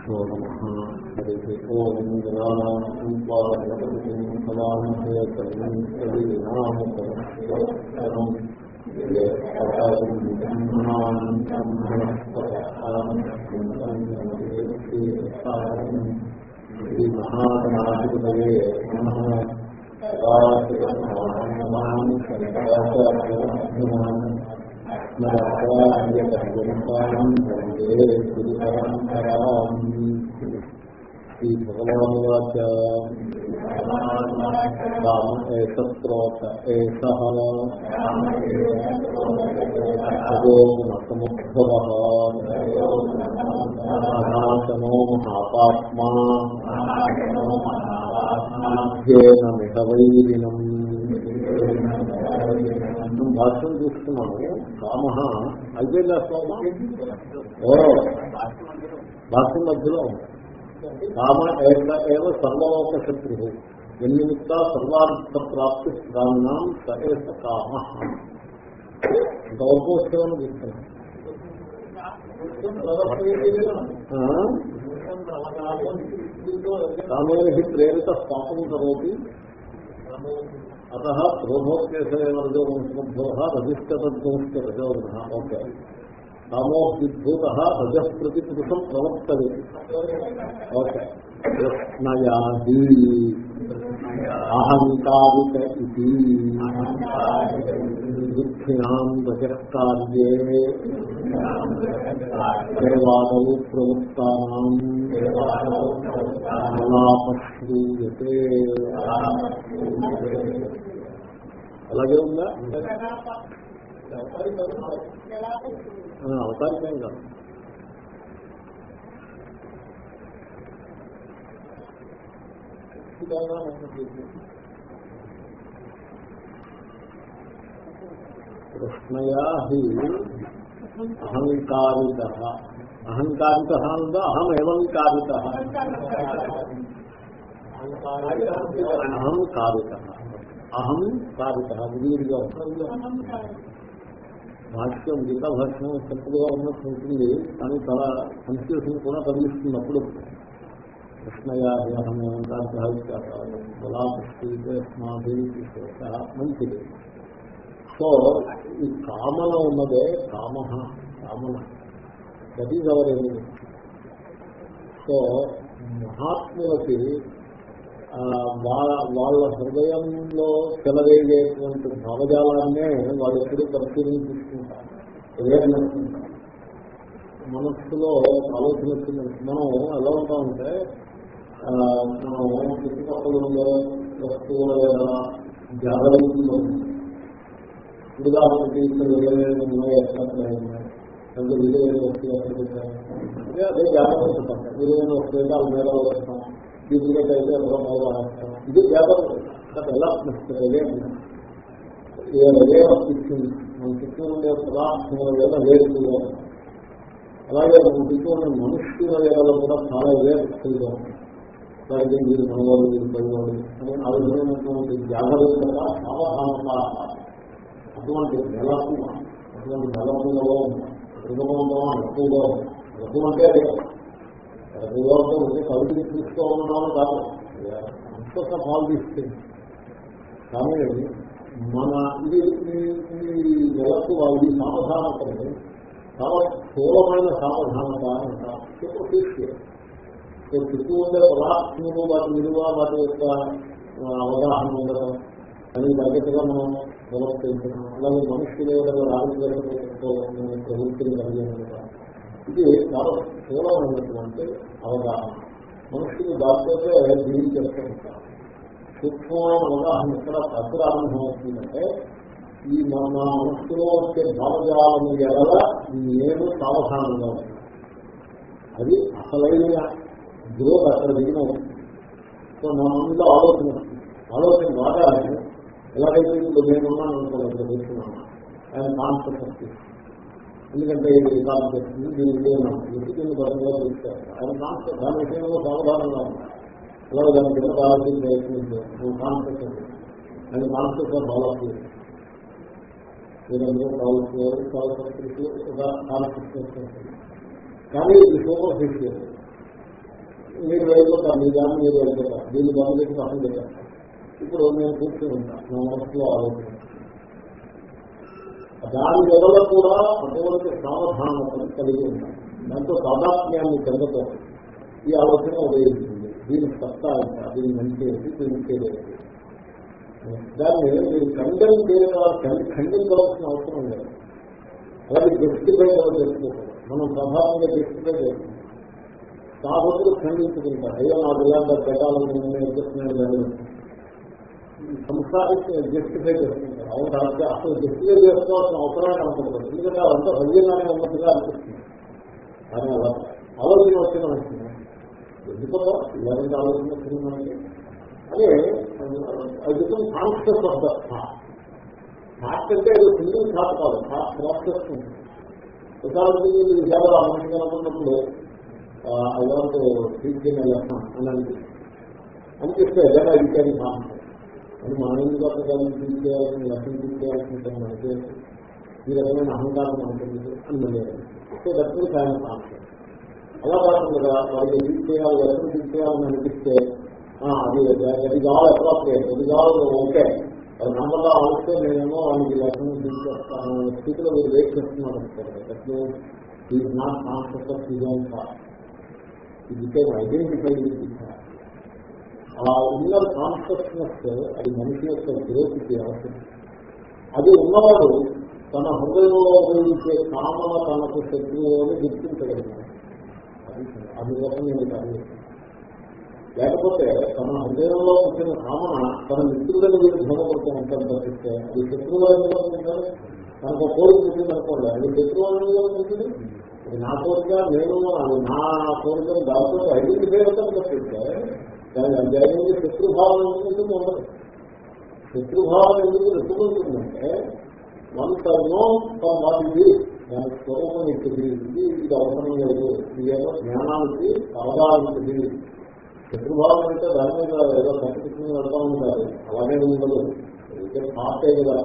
श्रीगुरुभ्यो नमः हरिः ओम् गणानाम् फलामहेतम् कवीनामपरम् श्रीमहागणाधिपतये नमः नमामि शङ्कराचार्यम् స్మరాయపర్యంతాం వందే గురుపరంపరాం శ్రీ భగవానువాచ రామ ఏషత్రోత ఏష సముద్భవ మహాశనో మహాపాత్మా మధ్యేన మితవైరినం భాష్యం చూస్తున్నాము కామ అయిపోయిందా శ్లోకం భాష్యం మధ్యలో ఉంది. కామ ఏక ఏవ సర్వలోక శత్రు ఎన్నిమిత్త సర్వార్థ ప్రాప్తి దాన్నాం సరే సకామ ఇంతవరకు వచ్చేవని చూస్తున్నాం కామేహి ప్రేరిత పాపం కరోతి అత క్రోధోత్కేశో సంస్మృద్ధో రజిష్టతద్వంశ రజోగుణ ఓకే కామోద్భూత రజః ప్రతి పురుషం కృష్ణయాది అహంకారిక ఇది. దుఃఖినాం రజకార్యే దేవాదౌ ప్రవృత్తానాం. అలాగే ఉందా? అవతారికేం కాదు. కృష్ణయా హి అహంకారిత. అహంకారిత ఉందా అహం అహం కారిత అహం కారిత వీరిగా భాష్యం గీతా భాష్యం చక్కగా ఉన్నట్టు ఉంటుంది కానీ చాలా కన్ఫ్యూషన్ కూడా కలిగిస్తున్నప్పుడు అప్పుడు కృష్ణయాహం మంచిది సో ఈ కామన ఉన్నదే కామ కామన దట్ ఈజ్ అవర్ సో మహాత్ములకి వాళ్ళ హృదయంలో చెలవేగేటువంటి భావజాలాన్నే వాళ్ళు ఎప్పుడూ పరిశీలించుకుంటారు మనస్సులో ఆలోచన వచ్చింది మనం ఎలా ఉంటామంటే మనం చుట్టుపక్కల ఉండే వస్తువుల జాగ్రత్తలో ఉదాహరణకి ఇక్కడ విలువైన ఉన్నాయి అంటే విలువైన వస్తువు ఎక్కడ అదే జాగ్రత్త విలువైన వస్తువు వాళ్ళ మీద వస్తాం. దీనికైతే అయితే ఎవరో వేస్తాం ఇది జాగ్రత్త ఎలా అదే అదే మన చుట్టూ ఉండే పదార్థముల వేరుగా అలాగే మన చుట్టూ ఉన్న మనుష్యుల వేళలో కూడా చాలా వేరుగా దానికి మీరు మనవాళ్ళు మీరు పడివాడు అని ఆ విధమైనటువంటి జాగ్రత్తగా సావధానత అటువంటి నెలకు అటువంటి నెలపులలో మృగమంలో ఎక్కువగా ఎక్కువ అంటే అదే రఘువారితో ఉంటే కవితలు చూస్తూ ఉండడం కాదు. అంత పాలు తీసుకుంది కానీ మన ఇది ఈ నెలకు వాళ్ళ సావధానతని చాలా స్థూలమైన సావధానత అంటారు చుట్టూ ఉండే పదార్థములు వాటి విలువ వాటి యొక్క అవగాహన ఉండడం అని జాగ్రత్తగా మనం ప్రవర్తించడం అలాగే మనుషులు ఆరోగ్య ప్రవృత్తిని కలిగి ఉండడం ఇది చాలా ఉన్నటువంటి అవగాహన. మనుషులు దాంతోటే దీన్ని చేస్తూ ఉంటారు. సూక్ష్మమైన అవగాహన ఇక్కడ ప్రారంభం అవుతుందంటే ఈ మన మనస్సులో వచ్చే భావజాలం ఎడల నేను సావధానంగా ఉంటాను అది అసలైన గ్రోత్ అక్కడ దిగిన సో నా మనలో ఆలోచన. ఆలోచన బాగా ఎలాగైతే ఇప్పుడు నేనున్నాను అనుకోలేదు తెలుసుకున్నాను ఆయన కాన్సెప్ట్ ఎందుకంటే ఇది కాన్సెప్ట్ చేస్తుంది దీని విజయనం ఎట్టి దీన్ని పరంగా తెలుస్తారు ఆయన కాన్సెప్ట్ దాని విషయంలో సాధారణంగా ఉన్నారు అలాగే దాని కింద బాగా ప్రయత్నించారు కాన్సెప్ట్ ఆయన కాన్సెప్ట్ డెవలప్ చేశారు కావాల్సిన కావాల్సిన కాన్సెప్ట్ కానీ ఇది సూపర్ ఫిషియల్ మీరు వెళ్ళిపోతారు మీ దాన్ని మీరు వెళ్ళిపోతారు. దీన్ని బంధు చేసి పక్కన పెట్టారు ఇప్పుడు నేను కూర్చొని ఉంటాను నా మనసులో ఆలోచన. దాని వల్ల కూడా అటువంటి సావధానతను కలిగి ఉంటాను దాంతో సాధాత్మ్యాన్ని చెందకూడదు. ఈ ఆలోచన ఉదయిస్తుంది దీని సత్తా దీన్ని మంచి ఏంటి దీని చేయలేదు. దాన్ని మీరు ఖండన చేయడం ఖండించవలసిన అవసరం లేదు. అలాగే జస్టిఫై చేసుకోకూడదు మనం ప్రధానంగా జస్టిఫై చేస్తాం సాధకులు ఖండించుకుంటారు అయ్యో నాకు ఇలాంటి పెట్టాలని నేను ఎదుర్కొన్నాను సంసారికి జస్టిఫై చేసుకుంటారు అవును కాబట్టి అసలు జస్టిఫై చేసుకోవాల్సిన అవసరాన్ని కనపడుతుంది ఎందుకంటే అదంతా సవ్యంగానే ఉన్నట్టుగా అనిపిస్తుంది. కానీ అలా ఆలోచన వచ్చిన వచ్చింది ఎందుకో ఇలాంటి ఆలోచన వచ్చిందండి అదే అది బికమ్ ఆఫ్ ద థాట్ అంటే అది సింగిల్ థాట్ కాదు. థాట్ ప్రాసెస్ ఉంటుంది ఉదాహరణకి మీరు విషయాలు ఐ వాంట్ టీచింగ్ లెసన్ అని అనిపిస్తుంది అనిపిస్తే ఏదైనా విషయాన్ని కాన్షియస్ అది మన ఎందుకు అర్థం తీసుకోవాలని లక్ష్యం తీసుకోవాల్సిన మనకి ఈ రకమైన అహంకారం ఉంటుంది అని మళ్ళీ సో దట్ ఆయన కాన్షియస్ అలా కాకుండా వాళ్ళకి చేయాలి లక్ష్యం తీసుకోవాలని అనిపిస్తే అది అది కావాలి అప్రాప్రియేట్ అది కావాలి ఓకే. అది నమ్మగా ఆలోచిస్తే నేనేమో వాళ్ళకి లక్ష్యం తీసుకొస్తాను. స్థితిలో మీరు వెయిట్ చేస్తున్నాను అనుకోండి. That means is not of design ఇది ఐడెంటిఫై ఆ ఇన్నర్ కాన్షియస్నెస్ అది మనిషి యొక్క గ్రోత్కి అవసరం. అది ఉన్నవాడు తన హృదయంలో ఉపయోగించే కామన తనకు శత్రువులను గుర్తించగలిగారు అది కోసం నేను కాదు లేకపోతే తన హృదయంలో వచ్చిన కామన తన మిత్రులను వీళ్ళు భ్రమపడుతూ ఉంటాను తప్పిస్తే అది శత్రువు తనకు కోరిక పుట్టింది అనుకోండి అది శత్రువు ఉంటుంది. అది నా కోరిక నేను నా కోరికను దాంతో ఐడెంటిఫై అవుతాను తప్పిస్తే దాని అధ్యాయంలో శత్రుభావం ఎందుకు ఉండదు? శత్రుభావం ఎందుకు ఎత్తుకుంటుందంటే వన్స్ నో వాటికి దాని స్వరూపం ఇస్తుంది ఇది అవసరం లేదు. ఇదేమో జ్ఞానానికి అవగాహనకి శత్రుభావం అంటే దాని మీద ఏదో కట్టుకుని వెళ్తా ఉంటారు అలాగే ఉండదు. పాటే కదా.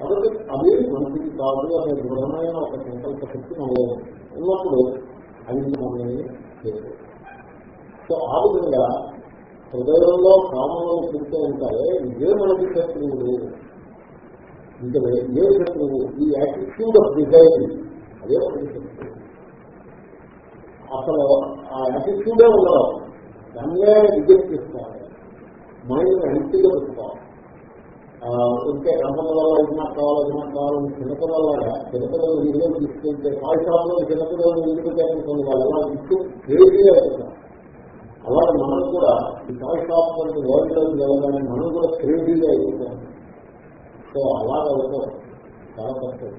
కాబట్టి అదే మనసుకి కాదు అనే దృఢమైన ఒక సంకల్ప శక్తి మనలో ఉన్నప్పుడు అది మనల్ని చేయదు సో ఆ విధంగా హృదయంలో కామనలు పుడుతూ ఉంటాయే ఇదే మనకి శత్రువులు. ఇంకా ఏ శత్రువు. ఈ యాటిట్యూడ్ ఆఫ్ డిజైన్ అదే మనకి శత్రువు. అసలు ఆ యాటిట్యూడే ఉండదు. దాన్నే రిజెక్ట్ చేసుకోవాలి మైండ్ ఎంపీగా పెట్టుకోవాలి. ఉంటే రంగంలో వల్ల నాకు కావాలి ఇది నాకు చిన్నపిల్లల చిన్నపిల్లలాగా చిన్నపిల్లలు వీడియో తీసుకుంటే పాఠశాలలో చిన్నపిల్లలు వీడియో చేసుకుని వాళ్ళు అలా ఇస్తూ క్రేజీగా అవుతున్నారు అలాగే మనం కూడా ఈ టాయ్ షాప్ వంటి వరల్డ్ వెళ్ళగానే మనం కూడా క్రేజీగా అయిపోతాం. సో అలాగే అవుతాం. చాలా కష్టం.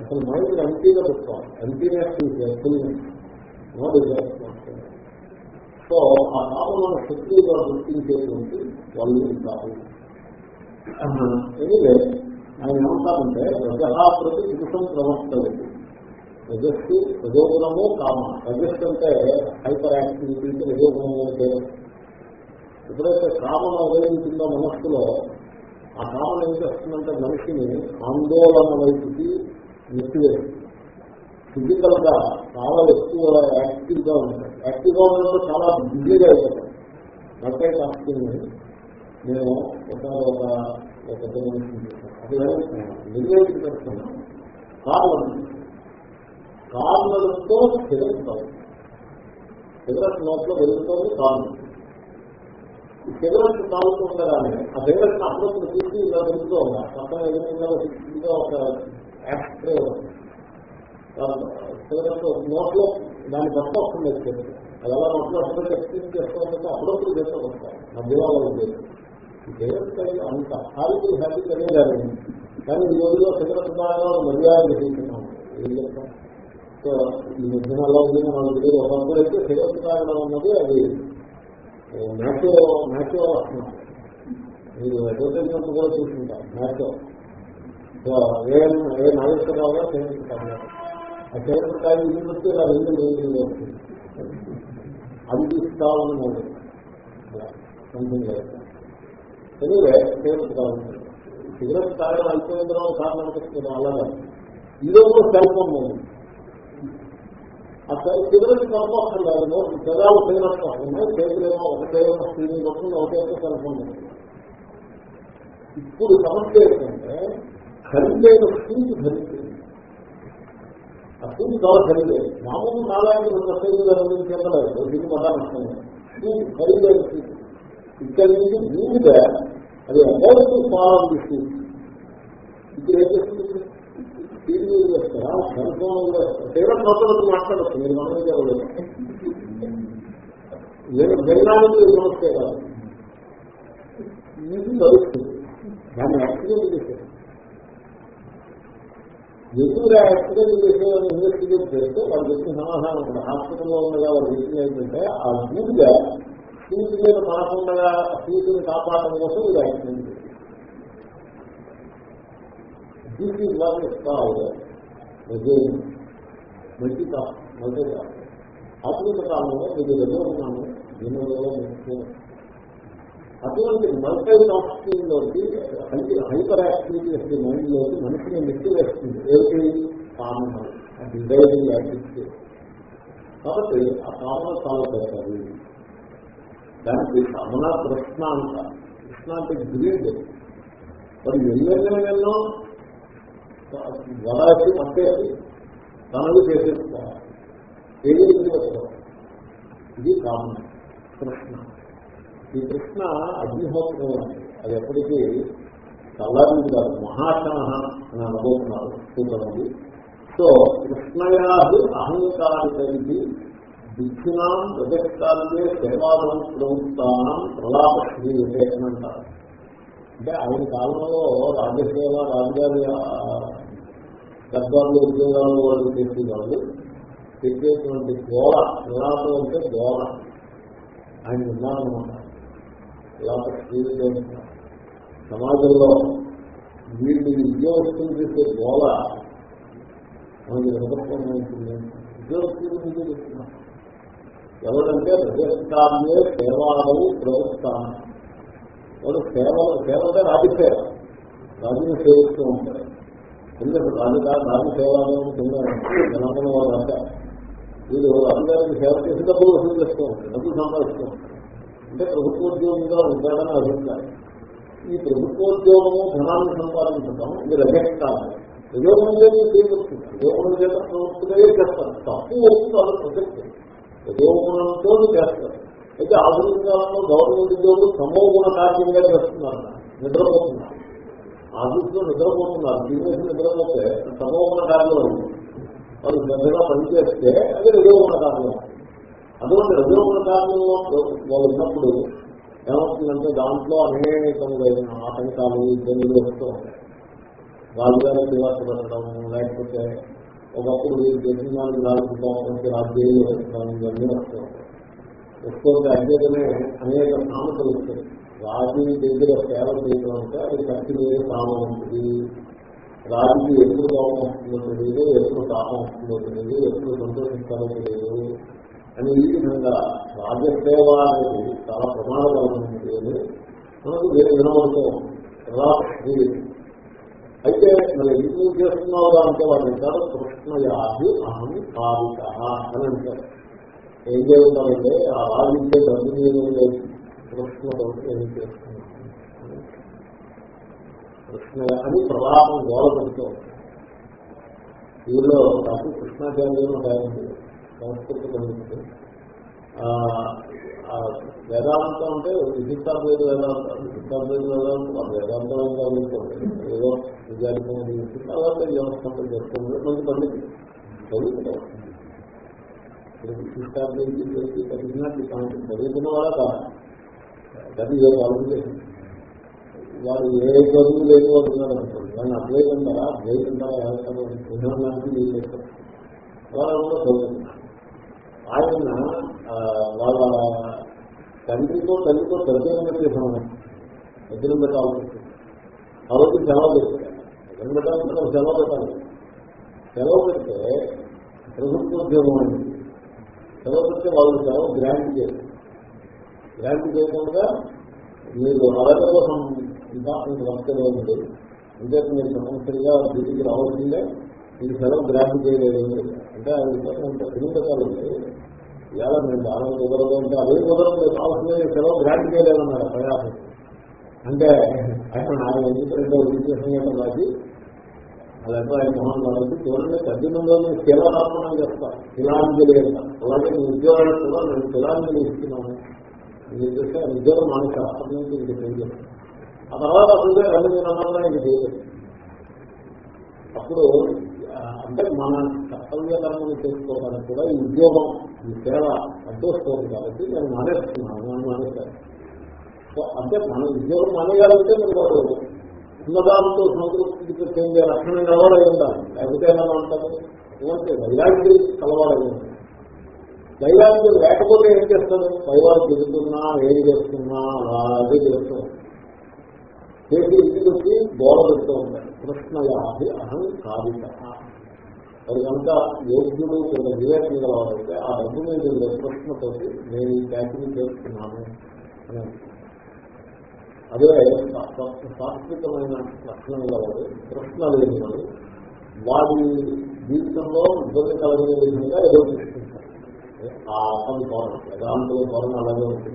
అసలు మైండ్ ఎంపీగా పెట్టుకోవాలి. ఎంపీనెస్ ఫుల్నెస్ సో ఆ కామలను శక్తిగా గుర్తించేటువంటి వాళ్ళు ఉంటారు. ఎనివే ఆయన ఏమంటారంటే రజహా ప్రతి పురుషం ప్రవర్తలేదు రజస్సు రజోగుణము కామ. రజస్సు అంటే హైపర్ యాక్టివిటీ రజోగుణము అంటే ఎప్పుడైతే కామం ఉదయించిందో మనస్సులో ఆ కామం ఏం చేస్తుందంటే మనిషిని ఆందోళన వైపుకి నెట్టివేస్తుంది. ఫిజికల్గా చాలా ఎక్కువ యాక్టివ్గా ఉంటాయి యాక్టివ్గా ఉన్నప్పుడు చాలా బిజీగా అయిపోతాయి నచ్చే కాస్టింగ్ నేను ఒక ఒక ఒక అది నిర్వేది కారణం కారణంతో సిగరెట్ సిగరెట్ నోట్లో వెళ్తుంది కారణం ఈ సిగరెట్ తాగుతూ ఉండగానే ఆ సిగరెట్ అప్పుడప్పుడు తీసి ఇలా వెళ్తూ ఉన్నారు పక్కన ఎదురుగా ఒక యాక్స్ట్రే సిగరెట్ నోట్లో దాని బట్ట వస్తుంది అది ఎలా నోట్లో వస్తుంది ఎక్స్పీరియన్స్ చేస్తూ ఉంటే అప్పుడప్పుడు చేస్తూ ఉంటారు. మధ్యవాళ్ళు ఉండేది సిగరెట్ అంత హాయికి హ్యాపీ తెలియదు కానీ ఈ రోజుల్లో మర్యాద సో ఈ మధ్యన అలా ఉంది మనం తెలియదు ఒకప్పుడు అయితే సిగరెట్ అన్నది అది మ్యాచో మ్యాచో వస్తున్నాం మీరు అడ్వర్టైజ్మెంట్ కూడా చూసుకుంటారు మ్యాచో సో ఏ ఏ నాగేశ్వరరావు సిగరెట్ ఆ సిగరెట్ తాగి ఇలా రెండు రోజులు అది ఎనివే సిగరెట్ తాగడం అయిపోయిన తర్వాత కారణం అనిపిస్తుంది అలాగే ఈ రోజు సెల్ ఫోన్ ఉంది. అక్కడ చివరికి కలపక్కర్లేదు పెదాలు సిగరెట్ వస్తున్నాయి చేతులేమో ఒకటేమో స్క్రీనింగ్ వస్తుంది ఒకటేమో కలుపుతుంది ఇప్పుడు సమస్య ఏంటంటే ఖరీదైన స్క్రీన్ ఖరీదు ఆ స్క్రీన్ చాలా ఖరీదైంది మామూలు నాలుగు రెండు లక్షలు చెప్పలేదు దీనికి మళ్ళా నష్టం ఖరీదైన స్క్రీన్ ఇక్కడి నుంచి భూమిగా అది అబౌట్ ఫాలో స్కూల్ ఇప్పుడు ఏం చేస్తుంది? టీవీ చేస్తారా సెల్ ఫోన్ సేవలు మాట్లాడచ్చు మీరు మనం చేయలేదు నేను వెళ్ళడానికి సమస్య కాదు. ఇది నడుస్తుంది దాన్ని యాక్సిడెంట్ చేశారు. ఎక్కువగా యాక్సిడెంట్ చేసేవాళ్ళు ఇన్వెస్టిగేట్ చేస్తే వాళ్ళు చెప్పిన సమాధానం హాస్పిటల్లో ఉండగా వాళ్ళు చెప్పింది ఏంటంటే ఆ పూర్తిగా సీటు మీద పడకుండా సీటుని కాపాడడం కోసం ఇది యాక్సిడెంట్ చేశారు దీనికి ఇలాగే ఇస్తారు మంచి మంచి ఆధునిక కాలంలో మీరు ఎదురు ఉన్నాను దీనిలో అటువంటి మల్టీ టాక్సిన్లోకి హైపర్ యాక్టివిటీ మైండ్లోకి మనిషిని మెట్టి వేస్తుంది ఏమిటి? కామన్. డిజైనింగ్ యాక్టివిటీ కాబట్టి ఆ కామన్ సాల్వ్ అవుతుంది దానికి కామన ప్రశ్న అంట. కృష్ణ అంటే గ్రీడ్. మరి ఎన్నెన్నెన్నో వరాసి పట్టేసి తనలు చేసేస్తారు ఏది ఇది కామన కృష్ణ ఈ కృష్ణ అగ్నిహోత్రం అది ఎప్పటికీ చల్లారింది కాదు మహాశన అని అనుకుంటున్నారు చూడండి సో కృష్ణయాది అహంకారికరికి దిక్షిణాం జగత్కాలే సేవాదం ప్రవృత్తానం ప్రలాపశ్రీ అని అంటారు. అంటే ఆయన కాలంలో రాజ్యసేవ రాజధాని దర్బార్లు ఉద్యోగాలు వాళ్ళు చేసేవాళ్ళు. చెప్పేటువంటి గోళ ప్రలాపం అంటే గోళ ఆయన విన్నారనమాట సమాజంలో వీళ్ళు ఉద్యోగస్తులు చేసే గోళ మనకి ప్రభుత్వం ఉంటుంది. ఉద్యోగస్తులు ముందు చెప్తున్నారు ఎవరంటే ప్రజాస్వామ్య సేవాలు ప్రభుత్వం వాడు సేవలు సేవ సేవగా రాజసేవ రాజుని సేవిస్తూ ఉంటారు ఎందుకంటే రాజుగారు రాజు సేవాలను కింద తెలంగాణ వాళ్ళు అంటారు వీళ్ళు రాజుగారికి సేవ చేసి డబ్బులు వసూలు చేస్తూ ఉంటారు డబ్బులు సంపాదిస్తూ ఉంటారు అంటే ప్రభుత్వోద్యోగంగా ఉంటాడని అభిప్రాయం ఈ ప్రభుత్వోద్యోగము ధనాన్ని సంపాదించడం ఇది రజెక్టాలి ఉద్యోగం చేసి చేయవస్తుంది ఉద్యోగం చేత ప్రవృత్తులే చేస్తారు. తప్పు వస్తుంది అది ప్రసక్తి ఉద్యోగంతో చేస్తారు అయితే ఆధునిక కాలంలో గవర్నమెంట్ ఉద్యోగులు సమోగుణ కార్యంగా చేస్తున్నారు. నిద్రపోతున్నారు. ఆఫీస్లో నిద్రపోతున్నారు. బిజినెస్ నిద్రపోతే సమోగుణ కార్యంలో ఉంది. వాళ్ళు శ్రద్ధగా పనిచేస్తే అది రజోగుణ కార్యం అటువంటి రజోగుణ కార్యంలో వాళ్ళు ఉన్నప్పుడు ఏమవుతుందంటే దాంట్లో అనేకములైన ఆటంకాలు ఇబ్బందులు వస్తూ ఉంటాయి. రాజుగారి నివాస లేకపోతే ఒకప్పుడు వీరు జన్మానికి రాజుకుంటాం రాజ్యాలు పెట్టడం ఇవన్నీ వస్తూ ఒక్కొక్క వస్తుంటే అధ్యతనే అనేక సామెతలు వస్తాయి. రాజు దగ్గర సేవ చేయడం అంటే అది ఖర్చు మీద సామం ఉంటుంది. రాజుకి ఎప్పుడు కోపం వస్తుందో తెలియదు ఎప్పుడు తాపం వస్తుందో తెలియదు ఎప్పుడు సంతోషిస్తారో తెలియదు. అని ఈ విధంగా రాజసేవ అనేది చాలా ప్రమాదకరమైనది. మనకు వినబడుతూ అయితే మరి ఎందుకు చేస్తున్నావు అంటే వాళ్ళు అంటారు కృష్ణయాది అహం పాలిత అని అంటారు. ఏం చేస్తామంటే ఆ రాజుకే డబ్బు మీద కృష్ణతో ఏం చేస్తున్నాను కృష్ణ అని ప్రలాపం గోడ వీళ్ళు కాదు కృష్ణాచార్యులు సంస్కృతి పండితుడు వేదాంతం అంటే విశిష్టాద్వైత వేదాంతం విశిష్టాద్వైత వేదాంతం ఆ వేదాంతం ఏం ఏదో విద్యార్థి అలాగే వ్యవస్థ చేస్తుంది మంచి పండితుడు చదువుకుంటారు. విశిష్టాద్వైతి చేసి చదివినట్టు చదువుకున్న వాళ్ళ కాదు. అది ఏ వాళ్ళు వారు ఏ చదువు లేదు అంటున్నారు అనుకోండి వాళ్ళని అద్వైతంటారా ద్వైతంటారా ఏమంటారు విధానానికి వీలు చేస్తారు వాళ్ళు చదువుతున్నారు ఆయన వాళ్ళ తండ్రితో తల్లితో దర్శనం చేసాము ఎదురు పెట్టాల్సి వస్తుంది. ఆ రోజు సెలవు పెట్టారు. ఎదురు పెట్టాలంటే సెలవు పెట్టాలి. సెలవు పెడితే ప్రభుత్వ ఉద్యోగం అయింది సెలవు పెడితే వాళ్ళు సెలవు గ్రాంట్ చేయాలి. గ్రాంట్ చేయకుండా మీరు అరగ కోసం ఇంకా వర్క్ లేదు. అంటే మీరు తప్పనిసరిగా డ్యూటీకి రావాల్సిందే. ఈ సెలవు గ్రాంట్ చేయలేదు. అంటే ఆయన తిరుగుతారు ఇవాళ మేము దానం కుదరదు అంటే అదే కుదరదు కావాల్సిన సెలవు గ్రాంట్ చేయలేదన్నారు ప్రయాసం అంటే ఆయన ఆయన ఎందుకంటే ఉద్దేశంగా రాసి అదంతా ఆయన మొహన్ కాబట్టి చూడండి. తగ్గినంలో నేను శిలారాపణం చేస్తాను శిలాంజలి అంటాను అలాగే మీ ఉద్యోగాలకు కూడా నేను శిలాంజలి ఇస్తున్నాను మీరు చేస్తే ఆ ఉద్యోగం మనకి అప్పటి నుంచి ఇంక చేయలేదు ఆ తర్వాత అసలు రెండు నేను ఇంక చేయలేదు అప్పుడు అంటే మన కర్తవ్య కర్మలు చేసుకోవడానికి కూడా ఈ ఉద్యోగం ఈ సేవ అడ్డొస్తుంది కాబట్టి నేను మానేస్తున్నాను అని మానేశాను సో అంటే మన ఉద్యోగం మానేయాలంటే మీరు వాడు ఉన్నదాంతో సంతృప్తి చెందే లక్షణం కలవాడై ఉండాలి. లేకపోతే ఎలా ఉంటారు ఏమంటే వైరాగ్యం కలవాడై ఉండాలి. వైరాగ్యం లేకపోతే ఏం చేస్తారు? పైవారు తిరుగుతున్నా ఏం చేస్తున్నా అలాగే చేస్తూ చేసి ఇంటికి వచ్చి గోడ పెడుతూ ఉన్నాడు కృష్ణయాది అహం కాదిత అది కనుక యోగ్యుడు కొంత వివేకం గలవాడైతే ఆ డబ్బు మీద కృష్ణతో నేను ఈ ప్యాకింగ్ చేస్తున్నాను అని అదే సాత్వికమైన లక్షణం గలవాడు కృష్ణ లేని వాడు వాడి జీవితంలో ఇబ్బంది కలిగే విధంగా ఏదో తీసుకుంటారు ఆ అతని కోరణ వేదాంతుల కోరణ అలాగే ఉంటుంది.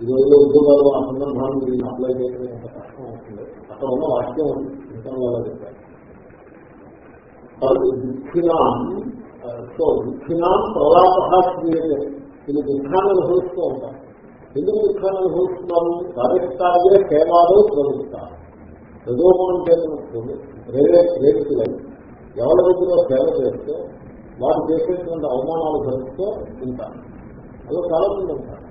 ఈ ఉద్యోగాలు ఆ సందర్భాన్ని దీన్ని అప్లై చేయడం ఎంత కష్టం అవుతుంది అక్కడ ఉన్న వాక్యం ఇంకా చెప్పారు. కాబట్టి దుఃఖినాం సో దుఃఖినాం ప్రలాప క్రియతే ఇది దుఃఖాన్ని అనుభవిస్తూ ఉంటారు ఎందుకు దుఃఖాన్ని అనుభవిస్తున్నాము? కార్యకార్య సేవాలు ప్రవహిస్తారు ప్రజోపనం చేసినప్పుడు ప్రేరే ప్రేరితులై ఎవరి దగ్గర సేవ చేస్తే వారు చేసేటువంటి అవమానాలు భరిస్తూ ఉంటారు. అలా చాలా మంది ఉంటారు.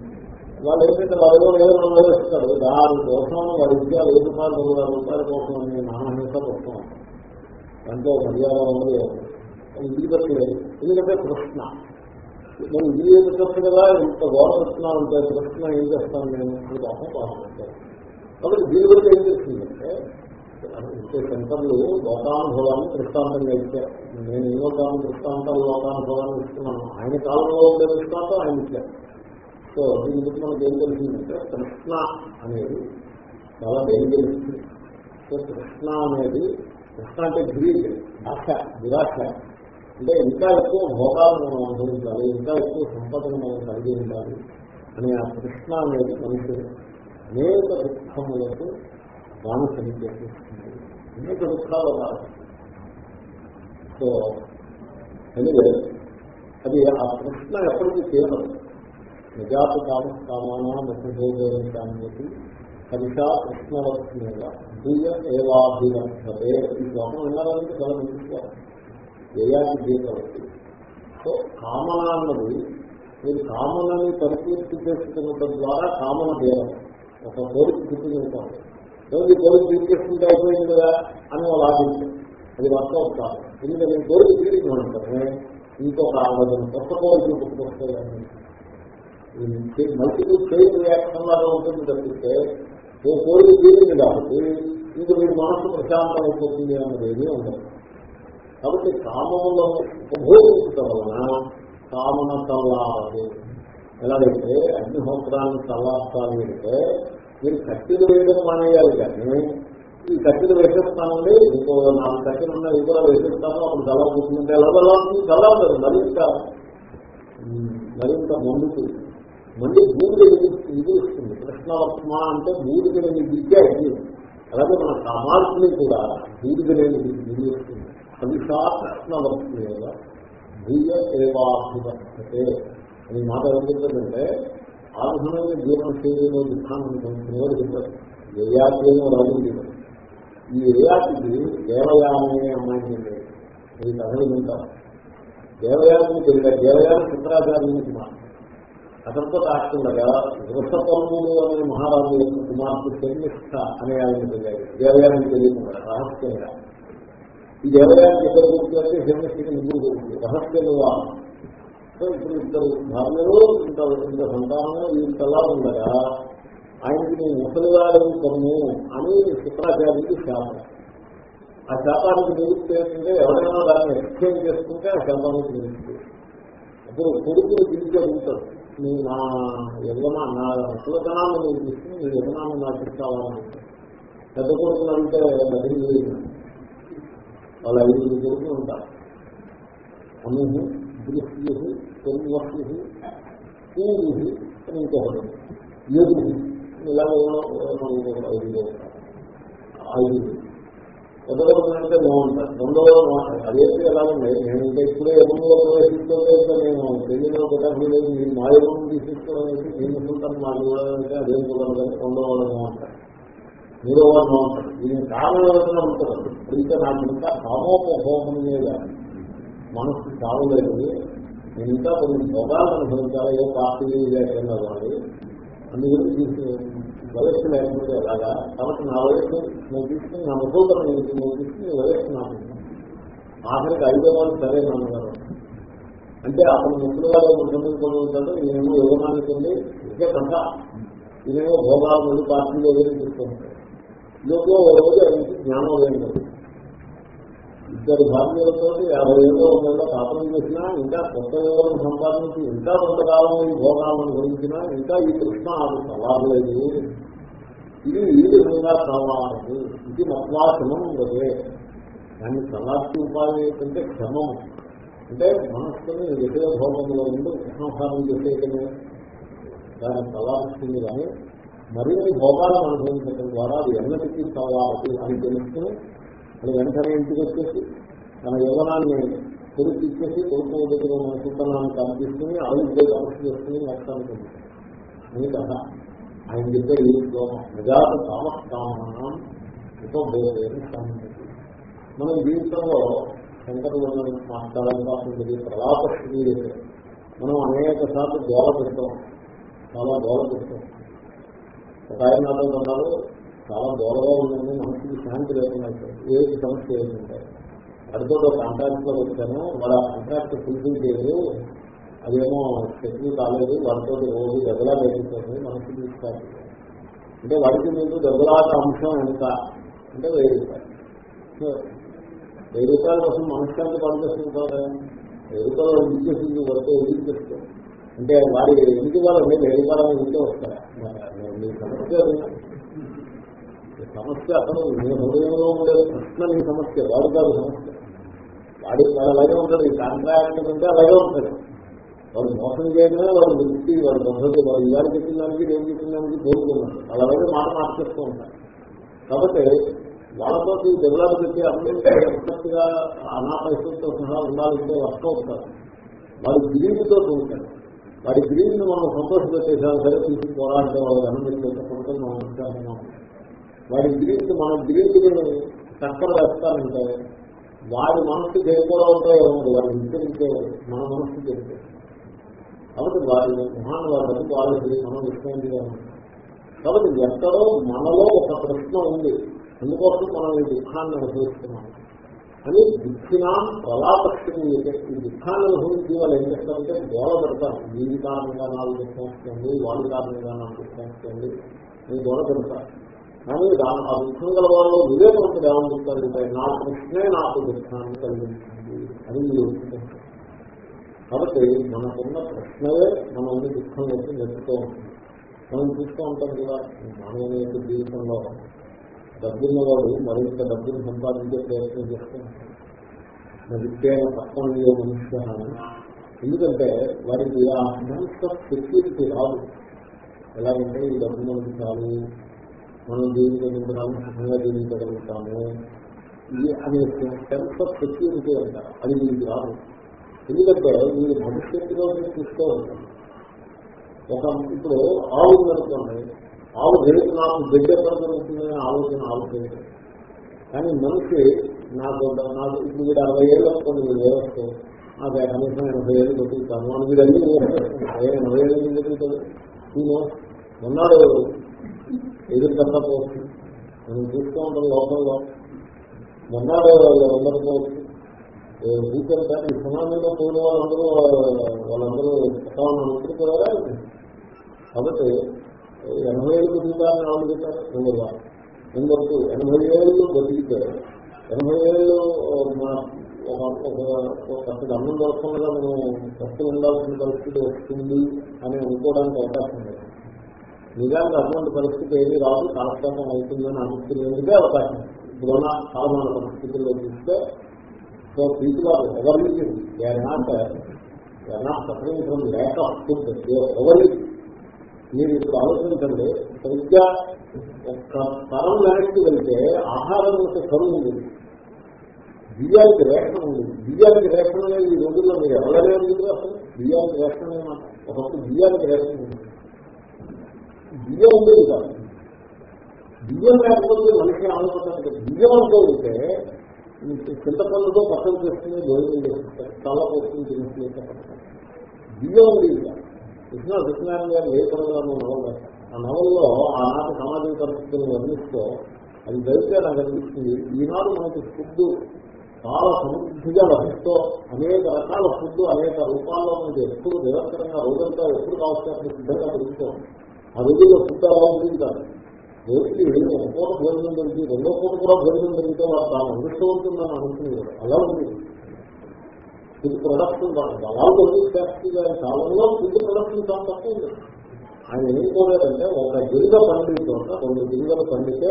వాళ్ళు ఏంటంటే వాళ్ళు ఏదో రెండు వేలు వేస్తారు దాని కోసం వారి విద్యాలు ఐదు రూపాయలు రెండు వేల రూపాయల కోసం అని నానాహింస వస్తూ ఉంటారు మర్యాద ఉన్నది ఇంటికి పెట్టలేదు ఎందుకంటే కృష్ణ. నేను ఇది ఏది పెట్టచ్చు కదా ఇంత గౌరవ కృష్ణ ఉంటే కృష్ణ ఏం చేస్తాను నేను? అని పాపం. పాల్గొంటాను కాబట్టి దీని గురించి ఏం చేస్తుందంటే ఇంకే సెంటర్లు లోకానుభవాన్ని దృష్టాంతంగా ఇచ్చారు. నేను ఎన్నో కాలం దృష్టాంతాలు లోకానుభవాన్ని ఇస్తున్నాను. ఆయన కాలంలో ఉండే దృష్టాంతం ఆయన ఇచ్చారు. సో దీని గురించి మనకు ఏం తెలిసిందంటే కృష్ణ అనేది చాలా డేంజర్ సో కృష్ణ అనేది కృష్ణ అంటే గ్రీక్ భాష నిరాశ అంటే ఇంకా ఎక్కువ భోగాలను మనం అనుభవించాలి ఇంకా ఎక్కువ సంపదను మనం కలిగి ఉండాలి అని ఆ కృష్ణ అనేది మనిషి అనేక దుఃఖములకు బానిసని చేసేస్తుంది అనేక దుఃఖాలు సో ఎనివే అది ఆ కృష్ణ ఎప్పటికీ తీరదు నిజాత కామ కామాన ముఖభోగానికి కవిషా కృష్ణవత్సంగా భూయ ఏవాభివర్తతే ఈ శ్లోకం విన్నారంటే చాలా మంచి ఏయాది జీవితం సో కామన అన్నది మీరు కామనని పరిపూర్తి చేసుకున్న ద్వారా కామన దేవం ఒక కోరిక గుర్తుంచుకోండి రోజు కోరిక తీర్చేసుకుంటే అయిపోయింది కదా అని వాళ్ళు ఆశించారు అది వర్కౌట్ కాదు. ఎందుకంటే కోరిక తీరించమంటారు ఇంకొక ఆలోచన కొత్త కోరికలు పుట్టుకొస్తాయని మల్టిపుల్ చైన్ రియాక్షన్ లాగా ఉంటుంది తప్పితే ఓ కోరిక తీరింది కాబట్టి ఇంక మీ మనసు ప్రశాంతం అయిపోతుంది అన్నది ఉండదు. కాబట్టి కామములను ఉపభోగించడం వలన కామన తల్లారదు ఎలాగైతే అగ్నిహోత్రాన్ని తల్లార్చాలి అంటే మీరు కట్టెలు వేయడం మానేయాలి కానీ ఈ కట్టెలు వేసేస్తానండి ఇంకో నాలుగు కట్టెలు ఉన్నాయి కూడా వేసేస్తాను అప్పుడు దళ కూర్చుంటే ఎలా దళాలి దళాలి మరింత మరింత ముందుకు మళ్ళీ భూమిని విధిస్తుంది కృష్ణవర్మ అంటే భూమికి లేని విద్య అది అలాగే మన సమాజాన్ని కూడా భూమికి నేను విధిస్తుంది కవిషా కృష్ణవర్మ భూయ సేవాభివర్తతే అని మాట ఏమిటంటే ఆ విధమైన జీవన శైలిలో విధానం పొందుతున్నవాడు చెప్పారు. ఏయాత్రేమో రాజు ఈ ఏయాతికి దేవయానే అమ్మాయి ఈ కథలు వింటారు దేవయానికి తెలియదు. దేవయాన శుక్రాచార్య మాట. అతనితో కాకుండా వృషపర్వులు అనే మహారాజు యొక్క కుమార్తె శర్మిష్ట అనే ఆయన తెలియాలి. దేవయానికి తెలియకుండా రహస్యంగా. ఈ దేవయానికి ఇద్దరు కూర్చోంటే శర్మిష్ఠకి ముగ్గురు కూర్చుంది రహస్యంగా సో ఇప్పుడు ఇద్దరు భార్యలు ఇంత ఇంత సంతానము ఇంతలా ఉండగా ఆయనకి నేను ముసలివాడు కొను అని శుక్రాచార్యుడికి శాపం. ఆ శాపానికి నివృత్తి ఏంటంటే ఎవరైనా దాన్ని ఎక్స్చేంజ్ చేసుకుంటే ఆ శాపానికి నివృత్తి అప్పుడు కొడుకులు తిరిగి అడుగుతాడు. నీ నా యజమా నా ముసలితనాన్ని నువ్వు తీసుకుని నీ యవ్వనాన్ని నాకు ఇస్తావాలని పెద్ద కొడుకులు అంటే నదిని వాళ్ళు ఐదుగురు కొడుకులు ఉంటారు. అను దృష్టి తొమ్మిది పూరి అని ఇంకొకటి ఎదు ఇలా ఐదు ఐదు మొదటి అంటే బాగుంటారు రెండవ అదేంటి ఎలా ఉన్నాయి నేను ఇంకా ఇప్పుడే ఎదురులో ప్రవేశిస్తుంటే నేను పెళ్ళిలో కుటుంబం లేదు. మీ మాయవం తీసుకుని నేను ముసుకుంటాను మాకు అంటే అదేం కూడా రెండవ వాళ్ళు బాగుంటారు మూడో వాళ్ళు బాగుంటారు దీని కారణం ఉంటారు. అయితే నాకు ఇంకా కామోపభోగం మీద మనసు కావలేదు నేను ఇంకా కొన్ని భోగాలు అనుభవించాలి. ఏ పార్టీ లేకుండా వాడి. అందుకని తీసుకు వయస్సు లేకపోతే ఎలాగా? కాబట్టి నా వయస్సు నేను తీసుకుని నా ముఖోదరం నేను తీసుకుని వయస్సు నాకు ఆఖరికి ఐదో వాళ్ళు సరే నాన్నగారు. అంటే అతను ముసలి వాడు ముఖ్యమంత్రి కూడా ఉంటాడు. నేనేమో యువనానికి ఉంది. ఇదే కంట ఇదేమో భోగాలు పార్టీలో వేరే తీసుకుంటాడు ఇదొక ఓ రోజు ఆయనకి జ్ఞానం లేదు ఇద్దరు భార్యలతో యాభై ఏళ్ళలో ఉన్న పాపం చేసినా ఇంకా కొత్త వివరం సంపాదించి ఇంకా కొంతకాలం ఈ భోగాలను గురించినా ఇంకా ఈ కృష్ణ అది సవాలేదు ఇది ఈ విధంగా కావాలి ఇది మత్వాసనం ఉండదే దాన్ని సమాప్తి ఉపాయం ఏంటంటే క్షమం. అంటే మనస్సుని విషయ భోగంలో ఉండి కృష్ణాహారం చేసేయటమే. దాన్ని సవాల్సింది కానీ మరిన్ని భోగాలను అనుభవించడం ద్వారా అది ఎన్నటికీ కావాలి అని తెలుసుకుని అది వెంటనే ఇంటికి వచ్చేసి తన యవనాన్ని కొడుకు ఇచ్చేసి కొడుకు దగ్గర ఉన్న సుతనాన్ని కనిపిస్తుంది అభివృద్ధి సమస్య చేస్తుంది నష్టానికి అని కదా ఆయన చెప్పే ఈ ప్రజాత కామస్థానం ఉపభోగేది మనం జీవితంలో శంకరులు మాట్లాడాలి కాకుండా ప్రలాప స్థితి మనం అనేక సార్లు గోడ పెడతాం. చాలా గోడ పెడతాం. ఒక ఆయన నాతో అన్నారు చాలా దూరంగా ఉందండి. మనసుకి శాంతి లేకుండా ఏది సమస్య ఏంటంటే అడితో కాంట్రాక్ట్లో వచ్చాను. వాడు ఆ కాంట్రాక్ట్ ఫుల్ఫిల్ చేయదు అదేమో సెటిల్ కాలేదు. వాడితో రోజు దెబ్బలా వేయించారు మనసు తీసుకోవాలి అంటే వాడికి మీకు దెబ్బలాట అంశం ఎంత? అంటే వెయ్యి రూపాయలు. వెయ్యి రూపాయల కోసం మనశ్శాంతి పనిచేస్తుంటారు వెయ్యి రూపాయలు ఇచ్చేసింది వరకు ఇచ్చేస్తాం అంటే వాడి ఇంటి వాళ్ళు వెయ్యి రూపాయల ఇంటే వస్తారు? మీ సమస్య సమస్య అతను నీ హృదయంలో ఉండే ప్రశ్న నీ సమస్య వాడు కాదు సమస్య. వాడి అలాగే ఉంటాడు ఈ కాంట్రాక్ట్ అంటే అలాగే ఉంటాడు. వాడు మోసం చేయడమే వాడు వృత్తి వాడు పద్ధతి వాడు ఇవాళ చెప్పిన దానికి ఏం చెప్పిన దానికి కోరుకున్నాడు అలాగే మాట మార్చేస్తూ ఉంటాడు కాబట్టి వాళ్ళతో డెవలప్ పెట్టి అందరికీ అనా పరిస్థితులతో సహా ఉండాలంటే వర్క్ అవుతారు వాడి గ్రీన్తో ఉంటాడు వాడి గ్రీన్ మనం సంతోషపెట్టేసాం సరే తీసుకు పోరాడితే వాళ్ళు అనుమతి మనం ఉంటాము వాడి గ్రీన్ మన గ్రీన్ చక్కర వేస్తానంటే వాడి మనస్సు దేనిలో ఉంటాయో వాడి విస్తరించే మన మనస్సు చేస్తే కాబట్టి వారి మహాన్ వాళ్ళకి వాళ్ళకి మనం విశ్రాంతిగా కాబట్టి ఎక్కడో మనలో ఒక ప్రశ్న ఉంది. అందుకోసం మనం ఈ దుఃఖాన్ని అనుభవిస్తున్నాం. అని దుఃఖినా ప్రలాపక్షం ఈ దుఃఖాన్ని అనుభవించి వాళ్ళు ఏం చేస్తారంటే గోల పెడతారు. వీడి కారణంగా నాలుగు దుఃఖం వస్తుంది వాళ్ళ కారణంగా నాలుగు దుఃఖం వస్తుంది నేను పెడతారు. కానీ దాని ఆ దుఃఖం గల వాళ్ళు వివేకవంతుడు ఏమనుకుంటారంటే నా కృష్ణే నాకు దుఃఖాన్ని కలిగించింది అని కాబట్టి మనకున్న ప్రశ్నలే మనల్ని దుఃఖం వచ్చి నెట్టుతూ ఉంటుంది. మనం చూస్తూ ఉంటాం కదా మానవుల యొక్క జీవితంలో డబ్బున్న వాడు మరింత డబ్బును సంపాదించే ప్రయత్నం చేస్తూ ఉంటాడు. విద్యైన తత్వంలో మనుష్య ఎందుకంటే వారికి ఆ సెన్స్ ఆఫ్ సెక్యూరిటీ రాదు. ఎలాగంటే ఈ డబ్బు మనకి చాలు. మనం జీవించగలుగుతాము సుఖంగా జీవించగలుగుతాము ఇది అనే సెన్స్ ఆఫ్ సెక్యూరిటీ అంటారు. అది మీకు రాదు. ఎందుకంటే మీరు భవిష్యత్తులో చూస్తూ ఉంటారు ఒక ఇప్పుడు ఆవు ఉందనుకోండి ఆవు రేపు నాకు బిడ్డ జరుగుతుందనే ఆలోచన ఆలోచన కానీ మనిషి నాకు నాకు ఇప్పుడు వీడు అరవై ఏళ్ళు అనుకోండి వీడు వ్యవస్థ నాకు కనీసం ఎనభై ఏళ్ళు బతుకుతాను. అని వీడు అన్ని ఎనభై ఏళ్ళు ఎందుకు బతుకుతాడు? నేను మొన్నాడు ఎదురు కట్టకపోవచ్చు మనం చూస్తూ ఉంటాం లోకంలో. మొన్నాడు ఉండకపోవచ్చు టీచర్ కానీ సునామీలో పోయిన వాళ్ళందరూ వాళ్ళందరూ చట్టాలను అనుకుంటున్నారా కాబట్టి ఎనభై ఏళ్ళు బతుకుతారని వాళ్ళు చెప్పారు నెంబర్ వన్ నెంబర్ టూ ఎనభై ఏళ్ళు బతికితే ఎనభై ఏళ్ళు కరెక్ట్ అన్నం దొరకకుండా మనం కష్టం ఉండాల్సిన పరిస్థితి వస్తుంది అని అనుకోవడానికి అవకాశం లేదు. నిజానికి అటువంటి పరిస్థితి ఏమీ రాదు కాలక్షేపం అవుతుందని అనుకునేందుకే అవకాశం ఇప్పుడున్న సాధారణ పరిస్థితుల్లో చూస్తే so people are ever they are not they not suffering from lack of food ever? మీరు ఇప్పుడు ఆలోచించండి సరిగ్గా ఒక్క తరం వెనక్కి వెళ్తే ఆహారం యొక్క కరువు ఉంది. బియ్యానికి రేషన్ ఉంది. బియ్యానికి రేషన్ అనేది ఈ రోజుల్లో మీరు ఎవరైనా ఉంది అసలు? బియ్యానికి రేషన్ ఏమన్నా ఒకప్పుడు బియ్యానికి రేషన్ ఉంది. బియ్యం ఉండేది కాదు బియ్యం లేకపోతే మనిషి ఆలోచించాలి బియ్యం అంటూ ఉంటే చింతపండుతో పక్కన చేస్తుంది భోజనం చేస్తారు చాలా పోస్తుంది తినేసి బియ్యం ఉండేది కాదు కృష్ణ సత్యనారాయణ గారు లేఖనంగా నవల ఆ నవల్లో ఆనాటి సమాజం పరిస్థితులను వర్ణిస్తూ అది జరిగితే నాకు అనిపిస్తుంది ఈనాడు మనకి ఫుడ్ చాలా సమృద్ధిగా లభిస్తూ అనేక రకాల ఫుడ్ అనేక రూపాల్లో మనకి ఎప్పుడు నిరంతరంగా రోజంతా ఎప్పుడు కావాల్సిన సిద్ధంగా దొరుకుతుంది ఆ రోజుల్లో ఫుడ్ అలా ఉంటుంది కాదు? రోజుకి ఒక పూట భోజనం దొరికి రెండో పూట కూడా భోజనం దొరికితే వాడు తాను అదృష్టవంతుందని అనుకునేవారు అలా ఉంది. ఫుడ్ ప్రొడక్షన్ అలా దొరికి ఫ్యాక్టరీగా కాలంలో ఫుడ్ ప్రొడక్షన్ చాలా తక్కువ ఉంది. ఆయన ఏం కోరారంటే ఒక గిరిగ పండిత చోట రెండు గిరిగలు పండితే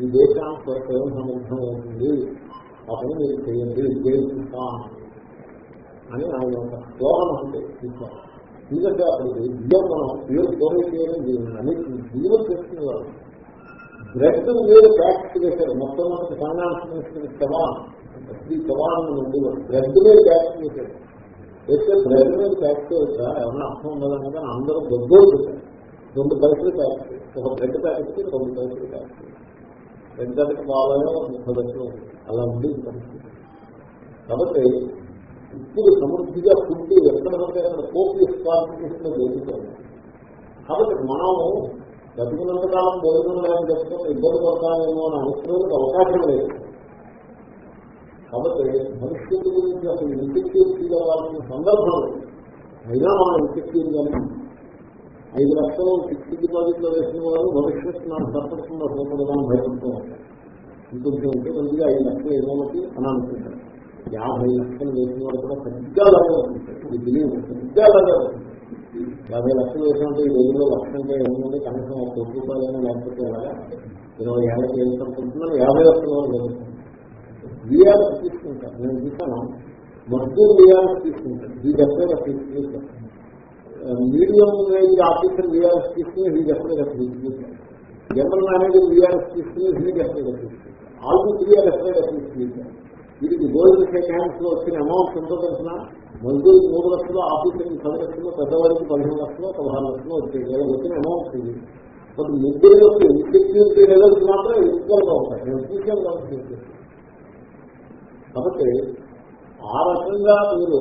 ఈ దేశానికి స్వయం సమర్థం అవుతుంది. ఆ పని మీరు చేయండి జయిస్తాం అని ఆయన ఒక స్లోగన్ అంటే తీసుకోవాలి ఎందుకంటే అక్కడికి బియ్యం మనం బియ్యం స్టోరేజ్ చేయడం అన్ని బియ్యం చేసుకునేవారు బ్రెడ్ మీరు ప్యాక్ చేశారు. మొత్తం మనకి ఫైనాన్స్ మినిస్టర్ చవాన్ శ్రీ చవాన్ నుండి బ్రెడ్ మీద ప్యాక్ చేశారు. అయితే బ్రెడ్ మీద ప్యాక్ చేయొచ్చా ఏమన్నా అర్థం ఉండాలని కానీ అందరూ గొడ్డోలు పెట్టారు. రెండు పైసలు ప్యాక్ ఒక బ్రెడ్ ప్యాకెట్కి రెండు పైసలు ప్యాక్ బ్రెడ్ ప్యాకెట్ బాగానే ముప్పై పైసలు అలా ఉంది పరిస్థితి. కాబట్టి ఇప్పుడు సమృద్ధిగా పుట్టి ఎక్కడ కోపి స్పార్టిఫికేషన్ జరుగుతుంది కాబట్టి మనము బతికినంత కాలం భోజనం లేని ఇబ్బంది పడతామేమో అని అనుకునేందుకు అవకాశం లేదు. కాబట్టి భవిష్యత్తు గురించి అసలు ఇన్ఫెక్టివ్ ఫీల్ అవ్వాల్సిన సందర్భం అయినా మనం ఇన్ఫెక్టివ్ కానీ ఐదు లక్షలు ఫిక్స్డ్ డిపాజిట్లో వేసిన వారు భవిష్యత్తు నాకు సరిపడుతుందో సోపడదాన్ని భయపడుతూ ఉంటారు. ఇంకొంచెం ఉంటే కొద్దిగా ఐదు లక్షలు ఏమోకి అని అనుకుంటారు యాభై లక్షలు వేసిన వాడు కూడా సరిగ్గా అలాగే ఉంటుంది ఇది సరిగ్గా అలాగే ఉంటుంది యాభై లక్షలు వేసినట్టు ఈ రోజుల్లో లక్షంటే ఏముంది కనీసం ఒక కోటి రూపాయలైనా లేకపోతే అలాగా ఇరవై ఏళ్ళకి ఏం యాభై లక్షల వరకు జరుగుతుంది వీఆర్ఎస్ తీసుకుంటారు. నేను చూసాను మద్దూరు వీఆర్ఎస్ తీసుకుంటాను ఈ దగ్గర తీసుకుంటాను మీడియం రేంజ్ ఆఫీసర్ వీఆర్ఎస్ తీసుకుని ఈ డెబ్బై తీసుకుంటారు. జనరల్ మేనేజర్ వీఆర్ఎస్ తీసుకుని ఈ డెబ్బై తీసుకుంటారు. ఆల్మోస్ట్ త్రీ డెబ్బై తీసుకుంటారు. వీరికి గోల్డ్ షేక్ హ్యాండ్స్లో వచ్చిన అమౌంట్ ఎంతో తెలిసిన? మజ్దూరికి మూడు లక్షలు ఆఫీసర్కి పది లక్షలు పెద్దవాడికి పదిహేను లక్షలు పదహారు లక్షలు వచ్చాయి. వీళ్ళకి వచ్చిన అమౌంట్ ఇది. బట్ ముగ్గురు సెక్యూరిటీ లెవెల్స్ మాత్రం ఎక్కువగా ఉంటాయి. నేను చూసాను కాబట్టి కాబట్టి ఆ రకంగా మీరు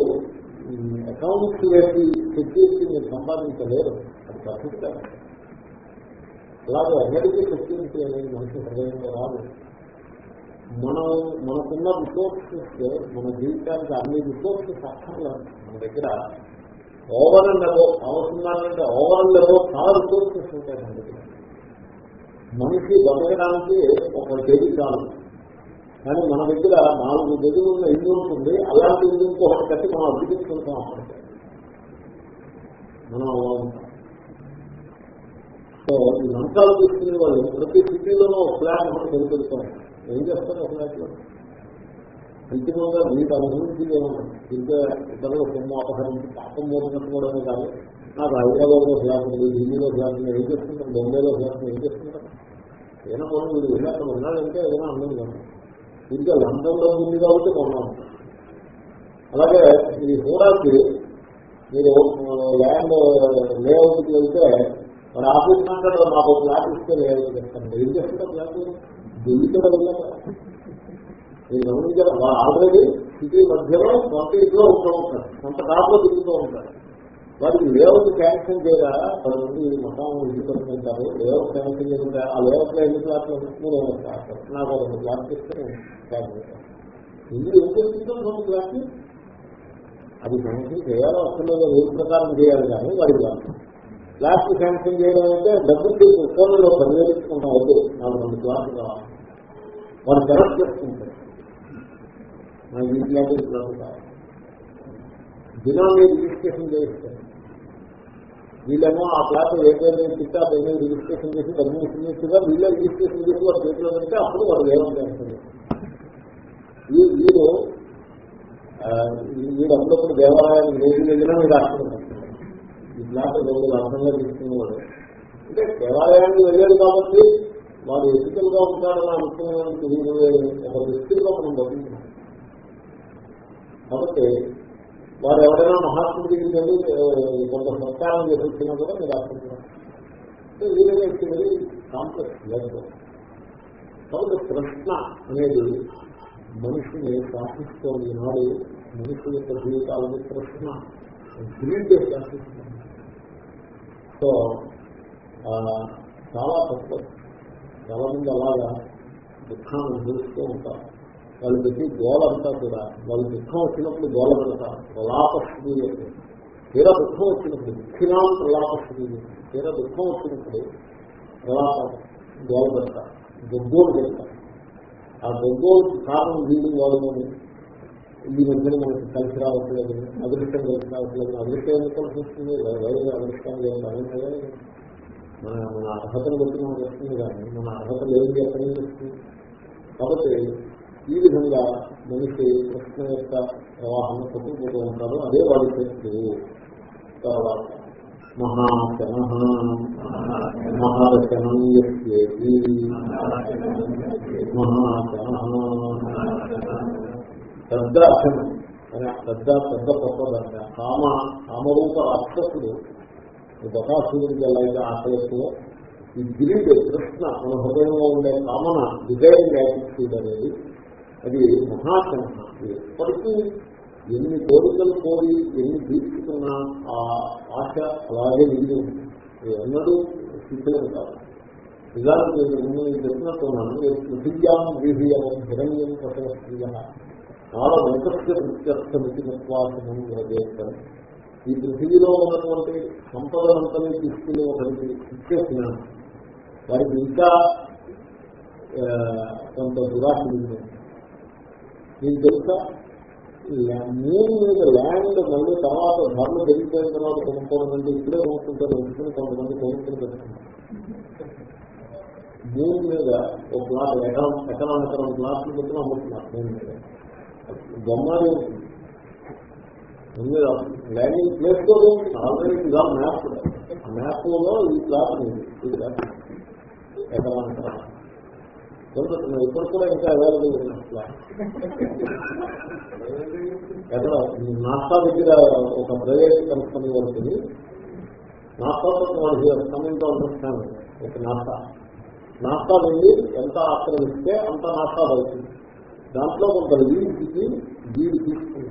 అకౌంట్స్ వేసి సెక్యూరిటీ మీరు సంపాదించలేరు. అది పర్ఫెక్ట్ అలాగే అందరికీ సెక్యూరిటీ అనేది మనిషి హృదయంలో రాదు. మనం మనకున్న రిసోర్సెస్ మన జీవితానికి అన్ని రిసోర్సెస్ అక్కర్లేదు మన దగ్గర ఓవర్ అండ్ అబో అవసరాలంటే ఓవర్ అండ్ అబో చాలా రిసోర్సెస్ ఉంటాయి మన దగ్గర. మనిషి బతకడానికి ఒక గది కాదు కానీ మన దగ్గర నాలుగు గదులు ఉన్న ఇల్లు ఉంటుంది అలాంటి ఇల్లు ఇంకొకటి కట్టి మనం అభివృద్ధిస్తుంటాం అప్పటికే మనం అలా ఉంటాం. సో ఈ మంత్రాలు తీసుకునే వాళ్ళు ప్రతి సిటీలోనూ ఒక ప్లాన్ ఒకటి పెరుగుతాం ఏం చేస్తారు అసలు ఫ్లాట్లో అంతిమంగా మీకు అనుభూతి ఇంకా ఇతరులు సొమ్ము అపహరించి పాపం పోతున్నట్టు కూడా కాదు. నాకు హైదరాబాద్లో ఫ్లాట్ ఉంది ఢిల్లీలో ఫ్లాట్ ఉంది ఏం చేస్తుంటారు? బొంబాయిలో ఫ్లాట్ ఏం చేస్తుంటారు? ఏదైనా మనం మీరు వెళ్ళాక ఉన్నాడంటే ఏదైనా అందం కాదు. ఇంకా లండన్లో ఉంది కాబట్టి కొన్నాము అలాగే ఈ హోడాకి మీరు ల్యాండ్ లేఅవుట్కి వెళ్తే మరి ఆఫీస్ అంటాడు మాకు ఫ్లాట్ ఇస్తే లేఅవుట్ చేస్తాను ఏం చేస్తుంటారు ఫ్లాట్? ఢిల్లీ కూడా వెళ్ళాక మీరు ఆల్రెడీ సిటీ మధ్యలో సొంత ఇంట్లో ఉంటూ ఉంటారు కొంత కాపులో తిరుగుతూ ఉంటారు వారికి లేఅవుట్ క్యాన్సిల్ చేయగా పది మంది మతం ఇంటి లేఅవుట్ క్యాన్సిల్ చేయకుండా ఆ లేఅవుట్లో ఎన్ని క్లాసులు మూడు క్లాస్ నాకు ఒక క్లాస్ ఇస్తే క్లాస్ చేస్తాను. ఇందులో ఏం చేస్తుంటాం సొంత క్లాస్ అది శాంక్షన్ చేయాలో అసలు ఏ ప్రకారం చేయాలి కానీ వాడి క్లాస్ క్లాసులు శాంక్షన్ చేయడం అంటే డబ్బులు ఫోన్లో పరిగణించుకుంటాం వద్దు నాలుగు రెండు క్లాసులు కావాలి. వాడు సెలెక్ట్ చేసుకుంటారు నాకు ఈ క్లాసులు క్లాసు కావాలి. దినాన్ని రిజిస్ట్రేషన్ చేయిస్తారు వీళ్ళేమో ఆ క్లాస్ ఏదైనా చిట్టా ఏదైనా రిజిస్ట్రేషన్ చేసి పర్మిషన్ చేసిగా వీళ్ళే రిజిస్ట్రేషన్ చేసి వారు చేతిలో పెడితే అప్పుడు వాడు ఏమని చేస్తుంది వీరు ఆ, వీడు అప్పుడప్పుడు దేవాలయానికి రోజు వెళ్ళినా మీరు ఆశ్చర్యం ఇట్లాంటి రెండు అర్థంగా తీసుకునేవాడు అంటే దేవాలయానికి వెళ్ళాడు కాబట్టి వాడు ఎథికల్గా ఉంటాడని అనుకునే తెలియదు ఒక వ్యక్తిగా మనం బతుకుతున్నాం కాబట్టి వారు ఎవరైనా మహాత్ముడి దగ్గరికి వెళ్ళి కొంత సత్కారం చేసి వచ్చినా కూడా మీరు ఆశ్చర్యం వీళ్ళగా వెళ్ళి కాంప్లెక్స్ లేదు. కాబట్టి ప్రశ్న అనేది మనిషిని శాసిస్తోంది నాడు మనిషి యొక్క జీవితాలని ప్రశ్న గ్రీడ్ శాసిస్తుంది. సో చాలా తక్కువ. చాలా మంది అలాగా దుఃఖాన్ని అనుభవిస్తూ ఉంటారు. వాళ్ళు పెట్టి గోలంతా కూడా వాళ్ళు దుఃఖం వచ్చినప్పుడు గోల పెడతారు. ప్రలాపస్థితి తీరా దుఃఖం వచ్చినప్పుడు దుఃఖినా ప్రలాపస్థితి తీరా దుఃఖం వచ్చినప్పుడు ప్రలాప గోల పెడతారు. గొగ్గోలు పెడతారు. ఆ గొగ్గోలు కారణం వీడు వాళ్ళు ఈ మధ్యన మనకి కలిసి రావట్లేదు అదృష్టం కలిసి రావట్లేదు. అదృష్టం ఎందుకు వస్తుంది వైద్య అదృష్టాలు ఏమి రాలేదు మన మన అర్హతను బట్టి మనకు వస్తుంది కానీ మన అర్హతలు ఏమి ఎక్కడి నుంచి వస్తుంది? కాబట్టి ఈ విధంగా మనిషి కృష్ణ యొక్క ప్రవాహాన్ని కొట్టుకుపోతూ ఉంటారు అదే వాళ్ళు శక్తి. తర్వాత మహాశన మహాశనం మహాశన పెద్ద అశనం పెద్ద పెద్ద గొప్పదంట కామ కామరూప రాక్షసుడు. ఈ ఎలా అయితే ఆకలిస్తూ ఈ గిరిడు కృష్ణ మన హృదయంలో ఉండే కామన డిజైన్ యాటిట్యూడ్ అనేది అది మహాసింహ ఎప్పటికీ ఎన్ని కోరికలు కోరి ఎన్ని తీర్చుకున్నా ఆ ఆశ అలాగే నిండి ఉంది ఎన్నడూ సిద్ధం కాదు నిజానికి నేను మీకు చెప్పినట్టున్నాను పృథివ్యాం వీహ్యం హిరణ్యం ప్రసవస్త్రియ చాలా వెంకటస్య ప్రత్యర్థమితి విశ్వాసము ఈ పృథివీలో ఉన్నటువంటి సంపదనంతని తీసుకుని ఒకరికి ఇచ్చేసిన వారికి ఇంకా కొంత దురాశ ఉంది మీకు తెలుసా? నేను మీద ల్యాండ్ మళ్ళీ తర్వాత ధరలు పెరిగిపోయిన తర్వాత కొనుక్కోవాలంటే ఇప్పుడే కొనుక్కుంటారు ఎందుకని కొంతమంది కొనుక్కుని పెట్టుకుంటారు. భూమి మీద ఒక ప్లాట్ ఎకరం ఎకరం ఎకరం ప్లాట్లు పెట్టుకుని అమ్ముతున్నారు భూమి మీద. బొమ్మలు ఉంది ల్యాండింగ్ ప్లేస్లో ఆల్రెడీ ఇలా మ్యాప్ ఆ మ్యాప్లో ఈ ప్లాట్ ఉంది ఈ ప్లాట్ ఎకరం ఇప్పుడు కూడా ఇంకా అవైలబుల్ ఉన్న ప్లాట్ ఎక్కడ? నాస్తా దగ్గర ఒక ప్రైవేట్ కంపెనీ ఉంటుంది. నాస్తా వాళ్ళకి కమింగ్ అండర్స్టాండ్ ఒక నాస్తా నాస్తా వెళ్ళి ఎంత ఆక్రమిస్తే అంత నాస్తా అవుతుంది దాంట్లో కొంత వీడికి వీడు తీసుకుంది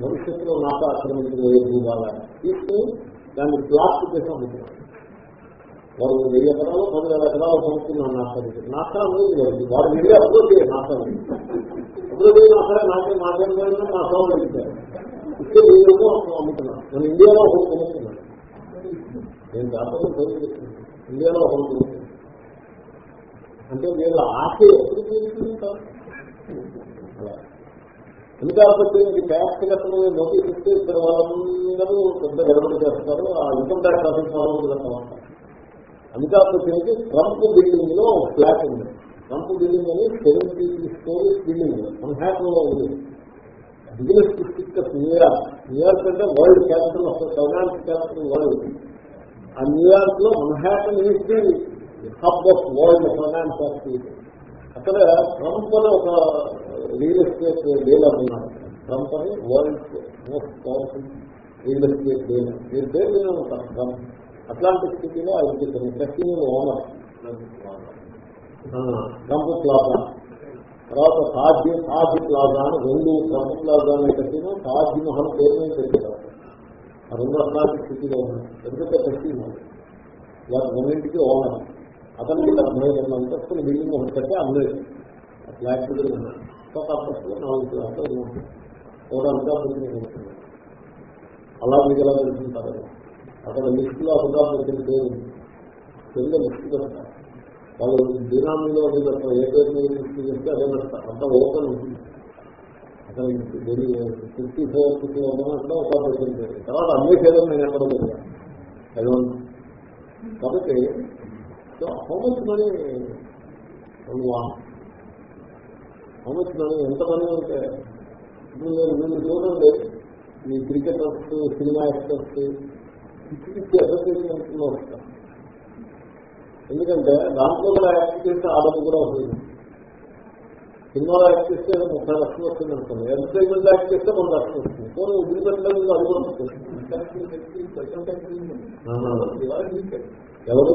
భవిష్యత్తులో నాస్తా ఆక్రమించబోయే భూభాగాన్ని తీసుకుని దాన్ని ప్లాట్ చేసి అమ్ముతున్నారు వారు వెయ్యి ఎకరాలు పదివేల ఎకరాలు కొనుక్కున్నాను నాస్తా దగ్గర లేదు అనేది వాడు వెళ్ళి అప్రోచ్ చేయాలి నాస్తా అప్పుడు పోయి నాస్తా నాకే నాకేం పోయినా నా సౌండ్ అడిగారు ఇక్కడ వీళ్ళేమో అమ్ముతున్నాను నేను ఇండియాలో ఒకటి కొనుక్కున్నాను నేను దాంట్లో పోయి ఇండియాలో ఒకటి కొనుక్కున్నాను అంటే వీళ్ళ ఆశ ఎప్పుడు తీరుతుంటారు ఎందుకంటే ఇది ట్యాక్స్ కట్టడం నోటీస్ ఇస్తే ఇక్కడ వాళ్ళందరూ పెద్ద గడబడి చేస్తారు ఆ ఇన్కమ్ ట్యాక్స్ ఆఫీస్ వాళ్ళు కట్టమంటారు అమితాబ్ ట్రంప్ బిల్డింగ్లో ఫ్లాట్ ఉంది. ట్రంప్ బిల్డింగ్ అని సెవెంటీ స్టోరీస్ బిల్డింగ్ మన్హాటన్లో ఉంది. Business district of New York York New world capital of finance capital world ఆ న్యూయార్క్లో Manhattan is the hub of world finance activity అక్కడ ట్రంప్ అని ఒక రియల్ ఎస్టేట్ డీలర్ ఉన్నారు ట్రంప్ అని world most powerful real estate dealer మీరు పేరు నేను ఉంటాను ట్రంప్. అట్లాంటి స్థితిలో ఆయన చెప్పాను ట్రస్టింగ్ ఓనర్ ట్రంప్ ప్లాజా. తర్వాత తాజ్ తాజ్ ప్లాజా అని రెండు ట్రంప్ ప్లాజా అనే కట్టిన తాజ్ మహల్ పేరు నేను పెట్టారు. ఆ రెండు అట్లాంటి స్థితిలో ఉన్నాయి ఎందుకంటే ట్రస్టింగ్ వాళ్ళు రెండింటికి ఓనర్ అతనికి డెబ్బై రెండు అంతస్తులు బిల్డింగ్ ఒకటి కట్టి అమ్మేది ఫ్లాట్ బిల్డింగ్ ఒక అంతస్తులు నాలుగు ఫ్లాట్లు కూడా అంతా బిల్డింగ్ ఉంటున్నాయి అలా మీకు ఎలా తెలుసుకుంటారు అక్కడ లిస్ట్లో అబద్ధాలు పెట్టిన పేరు. కింద లిస్ట్ పెడతారు వాళ్ళు బినామీలో పెడతారు ఏ పేరు మీద లిస్ట్ చేస్తే అదే పెడతారు అంతా ఓపెన్ ఉంటుంది. అక్కడ ఫిఫ్టీ ఫోర్ ఫిఫ్టీ వన్ అంటే ఒక పెట్టిన పేరు తర్వాత అమ్మేసేదని నేను ఎక్కడ పెట్టాను కాబట్టి so how much money how much money ఎంత మనీ ఉంటే ఇప్పుడు మీరు మీరు చూడండి ఈ క్రికెటర్స్ సినిమా యాక్టర్స్ పిచ్చి పిచ్చి అడ్వర్టైజ్మెంట్లో వస్తారు ఎందుకంటే దాంట్లో కూడా యాక్ట్ చేస్తే ఆదరణ కూడా వస్తుంది. సినిమాలో యాక్ట్ చేస్తే ముప్పై లక్షలు వస్తుంది అనుకోండి. ఎంటర్టైన్మెంట్ యాక్ట్ చేస్తే రెండు లక్షలు వస్తుంది. పోనీ వదిలిపెట్టలేదు అది కూడా వస్తుంది. ఎవరు?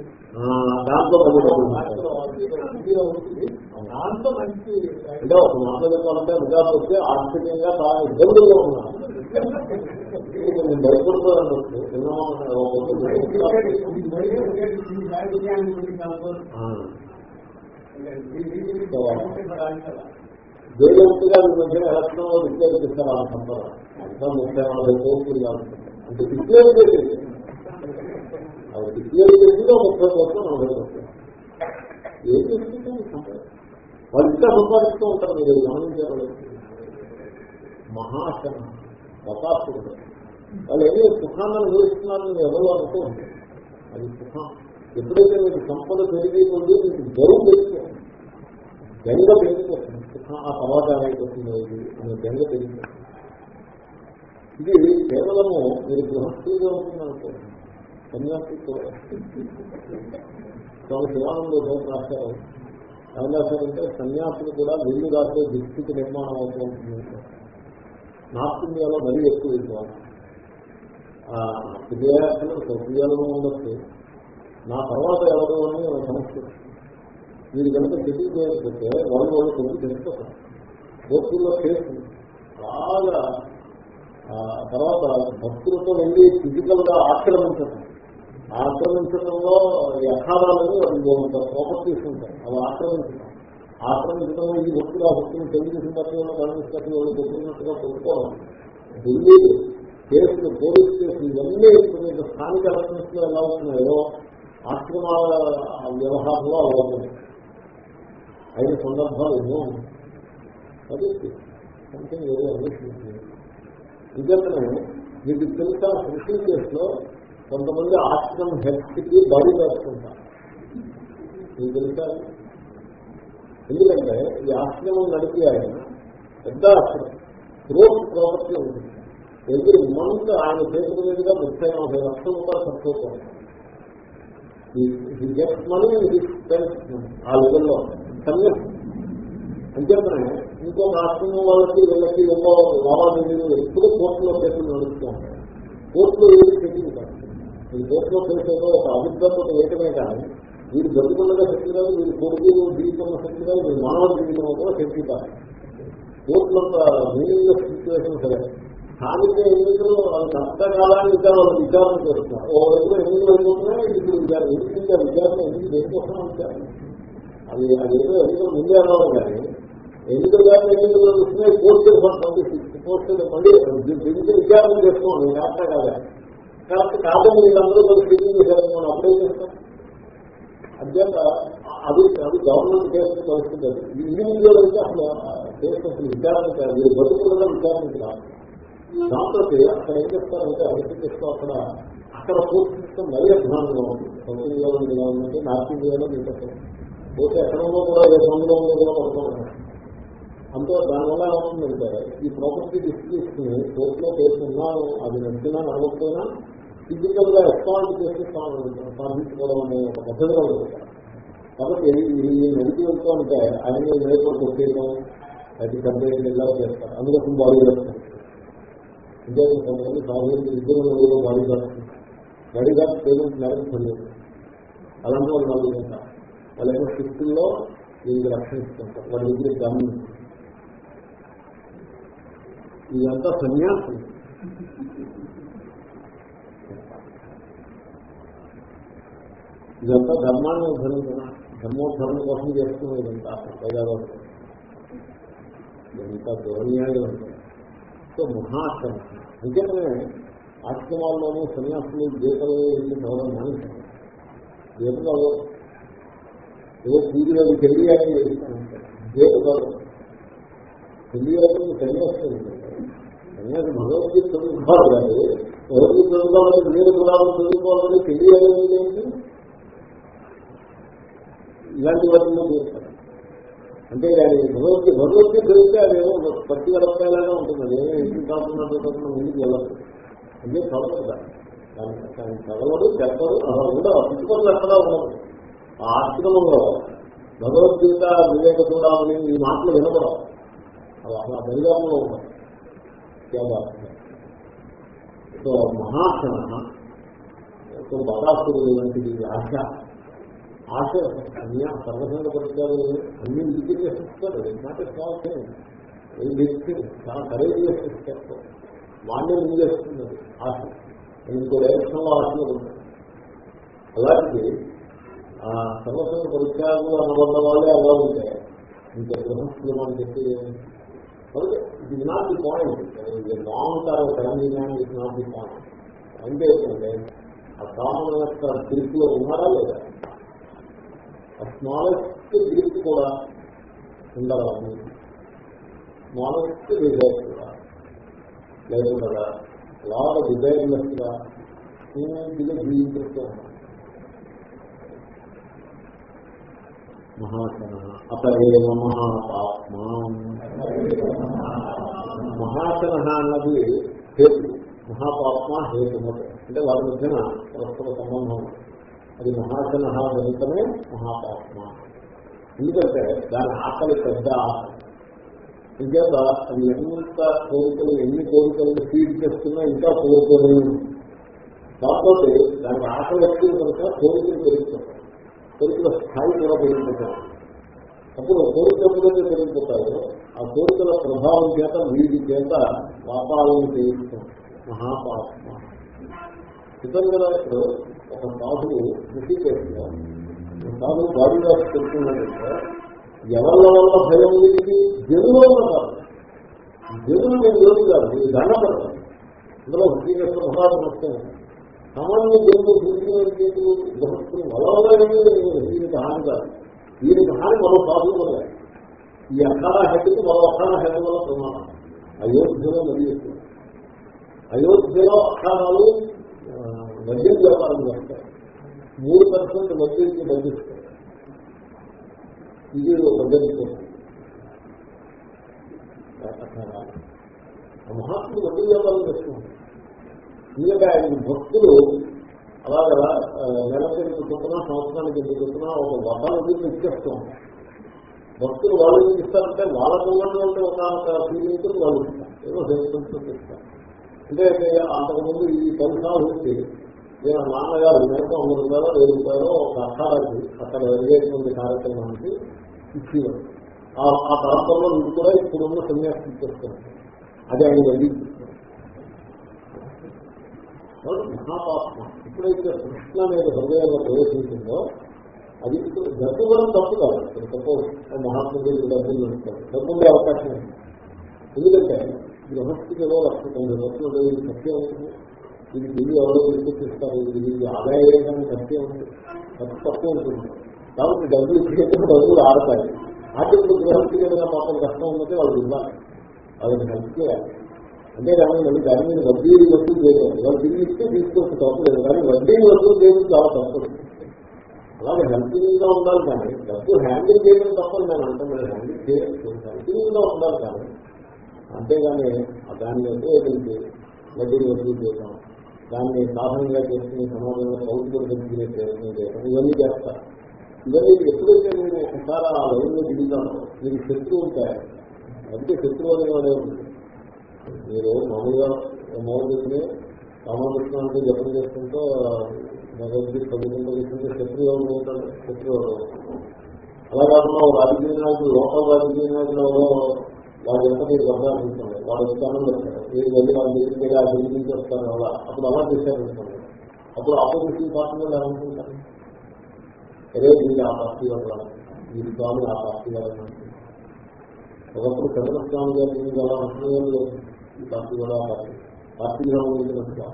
దాంట్లో దాంతో మంచి అంటే ఒక మాట చెప్పాలంటే నిజాలు వస్తే ఆర్థికంగా చాలా ఇబ్బందుల్లో ఉన్నారు. నేను భయపడుతున్నాను దేవంతుగా మీ మధ్య ఎలక్షన్ డిక్లేర్ చేస్తారు ఆ సంపద అంతా ముప్పై నలభై కోట్లు అంటే విద్యార్థి చేసేది అది డిక్లేర్ చేసిందో ముప్పై కోట్లు నలభై కోట్లు. ఏం చేస్తుంది సంపద సంపాదిస్తూ ఉంటారు మీరు గమనించారు మహాశన ప్రతాపుడు వాళ్ళు ఏదో సుఖాన్ని అనుభవిస్తున్నారని ఎవరో అనుకో. అది సుఖం. ఎప్పుడైతే మీకు సంపద పెరిగి ఉంది మీకు గౌరవం పెరిగిపోతుంది. గంగ పెరిగిపోతుంది. సుఖం ఆ తర్వాత ఏమైపోతుంది అనే గంగ పెరిగిపోతుంది. ఇది కేవలము మీరు గృహస్థులుగా ఉంటుందనుకో సన్యాసి స్వామి శివానంద రాశారు. ఏం రాశారంటే సన్యాసులు కూడా వెళ్ళి రాసే దుస్థితి నిర్మాణం అవుతూ ఉంటుంది. నార్త్ ఇండియాలో మరీ ఎక్కువ వెళ్ళిపోవాలి సౌత్ ఇండియాలో ఉండొచ్చు. నా తర్వాత ఎవరు అని సమస్య. మీరు కనుక సెటిల్ చేయకపోతే వాళ్ళు వాళ్ళు కొంచెం తెలుసుకోవాలి. కోర్టుల్లో కేసు. బాగా తర్వాత భక్తులతో వెళ్ళి ఫిజికల్గా ఆక్రమించడం ఆక్రమించడంలో యథారాలని ప్రాపర్టీస్ ఉంటాయి అవి ఆక్రమించడం. ఆక్రమించడం ఈ భక్తులు ఆ భక్తులు తెలుగుదేశం పార్టీ వాళ్ళు కాంగ్రెస్ పార్టీ వాళ్ళు కొట్టుకున్నట్టుగా కొట్టుకోవడం ఢిల్లీ కేసులు పోలీస్ కేసులు ఇవన్నీ ఇప్పుడు స్థానిక ఎలక్షన్స్లో ఎలా అవుతున్నాయో ఆశ్రమాల వ్యవహారంలో అలా అవుతుంది అయిన సందర్భాలు ఎన్నో అది సంథింగ్ ఏదో అన్వేషించింది నిజంగానే మీకు తెలుసా కృషి కేసులో కొంతమంది ఆశ్రమం హెల్త్కి బాడీ వేసుకుంటారు. మీకు తెలుసా? ఎందుకంటే ఈ ఆశ్రమం నడిపి ఆయన పెద్ద ఆశ్రమం. గ్రోత్ ప్రాపర్టీ ఉంటుంది ఎవ్రీ మంత్ ఆయన చేతుల మీదుగా ముప్పై నలభై లక్షల రూపాయలు ఖర్చు అవుతుంది. గెట్ మనీ ఆ లెవెల్లో కన్యస్ అంచేతనే ఇంకో ఆశ్రమం వాళ్ళకి వీళ్ళకి ఎన్నో లావాదేవీలు ఎప్పుడు కోర్టులో కేసులు నడుస్తూ ఉంటాయి. కోర్టులో ఏది సెటిల్ కాదు. ఈ చేతిలో చేసేదో ఒక అభిప్రాయంతో వేయటమే కానీ వీరు బతుకుండగా శక్తి కాదు వీరి కొడుకు జీవితంలో శక్తి కాదు వీరి మానవ జీవితంలో కూడా శక్తి కాదు. కోర్టులంత మీనింగ్లెస్ సిచ్యువేషన్ సరే. స్థానిక ఎన్నికలు కష్టకాలాన్ని వాళ్ళు విచారణ చేస్తున్నారు. ఓ వైపు ఎన్నికలు అయిపోతున్నాయి ఇప్పుడు విచారణ ఎందుకు విచారణ ఎందుకు దేనికోసం విచారణ అది అది ఏదో ఎన్నికలు ముందే అన్నారు కానీ ఎన్నికలు కానీ ఎన్నికలు వస్తున్నాయి పోస్టులు పోస్టులు మళ్ళీ ఎన్నికలు విచారణ చేసుకోండి కరెక్టా కాదా కాబట్టి కాదని వీళ్ళందరూ కొన్ని ఫిటింగ్ చేశారు మనం అప్లై చేస్తాం. అత్యంత అది అది గవర్నమెంట్ చేసిన పరిస్థితి అది ఇండివిజువల్ అయితే అసలు కేసు విచారణ కాదు. మీరు బతుకులలో విచారణ కాదు. దాంతో అక్కడ ఏం చేస్తారంటే అభివృద్ధి చేస్తూ అక్కడ అక్కడ పూర్తి సిస్టమ్ మరీ అధ్వానంగా ఉంది. సౌత్ ఇండియాలో ఇలా ఉందంటే నార్త్ ఇండియాలో మీకు పోతే ఎక్కడంలో కూడా ఏ సమయంలో ఉందో కూడా పడుతున్నాను అంతే దానివల్ల ఏమవుతుందంటే ఈ ప్రాపర్టీ డిస్ప్యూట్స్ని కోర్టులో కేసు ఉన్నాను అది నచ్చినా నడవకపోయినా ఫిజికల్గా ఎక్స్పాండ్ చేసి సాధించుకోవడం అనే ఒక పద్ధతిలో కాబట్టి ఈ నడిపి వెళ్తూ ఉంటే ఆయన నేర్చుకు వచ్చేయడం అది కంప్లీట్ ఇలా చేస్తారు. అందుకోసం బాడీ చేస్తారు ఇంకా కొంతమంది సాధారణ ఇద్దరు బాడీ చేస్తారు బాడీ గార్డ్ పేమెంట్ నడుపుతుంది అలాంటి వాళ్ళు నలుగురు ఉంటారు. వాళ్ళేమో శిస్తుల్లో దీనికి రక్షణ ఇస్తుంటారు వాళ్ళ దగ్గర గమనించారు ఇదంతా సన్యాసం. ఇదంతా ధర్మాన్ని ఉద్ధరించిన ధర్మోద్ధరణ కోసం చేస్తున్న ఇదంతా ప్రజావాదం ఇదంతా ధోరణ్యాలు సో మహాశ్రమ నిజమే ఆశ్రమాల్లోనూ సన్యాసులు గీతలు వెళ్ళి చదవడం మానేశారు గీతలు ఏ పూజలు తెలియాలని చేస్తూ ఉంటారు గీత చదవడం తెలియదు తెలియస్తుంది అనేది భగవద్గీత చదువుకోవాలి భగవద్గీత చదువుకోవాలంటే మీరు కూడా చదువుకోవాలని తెలియాలి ఏంటి? ఇలాంటి వాటిలో చేస్తారు అంటే దాని భగవద్గీత భగవద్గీత చదివితే అదేమో పత్తి గడపేలాగా ఉంటుంది అదేమో ఇంటికి కాకుండా కాకుండా ముందుకు వెళ్ళదు అంటే చదవదు దాన్ని దాన్ని చదవడు చెప్పడు అలా కూడా పుట్టుకలు ఎక్కడా ఉండదు ఆ ఆశ్రమంలో భగవద్గీత వివేక చూడాలని ఈ మాటలు వినపడవు అవి అలా దరిదాపులో ఉన్నాయి సో మహాశన సో బదాసురుడు వంటిది ఆశ ఆశ అన్య సర్వసంగ పరిచయాలు అన్ని విజిట్ చేసిస్తారు నాట్ స్మాల్ థింగ్ చాలా కరేజియస్ స్టెప్ వాడిని ముందు చేస్తున్నది ఆశ. ఇంకో డైరెక్షన్లో ఆశలు ఉంటాయి. అలాంటిది సర్వసంగ పరిచయాలు అనుబంధ వాళ్ళే అలా ఉంటాయి. ఇంకా గృహస్థులు అని చెప్పి ఓకే ఇది not the point long term Telangana ఇది నాట్ ది పాయింట్ అంటే ఏంటంటే ఆ కామన్ యొక్క గ్రిప్ ఉన్నారా లేదా? స్మాలెస్ట్ గ్రిప్ కూడా ఉండరాదు స్మాలెస్ట్ డిజైర్ కూడా. లేకుండా లాగా డిజైర్లెస్గా పూర్తిగా జీవించేస్తూ ఉన్నాం మహాశన అతయేవ మహాపాత్మ మహాశన అన్నది హేతు. మహాపాత్మ హేతుమత. అంటే వారి మధ్యన పరస్పర సంబంధం ఉంది. అది మహాశన గణితమే మహాపాత్మ ఎందుకంటే దాని ఆకలి పెద్ద ఇంకా అది ఎంత కోరికలు ఎన్ని కోరికలు ఫీడ్ చేస్తున్నా ఇంకా కోరుకోలేదు కాకపోతే దాని ఆకలి ఎక్కువ కనుక కోరికలు పెరుగుతాయి. కోరికల స్థాయి కూడా పెరిగిపోతాయి. అప్పుడు కోరిక ఎప్పుడైతే పెరిగిపోతాయో ఆ కోరికల ప్రభావం చేత వీడి చేత పాపాలను చేయిస్తాం మహాపాత్మ ఇతను కదా ఇప్పుడు ఒక సాధువు కృషి చేస్తున్నారు సాధువు బాడీగా చెప్తున్నదంటే ఎవరి వల్ల భయం వీడికి జనుల ఉన్నారు జనులు నేను లేదు కాదు ఇది దండపడతాను. ఇందులో శ్రీకృష్ణ మహాత్మ వస్తాను సామాన్య జనులు చూసుకునే గృహస్థులు వల్ల దీనికి హాని కాదు. దీనికి హాని మరో సాధువు వల్ల ఈ అఖాడ హెడ్కి మరో అఖాడ హెడ్ వల్ల ప్రమాణం. అయోధ్యలో నది అయోధ్యలో అఖాడాలు మద్యం వ్యాపారం చేస్తారు మూడు పర్సెంట్ మద్యంకి బంధిస్తారు ఇది ఒక బంధిస్తారు మహాత్ముడు మద్యం వ్యాపారం చేస్తున్నారు ఎందుకంటే ఆయన భక్తులు అలాగా నెలకి ఎందుకు చొప్పున సంవత్సరానికి ఎందుకు చొప్పున ఒక వదాలు ఇచ్చేస్తాం భక్తులు వాళ్ళు ఏం ఇస్తారంటే వాళ్ళకు ఉన్నటువంటి ఒక ఫీలింగ్ వాళ్ళు ఇస్తారు ఏదో సెన్సెన్స్ ఇస్తారు అంటే అంతకుముందు ఈ పరిసరాలు వచ్చి నేను నాన్నగారు మేరకు వంద రూపాయలు వెయ్యి రూపాయలు ఒక అర్థాలకి అక్కడ జరిగేటువంటి కార్యక్రమానికి ఇచ్చేవారు. ఆ ప్రాంతంలో వీడు కూడా ఇప్పుడున్న సన్యాసం ఇచ్చేస్తాను అది ఆయన వెళ్ళి మహాపాత్మ. ఎప్పుడైతే కృష్ణ అనేది హృదయంలో ప్రవేశించిందో అది ఇప్పుడు డబ్బు కూడా తప్పు కాదు. ఇప్పుడు సపోజ్ మహాత్ముడు డబ్బులు నడుస్తారు డబ్బు ఉండే అవకాశం ఎందుకంటే గృహస్థితిలో లక్ష తొమ్మిది లక్షలు సత్యం అవుతుంది ఇది బిల్లు ఎవరో తీసుకొచ్చిస్తారు ఇది ఇది ఆదాయం ఖర్చు ఉంది ఖర్చు తక్కువ ఉంటుంది. కాబట్టి డబ్బులు ఇచ్చేటప్పుడు డబ్బులు ఆడతాయి. ఆర్థిక గృహస్థికి ఏదైనా మాత్రం కష్టం ఉన్నది వాళ్ళు ఇవ్వాలి. వాళ్ళని హెల్ప్ చేయాలి అంటే కానీ మళ్ళీ దాని మీద వడ్డీ వసూలు చేయాలి. వాళ్ళు తిరిగి ఇస్తే తీసుకొచ్చి తప్పలేదు. కానీ వడ్డీ వసూలు చేయడం చాలా తప్పదు అలాగే హెల్పింగ్గా ఉండాలి కానీ డబ్బు హ్యాండిల్ చేయడం తప్పని నేను అంటున్నాను. హ్యాండిల్ చేయలేదు హెల్పింగ్గా ఉండాలి కానీ అంతేగాని దాన్ని ఉపయోగించి వడ్డీ వసూలు చేయడం దాన్ని సాధనంగా చేసుకుని సమాజంలో పౌరులు పెంచుకునే ప్రయత్నం చేయడం ఇవన్నీ చేస్తారు. ఇవన్నీ ఎప్పుడైతే నేను ఒకసారి ఆ లైన్లో దిగుతాను మీరు శత్రువు ఉంటాయి అందుకే శత్రువు అనేవాడే ఉంటుంది మీరు మామూలుగా మామూలుగానే రామకృష్ణ అంటే జపం చేసుకుంటూ భగవద్గీత చదువుకుంటూ తీసుకుంటే శత్రువు ఎవరు ఉంటాడు శత్రువు ఎవరు అలా కాకుండా రాజకీయ నాయకులు లోకల్ రాజకీయ నాయకులు ఎవరో వాళ్ళు ఎంత మీరు గమనించండి వాళ్ళు ఎంత పెడతారు మీరు వెళ్ళి వాళ్ళ దగ్గరికి వెళ్ళి ఆ బిల్డింగ్ వస్తారు అలా అప్పుడు అలా చేశారనుకోండి అప్పుడు ఆపోజిషన్ పార్టీ వాళ్ళు అనుకుంటారు అదే మీరు ఆ పార్టీ వాళ్ళు మీరు స్వామి ఆ పార్టీ వాళ్ళు ఒకప్పుడు చంద్ర స్వామి గారి గురించి అలా అనుకునే ఈ పార్టీ కూడా పార్టీ. పార్టీగా ఉండినట్టుగా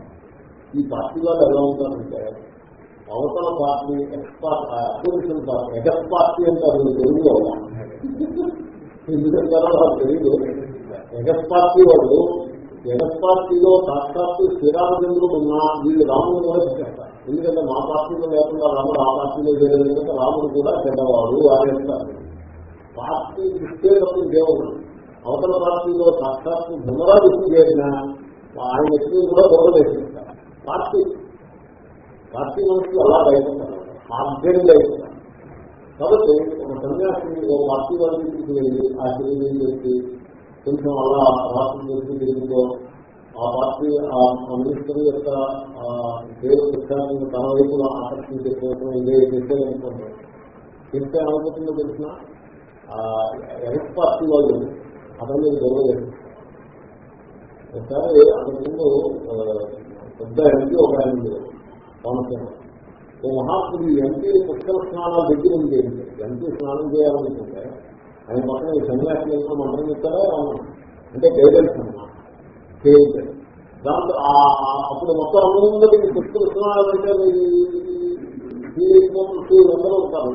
ఈ పార్టీ వాళ్ళు ఎలా ఉంటారంటే అవతల party ex party opposition party ఎగస్ party అంటారు. తెలుగులో. ఎందుకంటారో నాకు తెలియదు ఎగస్ పార్టీ వాడు ఎగస్ పార్టీలో సాక్షాత్తు శ్రీరామచంద్రుడు ఉన్నా వీళ్ళు రాముడు కూడా చెప్పేస్తారు ఎందుకంటే మా పార్టీలో లేకుండా రాముడు ఆ పార్టీలో చేయలేదు రాముడు కూడా చెడ్డవాడు అనేస్తారు పార్టీ దృష్టే తప్ప దేవుడు. అవతల పార్టీలో సాక్షాత్తు ధర్మరాజు చేసిన ఆయన ఎక్కువ కూడా గొడవ పార్టీ. పార్టీ మనుషులు అలా భయపడతారు ఆర్జన్గా అయిపోతారు కాబట్టి ఒక సన్యాసిని ఒక పార్టీ వాళ్ళకి వెళ్ళి ఆ తెలియజేసి చెప్పి కొంచెం అలా రాష్ట్రం చేసి తిరుగుతో ఆ పార్టీ ఆ మినిస్టర్ యొక్క ఆ పేరు తన వైపు ఆకర్షించే కోసం ఇదే చేసేదనుకోండి చెప్తే అనుకుంటుందో తెలిసిన? ఎలక్ట్ పార్టీ వాళ్ళు అతని మీద గొడవ ఒకసారి అతని ముందు పెద్ద ఎంపీ ఒక ఆయన పవన్ కోనసీమ. ఓ మహాత్ముడు ఎంపీ పుష్కర స్నానాల దగ్గర ఉంది ఎంపీ స్నానం చేయాలనుకుంటే ఆయన పక్కన ఈ సన్యాసి ఏమో మంత్రం చెప్తారా? అంటే గైడెన్స్ అన్నమాట. దాంతో అప్పుడు మొత్తం అందరూ ఈ శక్తులు స్నానాలు అంటే అందరూ ఉంటారు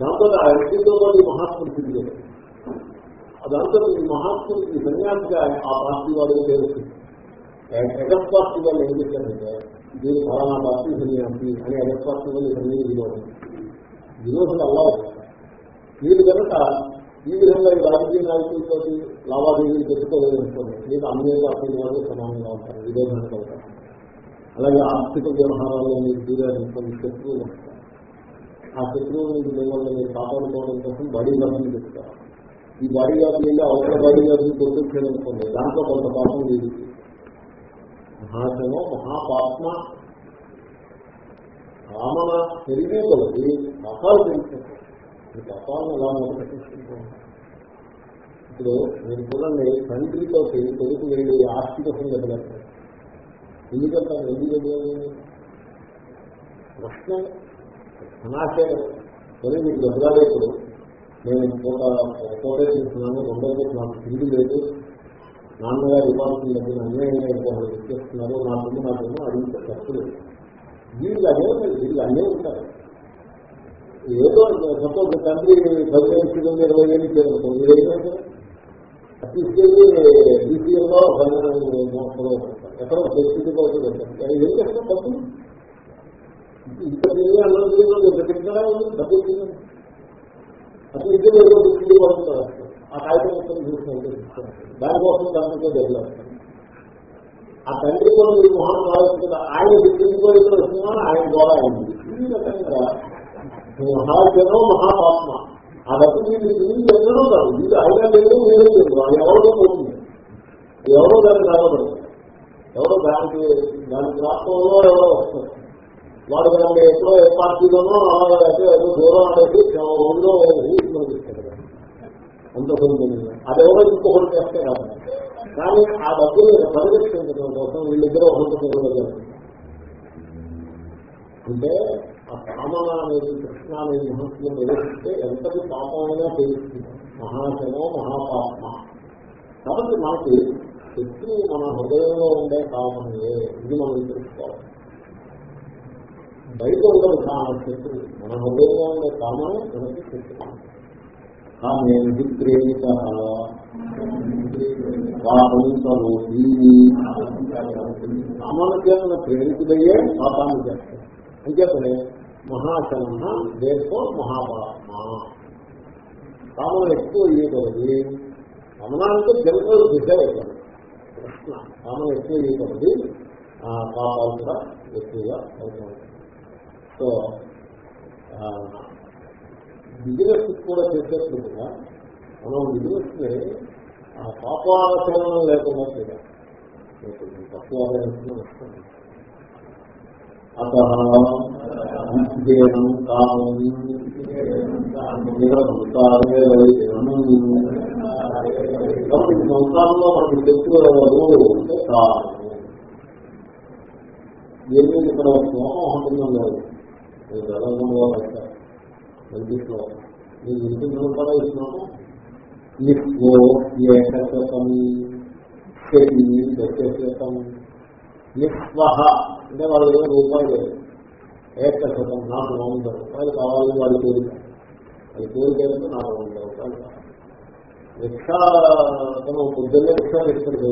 దాంతో ఆ వ్యక్తితో కూడా ఈ మహాత్ముడు తిరిగారు దాంతో ఈ మహాత్ముడు ఈ సన్యాసిగా ఆ పార్టీ వాడు తెలుస్తుంది ఎగస్ పార్టీ వాళ్ళు ఏం చేశారంటే దీని ఫలానా పార్టీ సన్యాసి అని ఎగస్ పార్టీ వాళ్ళు ఇవన్నీ విరోధం. విరోధులు అలా ఉంటారు. మీరు కనుక ఈ విధంగా ఈ రాజకీయ నాయకులతో లావాదేవీలు పెట్టుకోలేదనుకోండి మీరు అన్ని పార్టీల వాళ్ళు సమానంగా ఉంటారు విరోధానికి అవుతారు. అలాగే ఆర్థిక వ్యవహారాల్లో మీరు దూరాలనుకోండి శత్రువులు ఉంటారు. ఆ శత్రువులు మీకు మిమ్మల్ని మీరు కాపాడుకోవడం కోసం బడీ గార్డుని చెప్తారు. ఈ బాడీ గారి మీద అవసర బాడీ గార్డుని కొట్టుకోవాలనుకోండి దాంట్లో కొంత పాపం లేదు. మహాశనో మహాపాత్మ కామన పెరిగే కొలది మహాలు పెంచుతుంది ఈ పాపాలను ఎలా మొదలుపెట్టించుకుంటాం ఇప్పుడు మీరు చూడండి తండ్రితో కొడుకు వెళ్ళి ఆస్తి కోసం గడగలుగుతారు ఎందుకంటే ఎందుకు గడగలేదు ప్రశ్న అనాశయం. కానీ మీకు గడగాలేప్పుడు నేను పూట ఫోటో తీసుకున్నాను రెండో నాకు తిండి లేదు. నాన్నగారు ఇవ్వాల్సిన డబ్బులు అన్యాయంగా ఇంకొకరు ఇచ్చేస్తున్నారు నా ముందు నాకు అడిగితే తప్పులు వీళ్ళు అదే వీళ్ళు అన్నీ ఉంటారు. ఏదో సపోజ్ తండ్రి పదిహేను ఇచ్చింది ఇరవై ఏళ్ళు చేరుకుంటాం మీరు ఏంటంటే తీసుకెళ్ళి బీసీఎల్లో ఎక్కడో పరిస్థితిలో ఏం చేస్తాం డబ్బులు. ఇక్కడ పెట్టినా డబ్బులు అసలు ఇద్దరు ఏదో ఆ చూసుకుంటే దానికోసం దానితో ఆ తండ్రి కూడా మీరు ఆలోచించిన ఆయన దిగ్గు ఆయన ద్వారా ఈ రకంగా మహాజనం మహాపాత్మ. ఆ రకం మీరు తిరిగి ఎన్నడూ కాదు. ఇది ఆయన లేదు మీరే లేదు. అది ఎవరితో పోతుంది ఎవరో దాన్ని రాబడదు ఎవరో దానికి దానికి రాష్ట్రంలో ఎవరో వస్తారు. వాడు దాన్ని ఎప్పుడో ఏ పార్టీలోనో అలాగే అయితే ఏదో దూరం అనేది రోజులో ఊరికి అంత సొంతంగా అది ఎవరో ఇంకొకటి చేస్తే కాదు. కానీ ఆ డబ్బులు పరిరక్షించడం కోసం వీళ్ళిద్దరూ ఒకరికొకరు అంటే ఆ కామన అనేది కృష్ణ అనే మహత్వం నిర్వహిస్తే ఎంతటి పాపమైనా తెలుస్తుంది మహాశనో మహాపాత్మ కాబట్టి మనకి శక్తి మన హృదయంలో ఉండే కామనే ఇది మనం తెలుసుకోవాలి. బయట ఉండదు కామ శత్రువు మన హృదయంలో ఉండే కామనే మనకి శక్తి. కామేందు ప్రేమిత పాపంతరోధి కామన చేసిన ప్రేమితుడయ్యే పాపాన్ని చేస్తాడు. అంచేతనే మహాశన దేశో మహాపాత్మ కామన ఎక్కువ ఇవ్వగలది కామనానికి జనరల్ దిశ అవుతుంది ప్రశ్న కామన ఎక్కువ ఇవ్వగలది ఆ పాపాలు కూడా ఎక్కువగా అవుతుంది సో బిజినెస్ కూడా చేసేప్పుడు కూడా మనం బిజినెస్ని లేకుండా చేయాలి. తక్కువ నష్టం. అతనం కామం కాబట్టి సంసారంలో మనకి శత్రువు అంటే కామం ఏమీ ఇక్కడ స్మోహం లేదు మీరు జలంలో పెట్టారు మంచిలో ఇంటిలో కూడా నిస్వహ అంటే వాళ్ళు ఏదో రూపాయలు లేదు. ఏకశతం నాకు వంద రూపాయలు కావాలి వాళ్ళు కోరిక. వాళ్ళ కోరిక ఏంటంటే నాకు వంద రూపాయలు కావాలి రిక్షా తను పొద్దున్నే రిక్షా వేసుకుంటే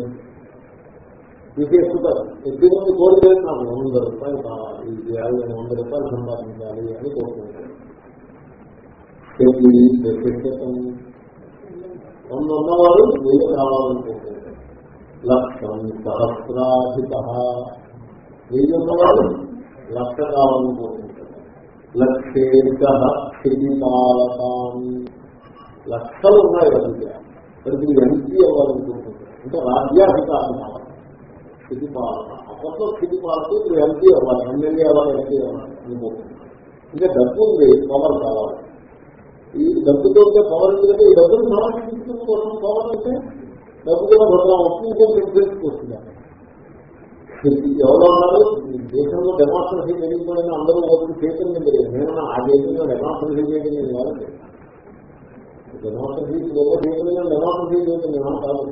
ఇది ఎక్కుతారు మంది కోరిక నాకు వంద రూపాయలు కావాలి ఇది చేయాలి నేను వంద రూపాయలు సంపాదించాలి అని కోరుకుంటాను వంద ఉన్నవారు వెయ్యి కావాలనుకుంటున్నారు లక్షం సహస్రాధిక వెయ్యి ఉన్నవారు లక్ష కావాలని కోరుకుంటారు లక్షేక లక్షలు ఉన్నాయి కనుక ప్రతి ఎంపీ అవ్వాలనుకుంటున్నారు. అంటే రాజ్యాధికారం కావాలి స్థితిపాలన అప్పట్లో స్థితిపాలన ఇప్పుడు ఎంపీ అవ్వాలి. ఎమ్మెల్యే అవ్వాలి ఎంపీ అవ్వాలి అనుకుంటున్నారు ఇంకా డబ్బు ఉంది పవర్ కావాలి. ఈ డబ్బుతో పవర్ ఎందుకంటే ఈ డబ్బును డబ్బులు సమర్పించుకోవడం పవర్ అంటే డబ్బు కూడా భద్రం ఒప్పుకుంటే తెలుసుకొస్తుంది ఎవరో ఉన్నారు దేశంలో డెమోక్రసీ జరిగిపోయిన అందరూ ఒకటి చైతన్యం తెలియదు నేను ఆ దేశంలో డెమోక్రసీ చేయడం నేను కాదు. డెమోక్రసీ చైతన్యం డెమోక్రసీ చేయడం కాదు.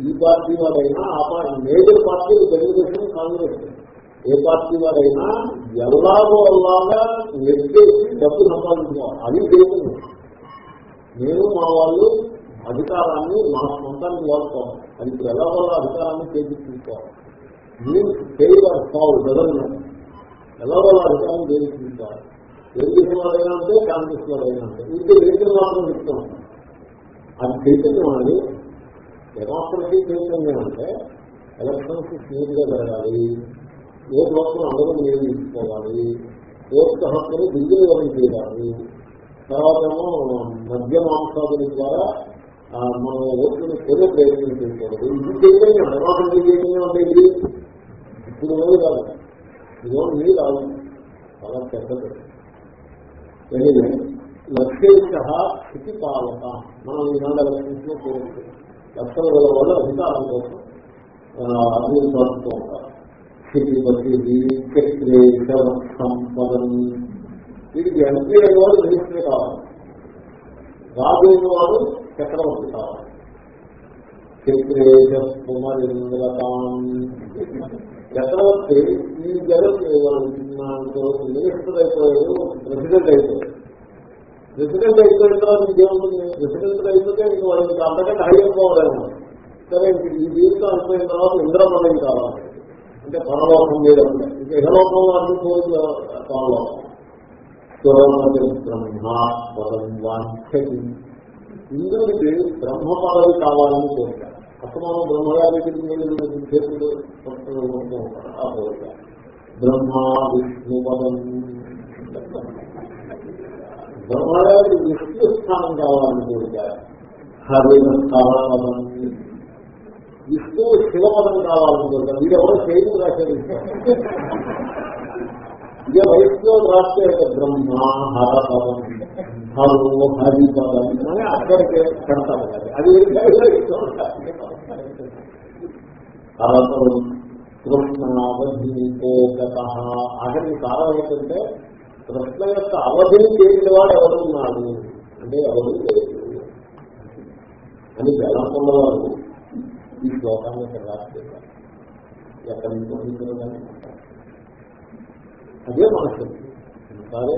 ఈ పార్టీ వారైనా ఆ పార్టీ మేజర్ పార్టీలు తెలుగుదేశం కాంగ్రెస్. ఏ పార్టీ వారైనా ఎలాగో అలాగా నిర్దేశి డబ్బు సంపాదించుకోవాలి. అది దేవుడు నేను మా వాళ్ళు అధికారాన్ని మా సొంతాన్ని వాడుకోవాలి. అది ఇప్పుడు ఎలా అధికారాన్ని చేపించుకోవాలి మీరు ఫెయిల్ సాల్వ్ బెదర్లు ఎలా వల్ల అధికారం చేజించుకోవాలి తెలుగుదేశం వారైనా అంటే కాంగ్రెస్ వారైనా అంటే ఇంకే రేట్లు మాత్రం చెప్తాం. అది చైతన్యం అని డెమోక్రసీ చైతన్యం అంటే ఎలక్షన్స్ స్మూత్గా జరగాలి. ఓటు హక్కును అందరూ వినియోగించుకోవాలి ఓటు హక్కును దుర్వినియోగం చేయాలి. తర్వాత ఏమో మద్య మాంసాదుల ద్వారా మనం ఓట్లను కొనే ప్రయత్నం చేయకూడదు. ఇది చైతన్యం డెమోక్రసీ చైతన్యం అంటే ఇది. ఇప్పుడు ఏమీ కాదు. ఇదో మీ రాదు చాలా పెద్దది. ఎనివే లక్ష్యేష స్థితి పాలక. మనం ఈనాడు ఎలక్షన్స్లో కోరుకుంటాం లక్షల వేల వాళ్ళు అధికారం కోసం అభివృద్ధి పడుతూ ఉంటారు. స్థితిపతి చక్రేష సంపదం. వీటికి ఎంపీ అయినవాడు మినిస్టర్ కావాలి. రాజు అయినవాడు చక్రవర్తి కావాలి. చక్రేష పునరింద్రతాం చక్రవర్తి ఈ జగత్ మినిస్టర్ అయిపోయాడు ప్రెసిడెంట్ అయిపోయాడు. ప్రెసిడెంట్ అయిపోయిన తర్వాత ఇంకేముంటుంది? ప్రెసిడెంట్ అయిపోతే ఇంక వాళ్ళకి అంతకంటే హై అయిపోవడం సరే ఇంక ఈ జీవితం అయిపోయిన తర్వాత ఇంద్ర కావాలి. అంటే పరలోకం మీద ఇంకా ఇహలోకంలో అన్ని కోరిక పరలోకం. ఇంద్రుడికి బ్రహ్మ పదవి కావాలని కోరిక. అసమానం బ్రహ్మగారి చేతులు పట్టుకుని ఉంటూ బ్రహ్మ విష్ణు పదం బ్రహ్మగారికి విష్ణు స్థానం కావాలని కోరిక. హరిన స్థానం. విష్ణు శివపదం కావాలని కోరిక. మీరు ఎవరో చేయడం రాశారు? ఇదే వయసులో రాస్తే బ్రహ్మ హర పదం. హరు హరి పదం అని అక్కడికి కడతారు అది హరపదం కృష్ణావధికోగత ఆఖరికి కారణం ఏంటంటే కృష్ణ యొక్క అవధిని చేసిన వాడు ఎవరున్నాడు అంటే ఎవరు అని వేలంకొండ వారు ఈ శ్లోకాన్ని ఇక్కడ రాస్తారు ఎక్కడి నుంచి అదే మన శక్తి సరే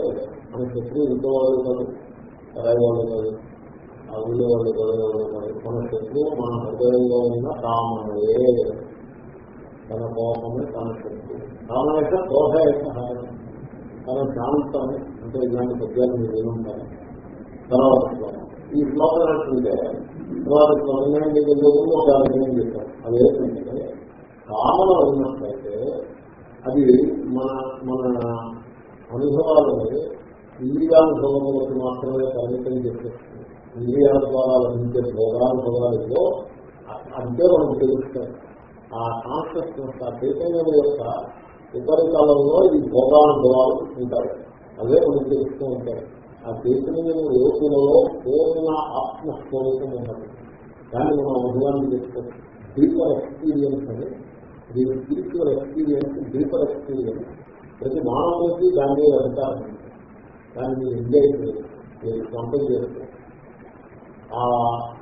మన శత్రువు ఇంకో వాళ్ళు కాదు. పరాయి వాళ్ళు కాదు. ఆ ఊళ్ళో వాళ్ళు కాదు. కాదు మన శత్రువు మన హృదయంలో ఉన్న రామణే తన కోపమే తన శత్రువు రామణ యొక్క క్రోధ యొక్క తన శాంతాన్ని అంటే ఇలాంటి పద్యాలు మీరు ఏముంటారు తర్వాత ఈ శ్లోకం అంటే తర్వాత శ్లోకం మీకు ఒక అర్థం చేశారు అది ఏంటంటే కామన ఉన్నట్లయితే అది మన మన అనుభవాలని ఇంద్రియానుభవములకు మాత్రమే పరిమితం చేసేస్తుంది. ఇంద్రియాల ద్వారా లభించే భోగానుభవాలలో అంతే మనకు తెలుస్తాయి. ఆ కాన్షియస్నెస్ ఆ చైతన్యం యొక్క ఉపరితలంలో ఈ భోగానుభవాలు ఉంటాయి. అవే మనకు తెలుస్తూ ఉంటాయి. ఆ చైతన్యం లోతులలో పూర్ణ ఆత్మస్వరూపం ఉన్నది. దాన్ని మనం అనుభవాన్ని చేసుకోవచ్చు డీపర్ ఎక్స్పీరియన్స్ అని. దీని స్పిరిచువల్ ఎక్స్పీరియన్స్ డీపర్ ఎక్స్పీరియన్స్ ప్రతి మానవునికి దాని మీద అధికారం ఉంది. దాన్ని మీరు ఎంజాయ్ చేయరు మీరు సొంతం చేస్తారు ఆ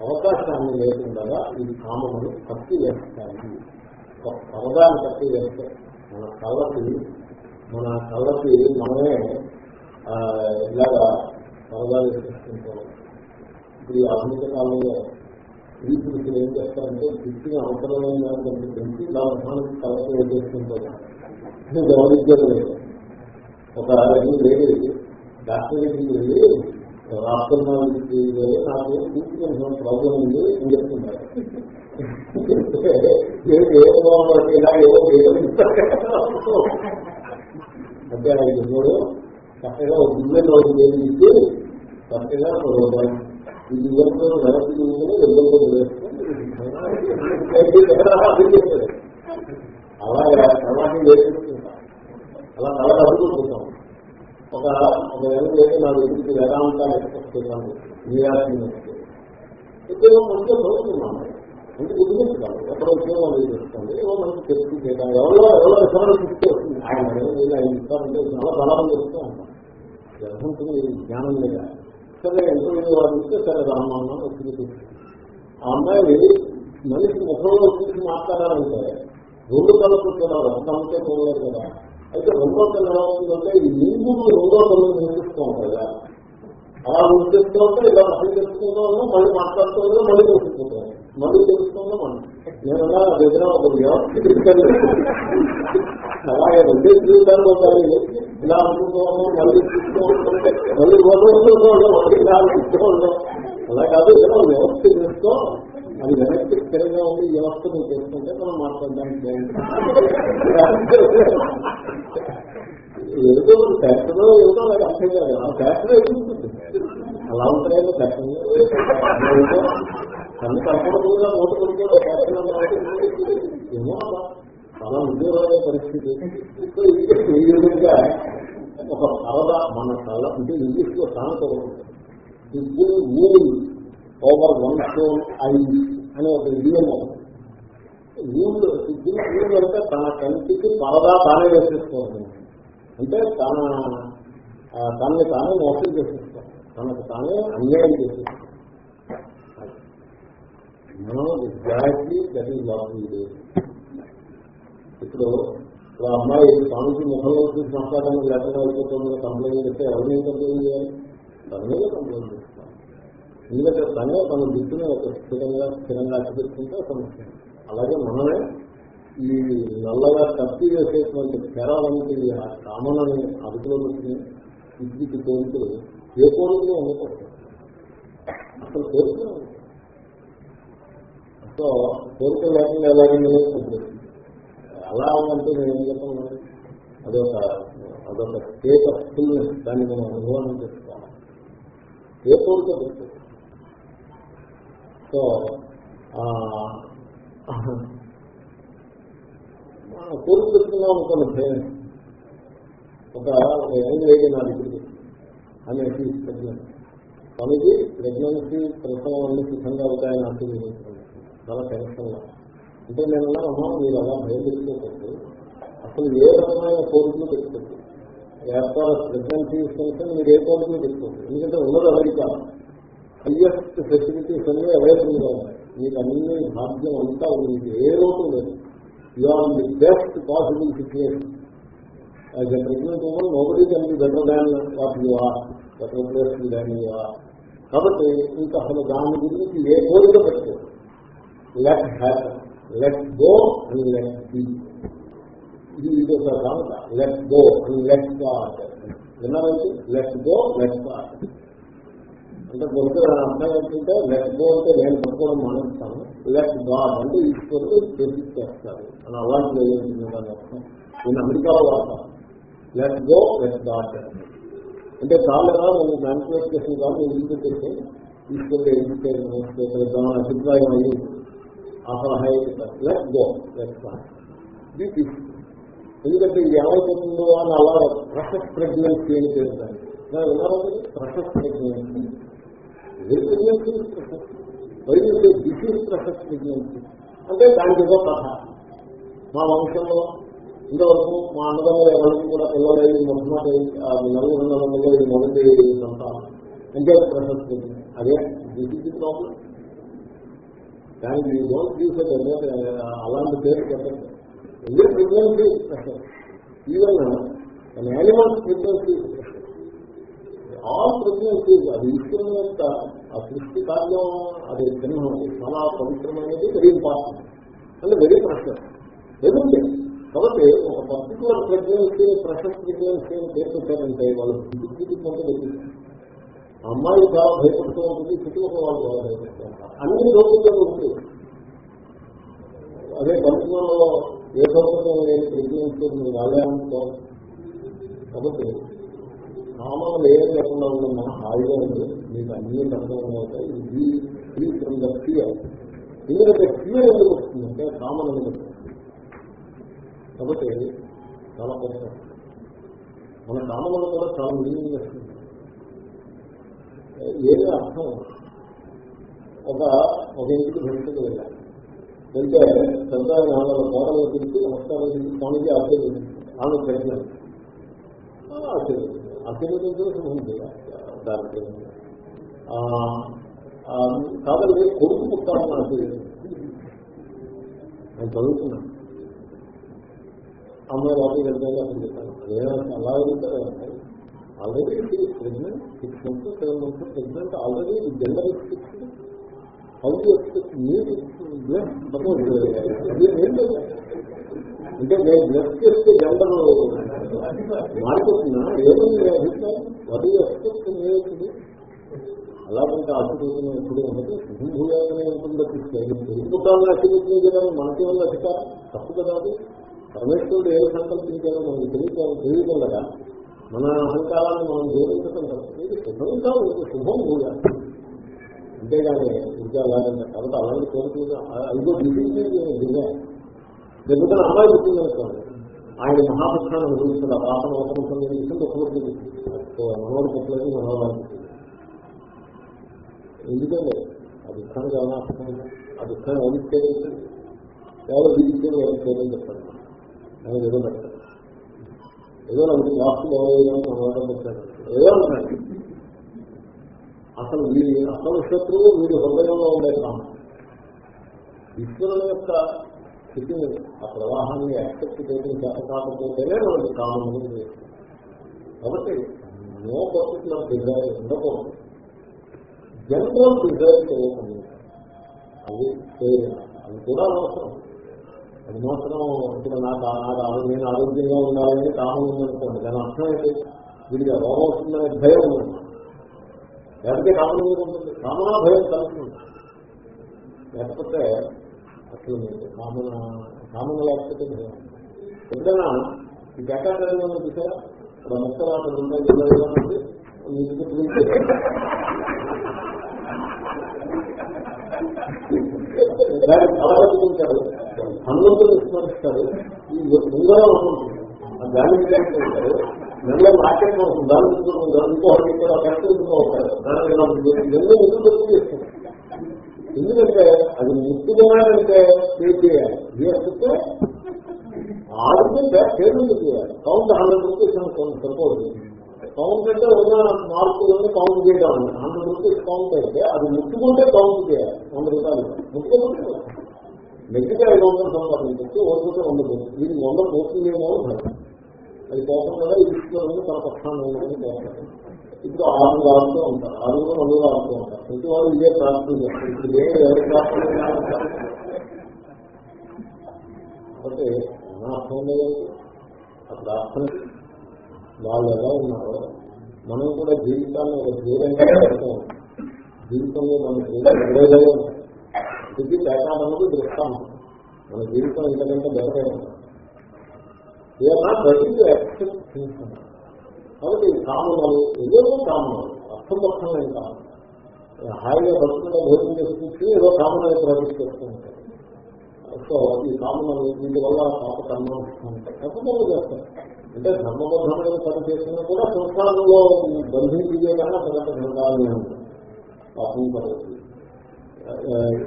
అవకాశాన్ని లేకుండా ఇది కామను కత్తి చేస్తాయి ఒక పరదాన్ని కత్తి వేస్తాయి మన కళ్ళకి మన కళ్ళకి మనమే ఇలాగా పరదాలు సృష్టించాలి ఇప్పుడు ఈ ఆధునిక కాలంలో స్త్రీ పురుషులు ఏం చేస్తారంటే దృష్టిని అవసరమైన దానికి పెంచి దాని కళ్ళకి ఏం చేస్తుంటారు గౌరవించడం లేదు. ఒక రెండు లేడీ డాక్టర్ వెళ్ళి రాష్ట్రానికి నాకు తీసుకుని ప్రాబ్లం ఉంది అని చెప్తున్నారు ఏదో అంటే ఆయన చెప్పాడు చక్కగా ఒక బిల్లు రోజు చేసి చక్కగా ఇది వరకు వెనక్కి అలా అలా అడుగుతుంటాం ఒక ఒక నెల లేదు నా దగ్గరికి వేదాంతాలు ఎక్స్పెక్ట్ చేశాను న్యూయార్క్ యూనివర్సిటీ అయితే మంచిగా చదువుతున్నాను. అంటే గుర్తించుతాను ఎక్కడో ఉద్యోగం చేస్తుంది ఏవో మనకి తెలుసు చేయడం ఎవరో ఎవరో విషయాలు చూస్తూ వస్తుంది ఆయన అడిగిన ఆయన ఇస్తారంటే చాలా బలం చేస్తూ ఉంటాం. ఉంటుంది జ్ఞానం లేదా? సరే ఎంతో వాళ్ళు ఇస్తే సరే రామన్న వచ్చింది. ఆ అమ్మాయి మనిషి ముఖంలో చూసి మాట్లాడాలంటే రెండు కళ్ళకు చూడాలి. అంతంటే పోలేదు కదా. అయితే రెండో కళ్ళు ఎలా ఉంటుందంటే ఈ నింగుడు రెండో కళ్ళు నిర్మిస్తూ ఉంటాయి కదా అలా నిర్మిస్తూ ఉంటే ఇలా మళ్ళీ తెలుసుకుంటూ మళ్ళీ మాట్లాడుతుందో మళ్ళీ తెలుసుకుంటాం మళ్ళీ తెలుసుకుందాం మనం నేను దగ్గర ఒక వ్యవస్థ అలాగే రెండే జీవితాలు ఉంటాయి ఇలా అనుకుంటాము మళ్ళీ చూస్తూ మళ్ళీ వదలుతూ మళ్ళీ ఇలా అనుకుంటూ అలా కాదు ఇలా వ్యవస్థ చేస్తూ అది వెనక్కి స్థిరంగా ఉంది ఈ వ్యవస్థ నువ్వు చేసుకుంటే మనం మాట్లాడడానికి ఏదో ఫ్యాక్టరీ ఏదో నాకు అర్థం కాదు. ఆ ఫ్యాక్టరీ ఎదుగుతుంది అలా ఉంటాయో ఫ్యాక్టరీ కన్ను గా నోటు కొడుకోవడం ఫ్యాక్టరీ ఏమో చాలా ఉద్యోగాల పరిస్థితి. సో ఈ విధంగా ఒక పరద మన కళ అంటే ఇంగ్లీష్లో సామెత ఇప్పుడు ఊల్ ఓవర్ వన్ స్టోన్ ఐదు అనే ఒక ఇడియం ఊళ్ళు ఊళ్ళు అంటే తన కంటికి పరదా తానే వేసేసుకోవాలి. అంటే తన తనని తానే మోసం చేసేస్తాం. తనకు తానే అన్యాయం చేసేస్తాం. మనం ఎగ్జాక్ట్లీ దట్ ఈస్ ఇప్పుడు ఇప్పుడు అమ్మాయి స్వామికి ముఖంలో చూసి మాట్లాడడానికి లేకుండా అయిపోతుంది కంప్లైంట్ చేస్తే ఎవరిని కంప్లైంట్ చేయాలి? తనే కంప్లైంట్ చేస్తాం. ఎందుకంటే తనే తన బుద్ధిని ఒక స్థిరంగా స్థిరంగా అట్టుపెట్టుకుంటే సమస్య అలాగే మనమే ఈ నల్లగా కత్తి వేసేటువంటి కెరాలంటే ఆ కామనని అదుపులో పెట్టుకుని ఇంటికి కోరుతూ ఏ కోరికలు ఉండకూడదు. అసలు కోరికలు సో కోరిక లేకుండా ఎలాగండి అలా ఉందంటే నేను ఏం చెప్పను? అదొక అదొక స్టేట్ ఆఫ్ ఫుల్నెస్ దాన్ని మనం అనుభవం చేసుకోవాలి. ఏ కోరిక పెట్టుకోవాలి సో కోరిక పెట్టుకున్నాం అనుకోండి ఒక యంగ్ లేడీ నా దగ్గరికి ఆమె ప్రెగ్నెంట్ స్వామిజీ ప్రెగ్నెన్సీ ప్రసవం అన్ని సిద్ధంగా అవుతాయని ఆశీర్వదించుకున్నాను చాలా టెన్షన్గా అంటే నేను అమ్మా మీరు అలా భయపెట్టుకోకూడదు అసలు ఏ రకమైన కోరికలు పెట్టుకోవచ్చు వ్యాపార ప్రెగ్నెన్సీ కనుక మీరు ఏ కోరికలు పెట్టుకోవచ్చు ఎందుకంటే ఉన్నది అమెరికా. హయ్యెస్ట్ ఫెసిలిటీస్ అన్ని అవైలబుల్గా ఉన్నాయి. మీకు అన్ని భాగ్యం అంతా ఉంది. ఏ లోటు లేదు. You are the best possible situation as a pregnant woman nobody can be better than what you are better place than you are కాబట్టి ఇంకా అసలు దాని గురించి ఏ కోరిక పెట్టుకోవచ్చు let happen let go and let be ఇది ఇది ఒక సామెత let go and let God విన్నారంటే let go let God అంటే బొరుకు అర్థం ఏంటంటే లెట్ గో అంటే నేను పట్టుకోవడం మానేస్తాను. లెట్ గాడ్ అంటే ఈశ్వరుడు చేస్తారు. అని అలాంటి అర్థం. నేను అమెరికాలో వాడతాను లెట్ గో లెట్ గాడ్ అంటే చాలుగా నేను మ్యాన్పులేట్ చేసిన కాదు నేను ఇంటి చేస్తే ఈశ్వరుడు ఏం చేద్దాం అభిప్రాయం అయ్యి ఆ సలహా లెట్ గో లెట్ గాడ్ ఇది ఎందుకంటే ఇది ఏమైపోతుందో అని అలా ప్రసెస్ ప్రెగ్నెన్సీ అని పేరుతాను ప్రసెస్ ప్రెగ్నెన్సీ ప్రెగ్నెన్సీ వైద్యుడు డిసీజ్ ప్రసెస్ అంటే దానికి ఏదో కథ. మా వంశంలో ఇంతవరకు మా అన్నదమ్ముల ఎవరికి కూడా పిల్లలు మొట్టమొదటి నలుగురు వందల ఇది మొదటి సంతానం అంటే ప్రసెస్ అదే డిసీజ్ ప్రాబ్లం దానికి డోంట్ తీసుకోండి అలాంటి పేరు చెప్పండి ఎందుకు pregnancy even animals pregnancy all pregnancy అది ఈశ్వరుని యొక్క ఆ సృష్టి కార్యం అది చిహ్నం అది చాలా పవిత్రమైనది వెరీ ఇంపార్టెంట్ అంటే వెరీ ప్రెషర్ ఎందుకంటే కాబట్టి ఒక పర్టికులర్ ప్రెగ్నెన్సీ ప్రెషర్ ప్రెగ్నెన్సీ అని పేరు పెట్టారంటే వాళ్ళు దిగ్గుది కొంత తెలియదు అమ్మాయి చాలా భయపడుతూ ఉంటుంది చుట్టుపక్కల వాళ్ళు చాలా భయపడుతూ అన్ని రోజుల్లో ఉంటుంది అదే కల్పనలో ఏ సౌకర్యం లేని ప్రెగ్నెన్సీ వాళ్ళే అనుకోవాలి కాబట్టి కామం ఏం లేకుండా ఉండడం మన హాయిగా ఉంది. మీకు అన్ని అర్థం అవుతాయి ఇది ఫ్రీ ఫ్రమ్ ద ఫియర్ ఎందుకంటే ఫియర్ ఎందుకు వస్తుందంటే కామన్ ఎందుకు కాబట్టి చాలా కష్టం మన కామన్లో కూడా చాలా మీనింగ్ వస్తుంది. ఏది అర్థం? ఒక ఒక ఇంటికి భక్తులు వెళ్ళాలి. వెళ్తే పెద్ద నాలుగు కోటలు పిలిచి నమస్కారం చేసి స్వామికి ఆశీర్వదించారు ఆమె ప్రశ్న దోషం ఉంది. దానికి కాబట్టి కొడుకు పుట్టాలని నాకు నేను చదువుతున్నాను అమ్మాయి లోపలికి వెళ్తే అప్పుడు చెప్పాను. ఏమైనా అలా వెళ్తారు already pregnant six months seven months pregnant already gender expect how to expect మీరు ఏం లేదు అంటే నేను బ్లడ్ చేస్తే జెండర్ మారిపోతున్నా. ఏమైంది అభిప్రాయం? వది ఎక్స్పెక్ట్ ఏమవుతుంది అలాగంటే ఆశీర్వదనం ఎప్పుడు ఉన్నది శుభభూయాలనే ఉంటుందో తెలుసుకుంటామని ఆశీర్వదనం మనకి వల్ల అధికారం? తప్పు కదా అది. పరమేశ్వరుడు ఏ సంకల్పించారో మనకు తెలియదు తెలియకుండా మన అహంకారాన్ని మనం జోడించడం తప్పదు ఇది శుభంగా ఉంది శుభం కూడా. అంతేగాని ఇంకా అలాగంటే కాబట్టి అలాంటి కోరుకుంటే అదిగో దిగింది డిజైన్ ఎందుకంటే అమ్మాయి పుట్టిందనుకోండి ఆయన మహాపక్షాన్ని అనుభవిస్తుంది ఆ అవసరం చేసింది ఒక్కొక్కటి మనవాడు పుట్టలేదు మనవాడు ఎందుకంటే ఆ దుఃఖానికి ఏమైనా అర్థం ఆ దుఃఖాన్ని వదిలిస్తే ఎవరు విధిస్తే ఎవరు చెప్పండి ఆయన ఏదో పెట్టారు ఏదో నాకు వాస్తు ఎవరైనా పెట్టారు ఏదో ఉన్నాయి అసలు వీడి అసలు శత్రువు వీడి హృదయంలో ఉండే కామం. ఈశ్వరుల యొక్క స్థితిని ఆ ప్రవాహాన్ని యాక్సెప్ట్ చేయడం చేతకాకపోతేనే మనకి కామం కాబట్టి నో పర్టికులర్ డిజైర్ ఉండకూడదు. జనరల్ డిజైర్ చేయకండి అది అది కూడా అవసరం. అది మాత్రం ఇప్పుడు నాకు నాకు నేను ఆరోగ్యంగా ఉండాలని కామన్ ఉందనుకోండి దాని అర్థం ఏంటి? వీడికి రోగం వస్తుందనే భయం ఉంది. లేకపోతే కామన్ ఉంటుంది. కామనా భయం కలుగుతుంది. లేకపోతే అట్లా కామన కామన లేకపోతే భయం. ఎప్పుడైనా ఈ బెకాటరీలో చూసారా? ఇక్కడ మొత్తం అక్కడ ఉన్నాయి జిల్లాలో మీకు దానికి అవలంబించారు హనుమంతులు విస్మరిస్తారు ఈ ముందర ఉంటుంది దాని ఉంటారు మార్కెట్ కోసం దాని ఇంకోటి ఇక్కడ కష్టంగా ఉంటారు దాని ఎన్నో ఎందుకు తక్కువ చేస్తుంది. ఎందుకంటే అది ముట్టుకున్నాడంటే పే చేయాలి? చేస్తే ఆడుతుంటే పేమెంట్ చేయాలి కౌంట్ హండ్రెడ్ రూపీస్ అనుకోండి సరిపోదు కౌంట్ అంటే ఉన్న మార్కులన్నీ కౌంట్ చేయడం హండ్రెడ్ రూపీస్ కౌంట్ అయితే అది ముట్టుకుంటే కౌంట్ చేయాలి. వంద రూపాయలు. ముట్టుకుంటే నెగ్గితే ఐదు వందలు సంపాదించచ్చు ఓడిపోతే వంద పోతుంది వీడికి వంద పోతుందేమో అది పోవడం వల్ల ఈశ్వరుని తన పక్షాన్ని ఉందని కోరుతారు ఇప్పుడు ఆరు ఆడుతూ ఉంటారు. ఆరుగురు నలుగురు ఆడుతూ ఉంటారు. ప్రతి వారు ఇదే ప్రార్థన చేస్తారు ఇప్పుడు ఏ ఎవరి ప్రార్థన కాబట్టి అనార్థం లేదు ఆ ప్రార్థన. వాళ్ళు ఎలా ఉన్నారో మనం కూడా జీవితాన్ని ఒక ధీరంగా పెడతాం. జీవితంలో మన జీవితం ఇది పేకాడన్నది దృష్టాంతం. మన జీవితం ఇంతకంటే బెటరే ఉంటాం కాబట్టి కామనాలు ఏదేదో కామనాలు అర్థం ఏం కామన్ హాయిగా బతుకుండా భోజనం చేసుకుంటే ఏదో కామనాలు ప్రవేశిస్తూ ఉంటారు సో ఈ కామనాలు వీటి వల్ల పాప కర్మానుష్ఠానం తప్పకుండా చేస్తారు. అంటే ధర్మబద్ధమైన పని చేసినా కూడా సంసారంలో బంధించే కన్నా పెద్ద ధర్మాలు పాపం పడుతుంది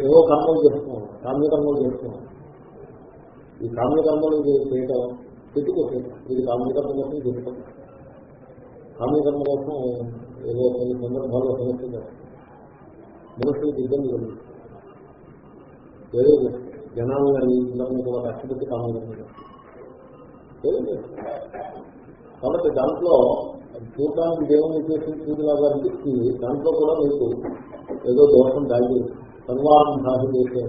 ఏవో కర్మలు చేస్తున్నాం కామ్యకర్మలు చేస్తున్నాం ఈ కామ్యకర్మలు చేయటం పెట్టుకోవచ్చు ఇది కామ్యకర్మ కోసం చెప్పుకోం కామ్యకర్మ కోసం ఏదో కొన్ని సందర్భాల్లో సమస్య మనుషులకు ఇబ్బంది కలుగుతుంది ఏదో జనాలు కానీ అందరినీ కూడా కష్టపెట్టి కామ్యకర్మ కాబట్టి దాంట్లో చూడటానికి దేవుని చేసిన పూజలాగా అనిపిస్తుంది. దాంట్లో కూడా మీకు ఏదో దోషం దాగి సన్వారం సాధి చేసే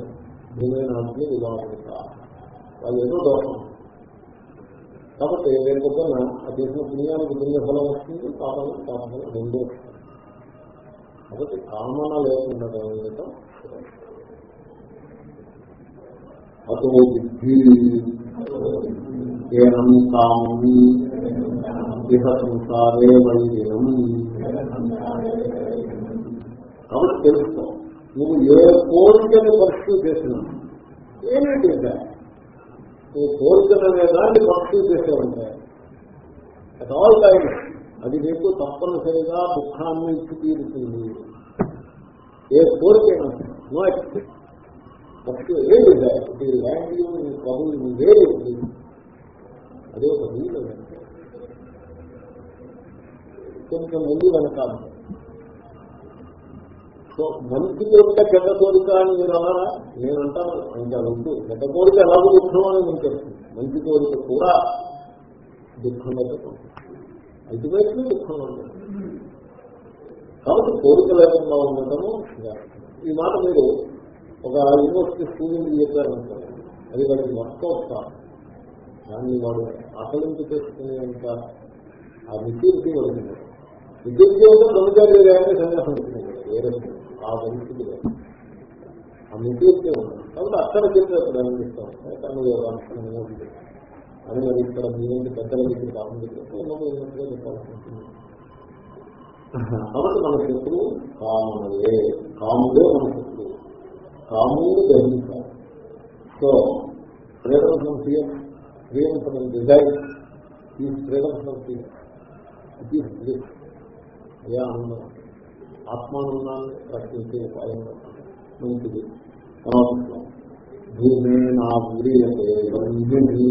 భూమినాథుని వివాహత వాళ్ళు ఏదో దోషం. కాబట్టి రేపు పొద్దున ఆ చేసిన పుణ్యానికి పుణ్య ఫలం వస్తుంది పాపం పాపం రెండో వస్తుంది. కాబట్టి కామన లేకుండా ఉండటం అతో బుద్ధి ఏనం కామని ఇహ సంసారే వైదినం కాబట్టి తెలుసుకో నువ్వు ఏ కోరికని పరిస్థితి చేసినా ఏమిటి నువ్వు కోరికలనే దాన్ని పర్సూ చేసేవంటే అట్ ఆల్ టైమ్ అది నీకు తప్పనిసరిగా దుఃఖాన్ని ఇచ్చి తీరుతుంది. ఏ కోరికైనా నో ఎక్స్పెక్ట్. ఫస్ట్ ఏది ఇది ల్యాండ్ ప్రభుత్వం వేరే అదే ఒక వీలు కొంచెం ముందు వెనకాలి సో మంచి కోరిక చెడ్డ కోరిక అని మీరు అన్నారా? నేనంటాను. ఇంకా వద్దు. చెడ్డ కోరిక ఎలా దుఃఖం అని మీకు తెలుస్తుంది మంచి కోరిక కూడా దుఃఖం అల్టిమేట్లీ దుఃఖం కాబట్టి కోరిక లేకుండా ఉండటము ఈ మాట మీరు ఒక యూనివర్సిటీ స్టూడెంట్ చెప్పారనుకోండి అది వాడికి వర్కౌట్ కాదు. దాన్ని వాడు ఆకలింపు చేసుకునేంత ఆ మెచ్యూరిటీ వదిలింది మెచ్యూరిటీ అంటే బ్రహ్మచారి సన్యాసం వేరే ఆ పరిస్థితి లేదు ఆ మెచ్యూరిటీ కాబట్టి అక్కడ చెప్పే ప్రారంభిస్తాం తను యోగాంశం అని అది ఇక్కడ మీరేంటి పెద్దల దగ్గర కాకుండా ఉన్నట్టుగా చెప్పాల్సి కాబట్టి మన శత్రువు కామనవే కాముడే మన శత్రువు. కాముడు గ్రహించాలి so freedom from fear freedom from desire ఈ freedom from fear it is bliss అదే ఆనందం. ఆత్మానందాన్ని ప్రకటించే ఉపాయం మంచిది. భూమేనావ్రియతే బంధుని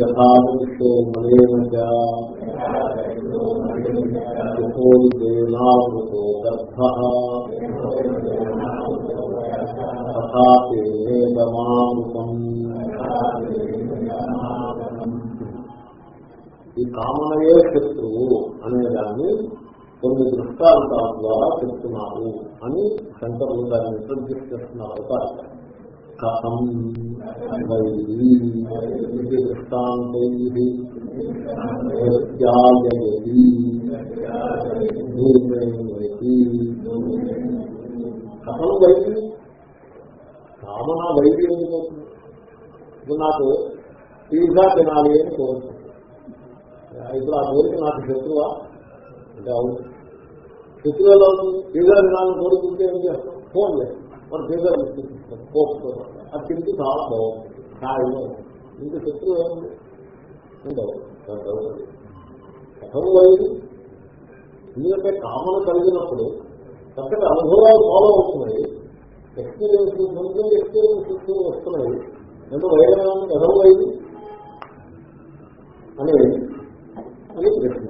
యథాదృష్టో గర్భ. కామనయే శత్రువు అనేదాన్ని కొన్ని దృష్టాంతాల ద్వారా చెప్తున్నారు అని శంకరులు దాన్ని ఇంట్రడ్యూస్ చేస్తున్నారు అవుతారు. కథం వైది దృష్టాంతై కథం వైద్యం కామన వైద్యం ఎందుకు? ఇప్పుడు నాకు పిజ్జా తినాలి అని కోరుతుంది. ఇప్పుడు ఆ కోరిక నాకు శత్రువా? అంటే అవును శత్రువు ఎలా అవుతుంది పిజ్జా తినాలని కోరుకుంటే ఏం చేస్తాం? ఫోన్ లేదు. మరి పిజ్జా తీసుకుంటాం కోక్తో అది తింటే చాలా బాగుంటుంది. హాయిగా ఇంక శత్రువు ఏముంది? ఉండవు. కథం వైది ఎందుకంటే కామన కలిగినప్పుడు చక్కటి అనుభవాలు ఫాలో అవుతున్నాయి. ఎక్స్పీరియన్స్ ముందు ఎక్స్పీరియన్స్ వస్తున్నాయి. ఎంత వైరాన్ని కథం వైది అని అని ప్రశ్న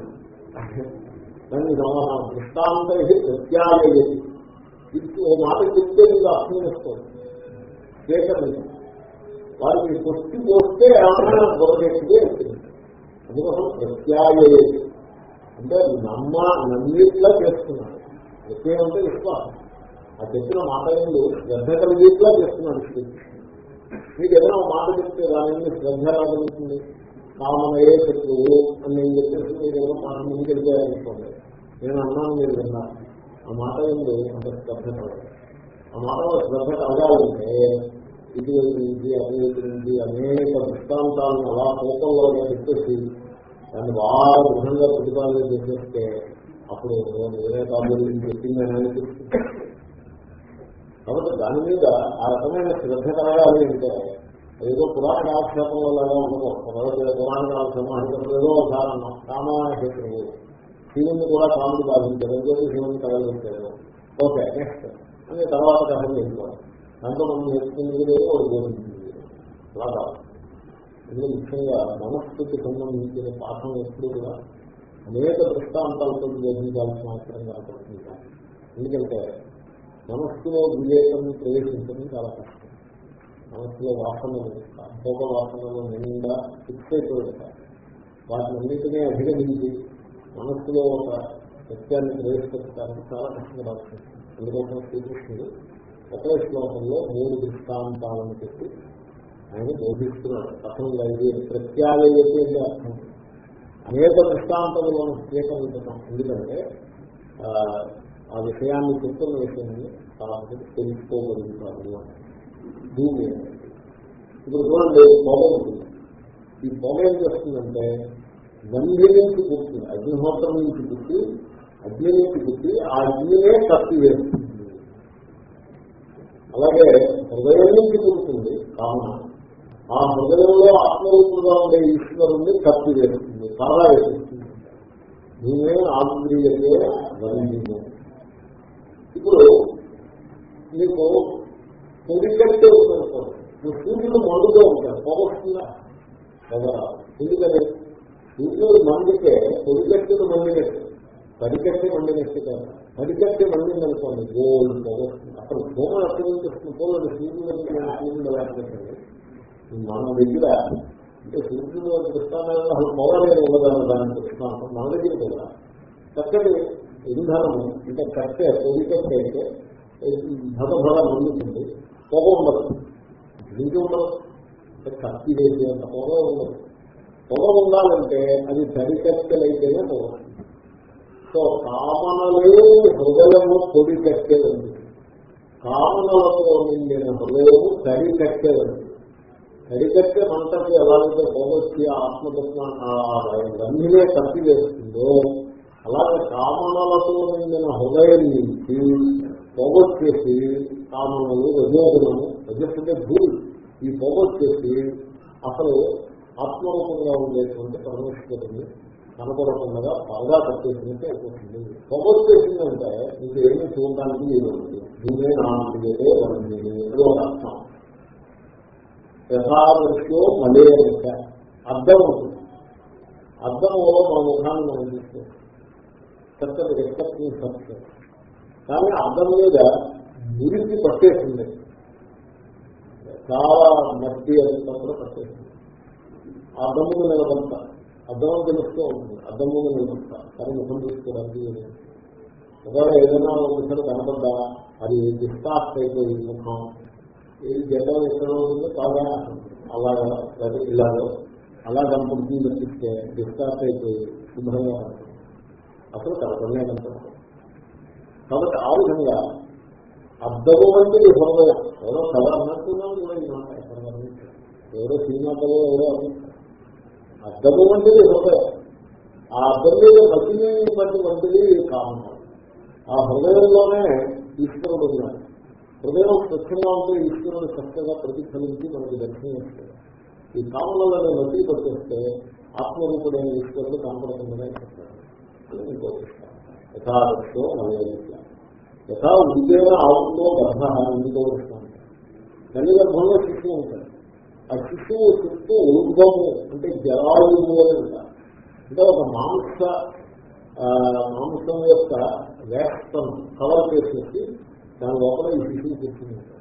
దాన్ని సమాధానం దృష్టాంత ప్రత్యాయది ఇది ఓ మాట చెప్తే మీకు అర్థం చేసుకోండి స్వీకరించి వారికి కొట్టి పోస్తే ఏమైనా బుర్రకెక్కితే వచ్చింది అందుకోసం ప్రత్యాయది అంటే నమ్మ నమ్మిట్లా చేస్తున్నాడు. ప్రత్యేకంటే విశ్వాసం ఆ చెప్పిన మాట ఏంటి శ్రద్ధ కలిగిట్లా చేస్తున్నాడు శ్రీకృష్ణుడు మీకు ఏదైనా మాట చెప్తే దాని శ్రద్ధ కలుగుతుంది? కామనయే శత్రువు అని నేను చెప్పేసి మీరు ఏదో మాట ముందుకు వెళ్ళిపోయారనుకోండి నేను అన్నాను మీరు విన్నారు ఆ మాట ఏంటి అంత శ్రద్ధ కలగదు ఆ మాటలో శ్రద్ధ కలగాలంటే ఇది నుంచి అది నుంచి అనేక దృష్టాంతాలను అలా కోపంలో చెప్పేసి దాన్ని బాగా దృఢంగా ప్రతిపాదన చేసేస్తే అప్పుడు వేరే కాబట్టి చెప్పిందని అనిపిస్తుంది. కాబట్టి దాని మీద ఆ రకమైన శ్రద్ధ కలగాలి అంటే ఏదో పురాణ కాలక్షేపంలో లాగా ఉండదు పురాణ కాలక్షేపం అంటే ఏదో ఒకసారి కామశత్రువు శివుని కూడా కాముడు బాధించారు ఎందుకంటే శివుని కలగలించారు ఓకే నెక్స్ట్. అంటే తర్వాత కథలు చేసుకోవాలి దాంట్లో మనం నేర్చుకునేది లేదు ఒకటి బోధించింది అలా కాదు. ఇందులో ముఖ్యంగా మనస్సుకి సంబంధించిన పాఠం ఎప్పుడు కూడా అనేక దృష్టాంతాలతో బోధించాల్సిన అవసరం కనపడుతుంది. ఎందుకంటే మనస్సులో వివేకం ప్రవేశించడం చాలా కష్టం. మనస్సులో వాసనలు భోగ వాసనలు నిండా ఫిక్స్ అయిపోయి ఉంటాయి. వాటినన్నింటినీ అధిగమించి మనస్సులో ఒక సత్యాన్ని ప్రవేశపెట్టడానికి చాలా కష్టపడాల్సి ఉంటుంది అందుకోసం శ్రీకృష్ణుడు ఒకే శ్లోకంలో మూడు దృష్టాంతాలను చెప్పి ఆయన బోధిస్తున్నాడు. అసలు ఇది ప్రత్యాలయతే అర్థం. అనేక దృష్టాంతములను స్వీకరించడం ఎందుకంటే ఆ, విషయాన్ని చెప్తున్న విషయాన్ని కాబట్టి తెలుసుకోగలుగుతారు అని భూమి. ఇప్పుడు చూడండి పొగ ఉంటుంది ఈ పొగ ఏం చేస్తుందంటే నంది నుంచి పుట్టి అగ్నిహోత్రం నుంచి పుట్టి అగ్ని నుంచి పుట్టి ఆ అగ్నినే కత్తి వేస్తుంది అలాగే హృదయం నుంచి పుడుతుంది కామన. ఆ హృదయంలో ఆత్మరూపంగా ఉండే ఈశ్వరుణ్ణి కత్తి వేస్తుంది చాలా వేస్తుంది నేనే ఆంధ్రియతే ఇప్పుడు మీకు పొడికట్టే ఉంటుంది నువ్వు సూర్యుడు మండుగా ఉంటాడు పోగొస్తుందా? కదా పొగ ఎందుకని? సూర్యుడు మండితే పొడికట్టును మండినట్టు పడికట్టే మండినట్టు కాదు. పడికట్టే మండిందనుకోండి గోల్డ్ పొగ వస్తుంది అక్కడ భూమ ఎక్కడి నుంచి వస్తుంది. పోలేదు సూర్యుడు సూర్యుడు లేకపోతే మన దగ్గర అంటే సూర్యుడు దృష్టాంతాలు అసలు మొదలైన ఉండదని దాని దృష్టాంతం మన దగ్గర కూడా చక్కటి ఇంధనము అంటే కట్టే పొడికట్టే అయితే భగ మండుతుంది. పొగ ఉండదు. ఇంటి ఉండదు? కత్తి కత్తి అంత పొగ ఉండదు. పొగ ఉండాలంటే అది దరికత్తెలైతేనే పొగ. సో కామనలే హృదయము పొడి కట్టేదండి కామనలతో నిండిన హృదయము తడి కట్టేదండి తడికట్టే మంటకి ఎలాగైతే పొగొచ్చి ఆత్మతత్వ గమ్యమే కత్తి వేస్తుందో అలాగే కామనలతో నిండిన హృదయం నుంచి పొగొచ్చేసి కామనలు రజోగుణము రజస్సుంటే భూమి ఈ పొగొచ్చేసి అసలు ఆత్మరూపంగా ఉండేటువంటి పరమేశ్వరుని కనపడకుండా బాగా కట్టేసినట్టు అయిపోతుంది. పొగొచ్చేసిందంటే ఇది ఏమీ చూడడానికి లేదు దీనే నాలుగే వరండి ఏదో ఒక అర్థం. యథాదృశ్యో మలేరిక అర్థం ఉంటుంది అర్థంలో మన ముఖాన్ని మనం చూస్తాం చక్కటి వ్యక్తి సత్యం. కానీ అర్థం మీద గురించి పట్టేసింది. చాలా మట్టి అంతా కూడా పట్టేసింది. అర్థం ముందు నిలబడతా. అర్థం తెలుస్తూ ఉంటుంది. అర్థం ముందు నిలబడతా. కానీ ముఖం తీసుకోవడానికి ఒకవేళ ఏదైనా ఒకసారి కనపడ్డా అది డిస్టార్ట్ అయిపోయి ముఖం ఏది జనం ఎక్కడ ఉంటుందో బాగా అలాగా ఇలాగో అలా కనపడుతుంది తప్పిస్తే డిస్టార్ట్ అయిపోయి శుభ్రంగా అసలు కనపడలే కాబట్టి ఆ విధంగా అద్దము వంటిది హృదయం. ఎవరో కథ అన్నట్టున్నాను కూడా ఈ మాట. ఎవరో సినిమా కథ ఎవరో అన్నారు. అద్దము వంటిది హృదయం. ఆ అద్దం మీద మట్టిని బట్టి వంటిది కామం. ఆ హృదయంలోనే ఈశ్వరుడు ఉన్నాడు. హృదయం స్వచ్ఛంగా ఉంటే ఈశ్వరుడు చక్కగా ప్రతిఫలించి మనకు దర్శనం ఇస్తాడు. ఈ కామలలో మట్టి పట్టేస్తే ఆత్మరూపుడైన ఈశ్వరుడు కనపడకుండా చెప్తాడు యథాదృష్టం ఇంకో దృష్టాంతం. యథా ఉద్యోగ ఆవుతో గర్భ ఎందుకో దృష్టాంతం తల్లి గర్భంలో శిశువు ఉంటాడు ఆ శిశువు చుట్టూ ఉద్భవము అంటే జరాయువు అని ఉంటారు. అంటే ఒక మాంస మాంసం యొక్క వేస్తం కవర్ చేసేసి దాని లోపల ఈ శిశువు కూర్చుని ఉంటాడు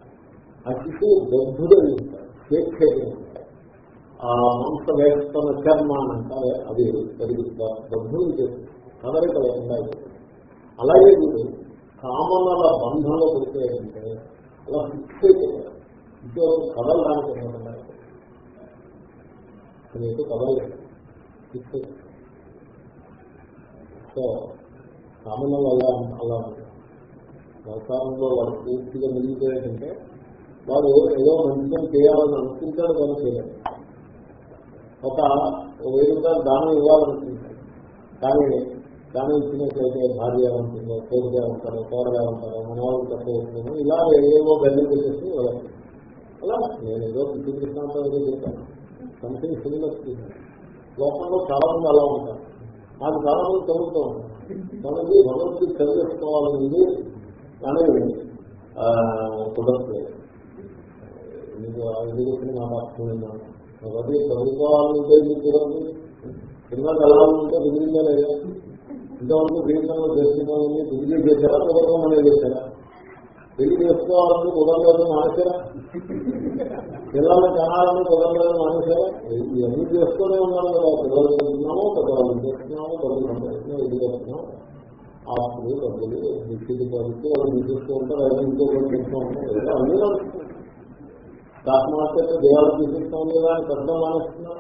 ఆ శిశువు బొద్ధుడై ఉంటాడు స్వేచ్ఛగా ఉంటాడు ఆ మాంస వేస్తన చర్మ అని అంటారు. అది పెరిగి బొద్ధులు చేస్తుంది కదలిక లేకుండా అలాగే వీడు కామనల బంధంలో పడిపోయాడంటే అలా ఫిక్స్ అయిపోయారు ఇంకోటి కదలడానికి లేకుండా మీకు కదలలేదు ఫిక్స్ సో కామనలు అలా అలా ఉంటాయి సంసారంలో వాడు పూర్తిగా మిగిలిపోయాడంటే వాడు ఏదో మంచిగా చేయాలని అనుకుంటాడు కానీ చేయలేదు ఒక వెయ్యి రూపాయలు దానం ఇవ్వాలనుకుంటాడు. కానీ దానం ఇచ్చినట్లయితే భార్య ఉంటుందో కోరిగా ఉంటారో కోరగా ఉంటారో మనవాళ్ళు తక్కువ ఉంటుందో ఇలా ఏవో గల్లి పెట్టేసి ఇవ్వాలి అలా నేను ఏదో పిచ్చి కృష్ణాంతం ఏదో చెప్పాను సంథింగ్ సిమిలర్ లోకంలో చాలా మంది అలా ఉంటారు. నాకు చాలా మంది చదువుతూ ఉంటారు. మనకి భగవద్గీత చదివేసుకోవాలనేది అనేది ఆ, కుదరట్లేదు. మీకు ఇది వచ్చిన మాట అర్థమైందా భగవద్గీత చదువుకోవాలంటే మీకు కుదరదు సినిమా కలవాలంటే కుదిరిందా లేదా? ఇంతవరకు జీవితంలో చేస్తున్నామని కుదిరి చేశారా? కుదరడం అనేది చేశారా పెళ్ళి చేసుకోవాలని కుదరలేదు మానేశారా? పిల్లల్ని కనాలని కుదరలేదు మానేశారా? ఇవన్నీ చేస్తూనే ఉన్నాను కదా పిల్లలు చేస్తున్నాము పెద్దవాళ్ళు చేస్తున్నాము డబ్బులు సంపాదిస్తున్నాము ఇది చేస్తున్నాం ఆస్తులు డబ్బులు నిశ్చిత పరిస్థితి వాళ్ళు నిశ్చిస్తూ ఉంటారు అదే ఇంకో చేస్తూ ఉంటారు. అన్నీ స్టాక్ మార్కెట్ దేవాలు తీసిస్తాం లేదా అని పెద్ద మానేస్తున్నాం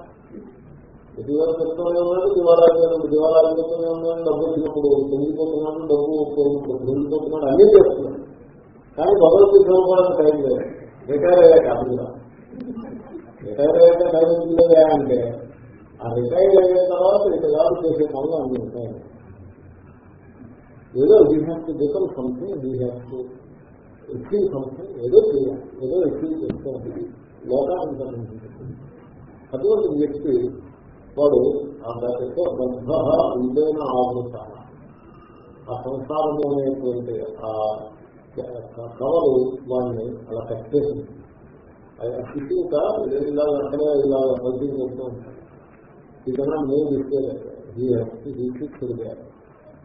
ఇదివరకు పెడుతూనే ఉన్నాడు దివాలా దివాలా అయిపోతూనే ఉన్నాడు డబ్బు వచ్చినప్పుడు పెరిగిపోతున్నాడు డబ్బు పెరిగిపోతున్నాడు అన్నీ చేస్తున్నాడు. కానీ భగవద్గీత చదువుకోవడానికి టైం లేదు. రిటైర్ అయ్యాక అభిగా రిటైర్ అయ్యాక టైం ఉంటుందా అంటే ఆ రిటైర్ అయిన తర్వాత ఇక కాదు చేసే పనులు అన్ని ఉంటాయి. ఏదో we have to become something we have to achieve something ఏదో చేయాలి ఏదో ఎక్సీవ్ చేస్తూ ఉంటుంది లోకానికి సంబంధించింది అటువంటి వ్యక్తి వాడు ఆ దాంట్లో బద్ధ ఉండేన ఆవృత ఆ సంసారము అనేటువంటి ఆ కవలు వాడిని అలా కట్టేసింది శిశువుక ఇలా అక్కడే ఇలా పద్యం చెప్తూ ఉంటాడు. ఇదన్నా మేము తీసుకోలేదు ఈ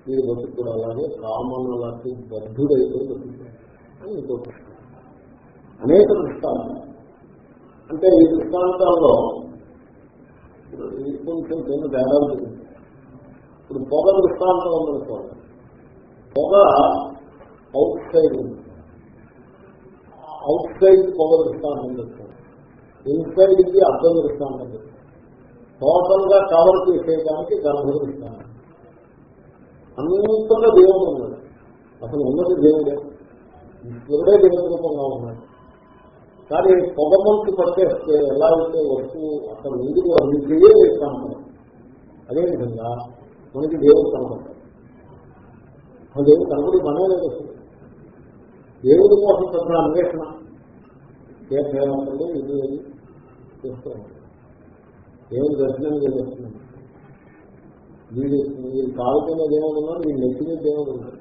మీరు బతుకు కూడా అలాగే కామనులకి బద్ధుడైతే బతుకుతారు అని ఇంకో ప్రశ్న. అనేక దృష్టాంతం అంటే ఈ దృష్టాంతాల్లో కొంచెం చిన్న తేడా ఉంటుంది ఇప్పుడు పొగ దృష్టాంతం ఉందనుకోండి పొగ అవుట్ సైడ్ ఉంది. అవుట్ సైడ్ పొగ దృష్టాంతం చెప్తాం. ఇన్సైడ్కి అర్థం దృష్టాంతం చెప్తాం. టోటల్గా కవర్ చేసేయడానికి గర్భ దృష్టాంతం. అంతగా దేవుడు ఉన్నాడు. అసలు ఉన్నది దేవుడే. ఈశ్వరుడే దేవుడి రూపంగా ఉన్నాడు. కానీ పొగ మంచు పట్టేస్తే ఎలా అయితే వస్తువు అక్కడ ముందుకు అందుకే చేయలేస్తాం మనం. అదేవిధంగా మనకి దేవుడు కనబడతాడు ఆ దేవుడు కనబడి మనమే లేదు అసలు దేవుడి కోసం పెద్ద అన్వేషణ. తీర్థయాత్రలు ఇది అది చేస్తూ ఉంటాం. దేవుడు దర్శనం చేస్తున్నాం వీడి వీళ్ళు కాలుతున్న దేవుడు ఉన్నాడు వీళ్ళు నెచ్చిన దేవుడు ఉన్నాడు.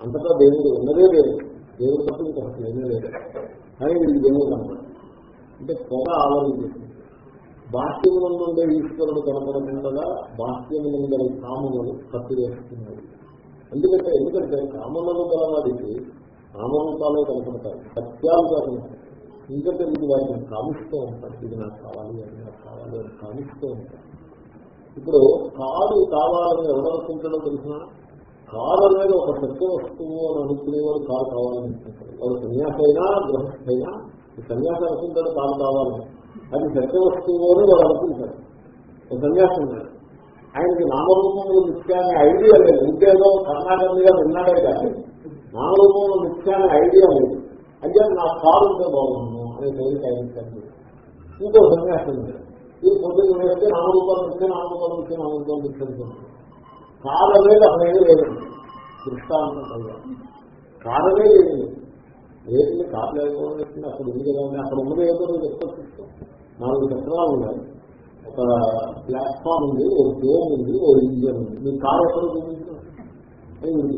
అంతటా దేవుడు ఉన్నదే లేదు దేవుడు తప్ప ఇంకా అసలు ఏమీ లేదు. కానీ వీడికి దేవుడు కనపడదు అంటే పొగ ఆలోచించింది. బాహ్యమునందు ఉండే ఈశ్వరుడు కనపడకుండా బాహ్యమునందర కామములు కత్తి వేస్తున్నాడు. ఎందుకంటే ఎందుకంటే కామలను గల గలవాడికి కామరూపాలే కనపడతాయి. సత్యాలు కనపడతాయి ఎందుకంటే వీటి వాటిని కామిస్తూ ఉంటారు. ఇది నాకు కావాలి అది నాకు కావాలి అని కామిస్తూ ఉంటారు. ఇప్పుడు కాదు కావాలని ఎవరు అనుకుంటాడో తెలిసినా కారు అనేది ఒక సత్య వస్తువు అని అనుకునేవారు కారు కావాలని వాళ్ళు సన్యాసైనా గృహస్థైనా ఈ సన్యాసం అనుకుంటాడు కారు కావాలని. అది సత్య వస్తువు అని వాడు అనుకుంటాడు. ఒక సన్యాసం ఉన్నాడు ఆయనకి నామరూపంలో నిత్యాన్ని ఐడియా లేదు. ఉద్యోగం కర్ణాటకగా విన్నాడే కానీ నామరూపంలో నిత్యాన్ని ఐడియా లేదు. అయ్యా నా కారు ఉంటే బాగున్నాను అనే కోరిక ఆయన ఇంకో సన్యాసం ఉంది ఈ పొద్దున్న వేస్తే నామరూపాలు ఇస్తే నామరూపాలు ఇస్తే నామరూపాలు నిత్యం కాల కారు అనేది లేదండి దృష్టాంతం అయ్యా కాలమే లేదు రేట్లు కారు లేకపోతే అక్కడ ఉంది కదండి అక్కడ ఉన్నది ఏదో చెప్తాం నాలుగు చక్రాలు ఉన్నాయి. ఒక ప్లాట్ఫామ్ ఉంది ఒక డోమ్ ఉంది ఒక ఇంజన్ ఉంది. మీ కారు ఎక్కడ చూపించారు?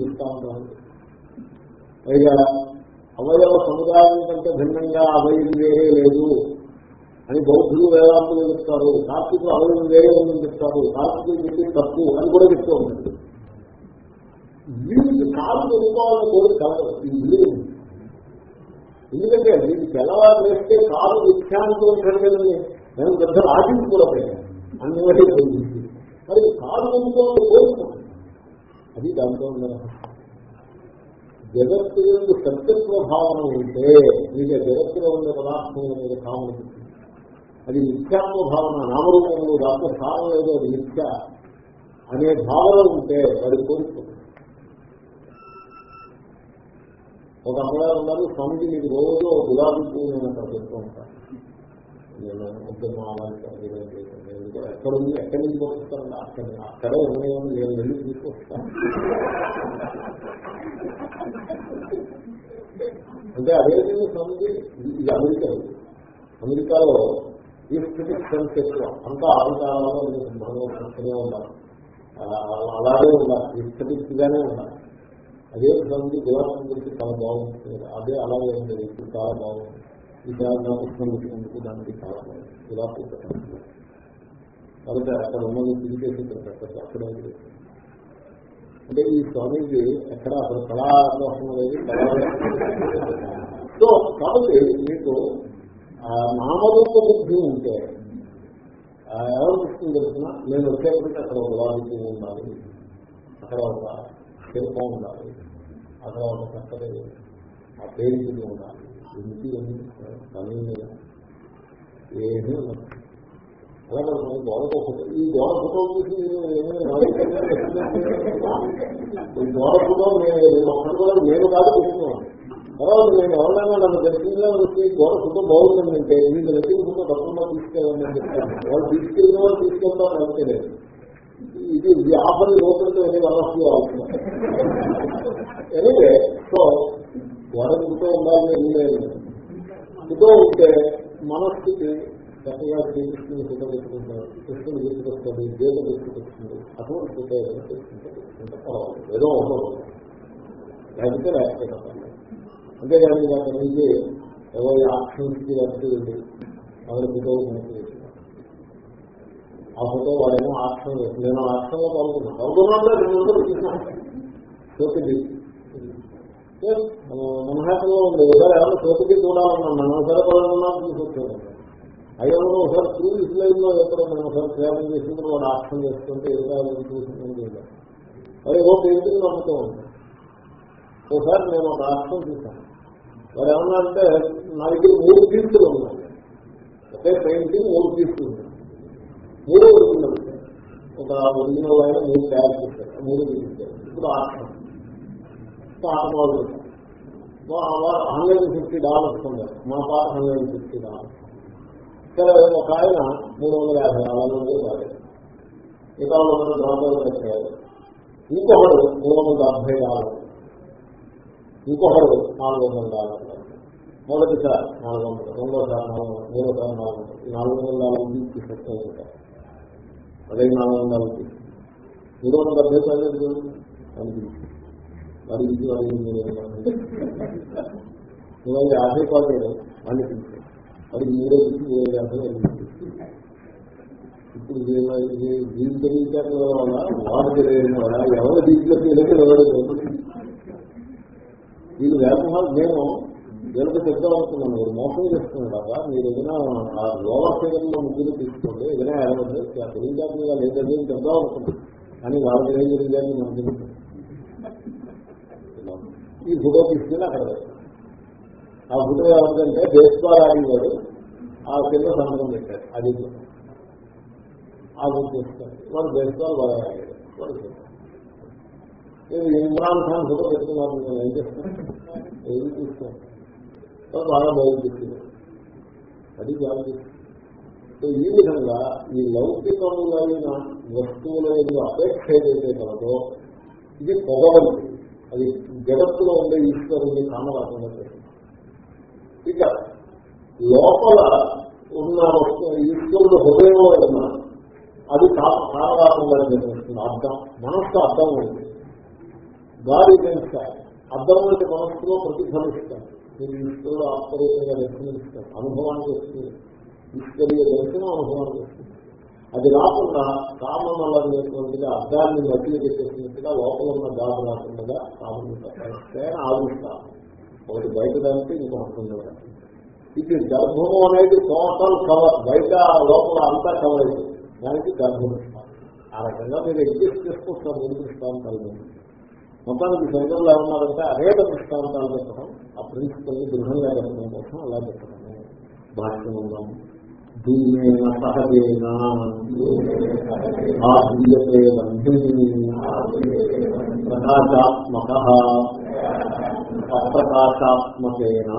దృష్టాంతం. పైగా అవయవ సముదాయం కంటే భిన్నంగా అవయవం వేరే లేదు. అని బౌద్ధులు వేదాంతులు చెప్తారు కార్తీకులు అవయవం వేరే ఉందని చెప్తారు కార్తీకులు చెప్పి తప్పు అని కూడా చెప్తూ ఉంటారు. వీరికి కాలు తెలుసుకోవాలని కోరిక కలగదు ఇది ఎందుకంటే వీరికి తెల్లవారు వేస్తే కాలు విఖ్యాంతో కలిగదని నేను పెద్ద రాజింపు కూడా పోయాను. అన్ని వాటి మరి కాలు తెలుసుకోవాలని కోరుకుంటాను అది దాంతో జగత్తు యొక్క సత్యత్వ భావన ఉంటే మీకు జగత్తులో ఉండే పదార్థం మీద కామన పుట్టింది అది మిథ్యాత్వ భావన నామరూపంలో దాంతో భావం లేదో అది మిథ్య అనే భావన ఉంటే వాడు కోరుకుంటుంది ఒక అమ్మగారు ఉన్నారు స్వామికి మీకు రోజు గులాబీ పువ్వు నేను అక్కడ చెప్తూ ఉంటాను నేను ఉద్యమం అలాంటి ఎక్కడ ఉంది? ఎక్కడి నుంచి పంపిస్తాను అక్కడ అక్కడే ఉన్నాయని నేను వెళ్ళి తీసుకొస్తాను. అంటే అదే స్వామికి ఇది అమెరికా. అమెరికాలో ఈ క్రిటిక్ సెన్స్ ఎక్కువ. అంతా ఆదికాలంలో మనం చూస్తూనే ఉండాలి అలాగే ఉండాలి ఈ క్రిటిక్స్ గానే ఉండాలి అదే స్వామిజీ దేవాలయం గురించి చాలా బాగుంటుంది. అదే అలాగే ఉంది. ఇప్పుడు చాలా బాగుంది. ఈ దేవాలయం పుస్తకం దానికి చాలా బాగుంది? ఇలా పెట్టాలి కాబట్టి అక్కడ ఉన్నది తిరిగేసి ఇక్కడ అక్కడే అంటే ఈ స్వామీజీ ఎక్కడ అసలు కళా కోసం లేదు సో కాబట్టి మీకు నామరూప బుద్ధి ఉంటే ఎవరు ఎవరిస్తుంది తెలుసిన? నేను వచ్చేప్పటికీ అక్కడ ఒక వారికి ఉండాలి. అక్కడ ఒక శిల్పం ఉండాలి. అక్కడ ఒక చక్కటి ఆ పేరు ఉండాలి. ఇంటి పని ఏమీ అలాగే మనం గోడ ఈ గోడ ఫోటో చూసి ఈ గోడ ఫోటో నేను ఒక్కటి కూడా నేను కాదు చూస్తున్నాను తర్వాత నేను ఎవరైనా నన్ను దర్శనంలో వచ్చి గోడ ఫోటో బాగుందంటే వీళ్ళు వ్యక్తి ఫోటో తప్పకుండా తీసుకెళ్ళమని చెప్తాను వాళ్ళు తీసుకెళ్ళిన వాళ్ళు తీసుకెళ్తారు అంతే ఇది ఇది ఆఫర్ లోపలితో ఎన్ని వరస్సు అవసరం సో గోడ ఫోటో ఉండాలని ఏం లేదు. ఫోటో ఉంటే మనస్సుకి చక్కగా శ్రీకృష్ణుని ఫోటో పెట్టుకుంటారు. కృష్ణుని గుర్తుకొస్తుంది దేవుడు గుర్తుకొస్తుంది అటువంటి ఫోటో ఏదైనా చేసుకుంటే పెట్టుకుంటే పర్వాలేదు ఏదో ఉండదు లేకపోతే లేకపోతే అంతేకాదు అక్కడ నుంచి ఏవో ఆక్షన్స్కి వెళ్తూ వెళ్ళి ఫోటో ఆ ఫోటో వాడేమో ఆక్షన్ నేను ఆక్షన్లో పాల్గొన్నాను. పాల్గొన్నా రెండు వందలు తీసుకున్నాను సోకిది ఉంది. ఒకసారి ఎవరైనా సోకిది చూడాలన్నా నన్ను ఒకసారి పాల్గొన్నాను తీసుకొచ్చాను ఐదు ఒకసారి టూరిస్ట్ లైన్లో ఎక్కడో నేను ఒకసారి ప్రయాణం చేసినప్పుడు వాడు ఆక్షన్ చేసుకుంటే ఏదో చూసుకుంటే అది ఓ పెయింటింగ్ నమ్ముతూ ఉంటాను ఒకసారి నేను ఒక ఆక్షన్ చూశాను. వాడు ఏమన్నా అంటే నా దగ్గర మూడు పీసులు ఉన్నాయి. ఒకే పెయింటింగ్ మూడు పీసులు ఉన్నాయి. మూడు ఒరిజినల్ ఒక ఒరిజినల్ అయిన మూడు తయారు చేశారు మూడు తీసేశారు ఇప్పుడు ఆక్షన్ పాట మొదలు హండ్రెడ్ అండ్ ఫిఫ్టీ డాలర్స్ ఉన్నారు మా పాట హండ్రెడ్ అండ్ ఫిఫ్టీ డాలర్స్ సరే ఒక ఆయన మూడు వందల యాభై డాలర్లు వందలు కాలేదు మిగతా వందల డాలర్లు కట్టారు ఇంకొకడు మూడు వందల డెబ్బై డాలర్లు ఇంకొకడు నాలుగు వందల డాలర్లు మొదటిసారి నాలుగు వందలు రెండోసారి నాలుగు వందలు మూడోసారి నాలుగు వందలు ఈ నాలుగు వందల డాలర్లు తీసుకుంటారు అదే నాలుగు వందలు మూడు వందల డెబ్బై రూపాయలు వాడి ఇది వాడి ఇవన్నీ యాభై రూపాయలు వాడిని తీసుకు వాడికి మూడో తీసి మూడో యాభై ఇప్పుడు దీని తెలియదు వల్ల వాడు తెలియని వల్ల ఎవరు దీంట్లో తెలియదు ఎవరు వీళ్ళు వ్యాపారం నేను దేవుడికి చెప్తా అనుకున్నాను మీరు మోసం చేస్తున్నాడు కదా మీరు ఏదైనా ఆ లోవర్ ఫిగర్లో ముగ్గురు తీసుకోండి ఏదైనా ఏడవద్దు తెలియజాతి మీద లేదంటే చెప్దాం అవుతుంది. కానీ వాళ్ళకి ఏం తెలియజాతి మనకి ఈ ఫోటో తీసుకుని అక్కడ ఆ ఫోటో ఎవరికంటే బేస్బాల్ ఆడేవాడు ఆ కింద సంబంధం పెట్టారు అది ఆ గుర్తు చేస్తారు వాడు బేస్బాల్ బాగా ఆడాడు. వాడు నేను ఇమ్రాన్ ఖాన్ ఫోటో పెట్టుకున్నాను నేను ఏం చేస్తాను? చూస్తాను బాగా బాగుంటుంది. అది కాదు సో ఈ విధంగా ఈ లౌకికములైన వస్తువుల యొక్క అపేక్ష ఏదైతే కలదో ఇది పొగవంది అది జగత్తులో ఉండే ఈశ్వరుని కామరాకుండా చేస్తుంది. ఇక లోపల ఉన్న వస్తువు ఈశ్వరుడు హృదయంలో ఉన్న అది కామరాకుండా చేస్తుంది. అర్థం మనస్సు అర్థం ఉంది. గాలి తెలుస్తారు అర్థం వంటి మనస్సులో ప్రతిఫలిస్తారు మీరు ఈశ్వరుడు ఆత్మరూపంగా దర్శనమిస్తారు అనుభవానికి వస్తుంది ఈశ్వరీయ దర్శనం అనుభవానికి వస్తుంది అది రాకుండా కామనల అనేటువంటిది అర్థాన్ని మట్టిలో పెట్టేసినట్టుగా లోపల ఉన్న గాలి రాకుండా కామని ఆవిష్కారం ఒకటి బయట దానికి ఇంకొకటి ఉండదు ఇది గర్భము అనేది టోటల్ కవర్ బయట లోపల అంతా కవర్ అయింది దానికి గర్భం. ఇస్తాం ఆ రకంగా మీరు ఎగ్జిస్ట్ చేసుకుంటారు మూడు దృష్టాంతాలు. మొత్తానికి శంకర్లు ఉన్నారంటే అనేక దృష్టాంతాలు చెప్పడం ఆ ప్రిన్సిపల్ దృఢంగా చెప్పడం కోసం అలా చెప్పడం. భాష్యం దీనేన సహజేన ఆహ్రియతే ప్రకాశాత్మక అప్రకాశాత్మకేన.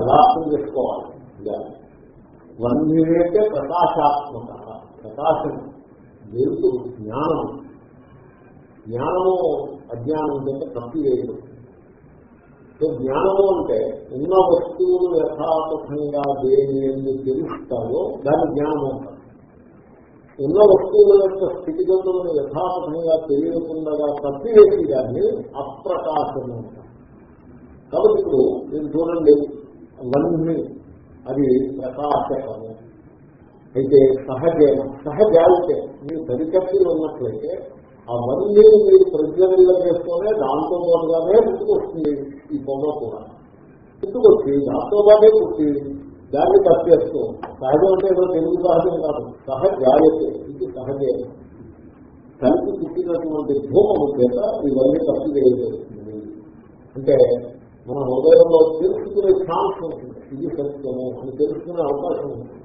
అలా అర్థం చేసుకోవాలి. వర్ణితే ప్రకాశాత్మక ప్రకాశం వెలుగు జ్ఞానం జ్ఞానము అజ్ఞానం కంటే తప్పి లేదు. సో జ్ఞానము అంటే ఉన్న వస్తువులు యథాతథంగా దేని ఎందుకు తెలుస్తాయో దాని జ్ఞానము అంటారు. ఉన్న వస్తువుల యొక్క స్థితిగతులను యథాతథంగా తెలియకుండా తప్పివేసి దాన్ని అప్రకాశం అంటారు. కాబట్టి ఇప్పుడు మీరు చూడండి అవన్నీ అది ప్రకాశకము. అయితే సహజ సహజాయితే మీరు సరికట్టులు ఉన్నట్లయితే ఆ అవన్నీ మీరు ప్రజ్ఞలు చేస్తూనే దాంతో పాటుగానే పుట్టుకొస్తుంది ఈ పొగ కూడా. పుట్టుకొచ్చి దాంతో పాటే పుట్టి దాన్ని కట్టేస్తూ సహజం అంటే ఏదో తెలుగు సహజం కాదు సహజాయతే ఇది సహజే. కలిసి పుట్టినటువంటి భూమము చేత ఇవన్నీ ఖర్చు చేయబడుతుంది. అంటే మన హృదయంలో తెలుసుకునే ఛాన్స్ ఉంటుంది ఇది సత్యము అని తెలుసుకునే అవకాశం ఉంటుంది.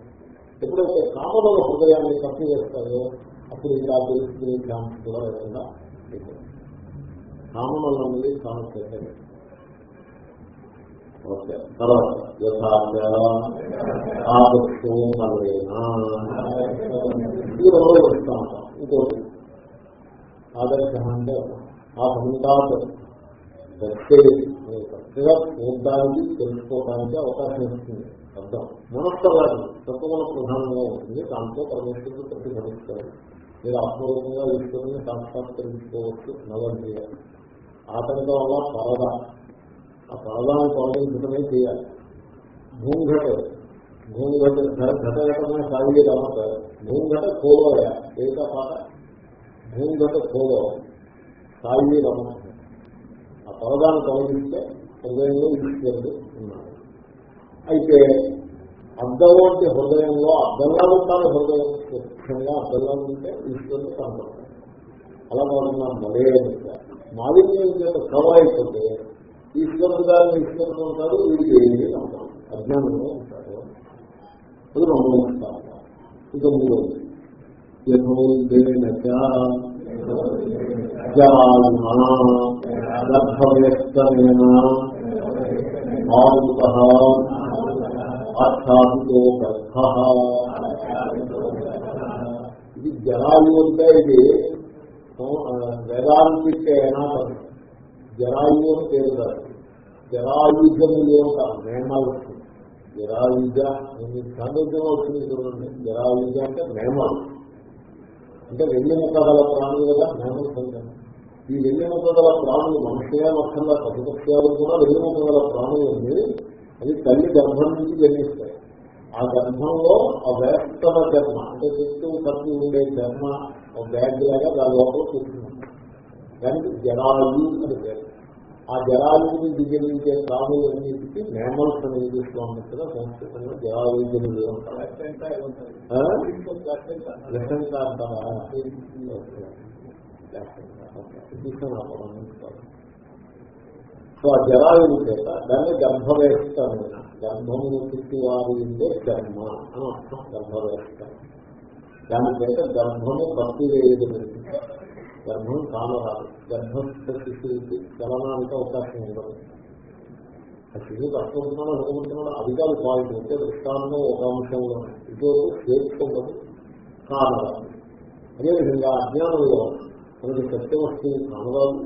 ఎప్పుడైతే కామనుల హృదయాన్ని ఖర్చు చేస్తారో అప్పుడు ఇలా తెలుసుకునే ఛాన్స్ కూడా విధంగా అయిపోతుంది. కామనుల నుండి సమస్య ఓకే తర్వాత యథాచ ఆదర్శోమలేనా వస్తాం ఇంకోటి. అంటే ఆ చూడడానికి తెలుసుకోవడానికి అవకాశం ఇస్తుంది. అర్థం. మనస్సవాది తత్వగుణ ప్రధానంగా ఉంటుంది. దాంతో పరమేశ్వరుడు ప్రతిఫలిస్తారు మీరు ఆత్మరూపంగా ఈశ్వరుని సాక్షాత్కరించుకోవచ్చు నవంతి ఆటంకం వల్ల పరద. ఆ పరదాన్ని తొలగించడమే చేయాలి. భూమిఘట భూమిఘట ఘటఘటమే సాగి తర్వాత భూమిఘట కోలోయ. ఏదో పాట? భూమిఘట కోలో సాయి రమణ ఆ పరదాన్ని తొలగిస్తే హృదయంలో ఈశ్వరుడు ఉన్నాడు. అయితే అర్థం అంటే హృదయంలో అర్థంగా ఉంటాను హృదయం ముఖ్యంగా అర్థంగా ఉంటే ఈశ్వరుడు కనపడతాడు అలా కాకుండా మరే మాలిన్యం చేత కవర్ అయిపోతే ఈశ్వరుడు గారిని ఈశ్వరుడు ఉంటారు వీడికి ఏమి ఉంటాడు అజ్ఞానంలో ఉంటారు. అది రెండు ఉంటారు ఇక మూడోది గర్భవ్యక్తమైన ఆరుత గర్భ ఇది జరాయు అంటే ఇది వేదాంతిక ఏనాటం జరాయు అని పేరు కాదు జరాయుధములు అంటారు నేమాలు జరాయుజ సాంద్రోద్యం వచ్చింది చూడండి. జరాయుజ అంటే నేమాలు. అంటే వెళ్ళి ముక్క ప్రాణులు కదా నేమలు సంఖ్య ఈ వెళ్ళి ముక్క ప్రాణులు మనుషులే మొత్తంగా ప్రతిపక్షాలు కూడా వెళ్ళి ముక్క ప్రాణులు ఉంది అది తల్లి గర్భం నుంచి జన్మిస్తాయి. ఆ గర్భంలో ఆ వేస్తవ చర్మ అంటే చుట్టూ కట్టి ఉండే చర్మ ఒక బ్యాగ్ లాగా దాని లోపల కూర్చున్నాం దానికి జరాయు అని పేరు. ఆ జరాయుని దిగలించే ప్రాణులన్నింటికి మేమల్స్ అని ఇంగ్లీష్లో ఉన్నట్టుగా సంస్కృతంలో జరాయుజనులు లెసన్ అంటారా? సో ఆ జరాయువు చేత దాన్ని గర్భవేస్తమైన గర్భము చుట్టూ వారి ఉండే జన్మ అని అర్థం. గర్భవేస్త దాని చేత గర్భము భక్తి వేయడం గర్భం కాలరాదు గర్భస్థ శిశువుకి చలనానికి అవకాశం ఉండదు. ఆ శిశువు కష్టపడుతున్నాడు అనుకుంటున్నాడు అది కాదు పాయింట్. అంటే దృష్టాంతం ఒక అంశంలో. ఇటువంటి స్వేచ్ఛ కాలరాదు అదేవిధంగా అజ్ఞానంలో మనకి సత్య వస్తువు కానరాదు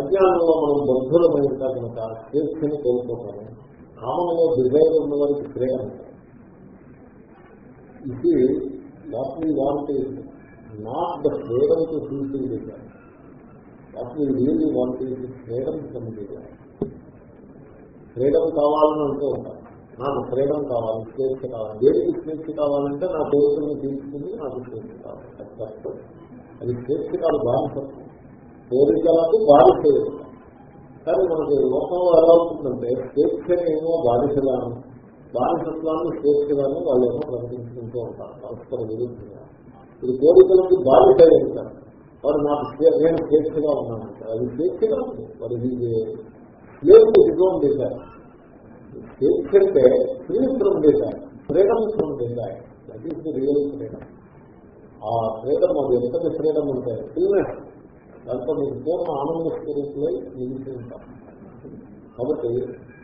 అజ్ఞానంలో మనం బద్ధులమైన కనుక స్వేచ్ఛని కోల్పోతాము. కామంలో డిజైర్ ఉన్న వారికి ప్రేమ ఇది what me want not the freedom to fulfil desire what we really want freedom from desire freedom కావాలని అంటూ ఉంటారు. నాకు ఫ్రీడమ్ కావాలి స్వేచ్ఛ కావాలి. దేనికి స్వేచ్ఛ కావాలంటే నా కోరికలను తీసుకుని నాకు స్వేచ్ఛ కావాలి. అది స్వేచ్ఛ కాదు బానిసత్వం కోరికలకు బానిస కానీ మనకి లోకంలో ఎలా ఉంటుందంటే స్వేచ్ఛని ఏమో బాధితులను బాధితత్వాన్ని స్వేచ్ఛగాను వాళ్ళు ఏమో ప్రకటించుకుంటూ ఉంటారు పరస్పర విరుద్ధంగా. ఇది కోరికలకి బాధిత ఉంటారు వారు నాకు నేను స్వేచ్ఛగా ఉన్నాను అది స్వేచ్ఛగా ఉంది మరి ఇది స్వేచ్ఛ ఇదిగోం చేశారు. స్వేచ్ఛ అంటే ఫ్రీడమ్ చేశారు. ఫ్రీడమ్ ఫ్రమ్ చేశారు. That is the real freedom ఆ ఫ్రీడమ్ అది ఎంత ఫ్రీడమ్ అంటే ఫుల్నెస్ దాంట్లో మీకు పూర్ణ ఆనంద స్వరూపులై నిలిచి ఉంటారు కాబట్టి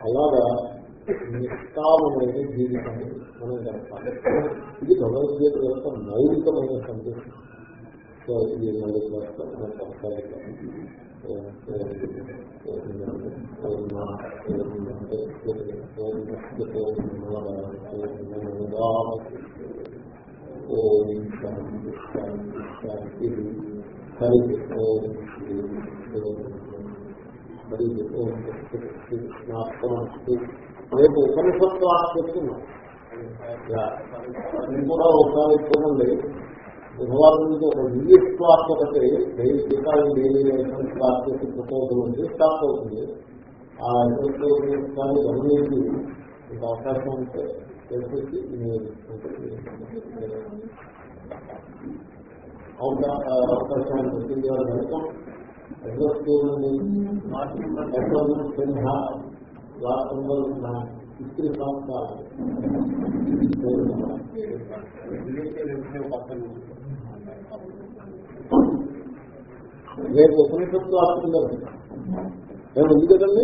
అలాగా నిష్కామమైన జీవితాన్ని మనం గడపాలి ఇది భగవద్గీత యొక్క మౌలికమైన సందేశం సో ఇది వస్తాం మనం కొనసాగిద్దాం ఓం శాంతి శాంతి శాంతి హరి ఓం శ్రీ హరి ఓం కృష్ణాత్మస్తు రేపు ఉపనిషత్తు చెప్తున్నాం. కూడా ఒకసారి చూడండి బుధవారం నుంచి ఒక ఇంగ్లీష్ క్లాస్ ఒకటి డైలీ శ్రీకాళం డైలీ క్లాస్ చేసి ప్రపోజల్ ఉంది స్టార్ట్ అవుతుంది ఆ ఇంట్రెస్ట్ గమనించి ఇంత అవకాశం ఉంటే తెలిసి అవకాశం ఉంటుంది వారు వెళ్తాం రాష్ట్రంలో ఉన్న ఇస్త్రీ సంస్థ. రేపు ఉపనిషత్తు ఆస్తుంది నేను ఉంది కదండి?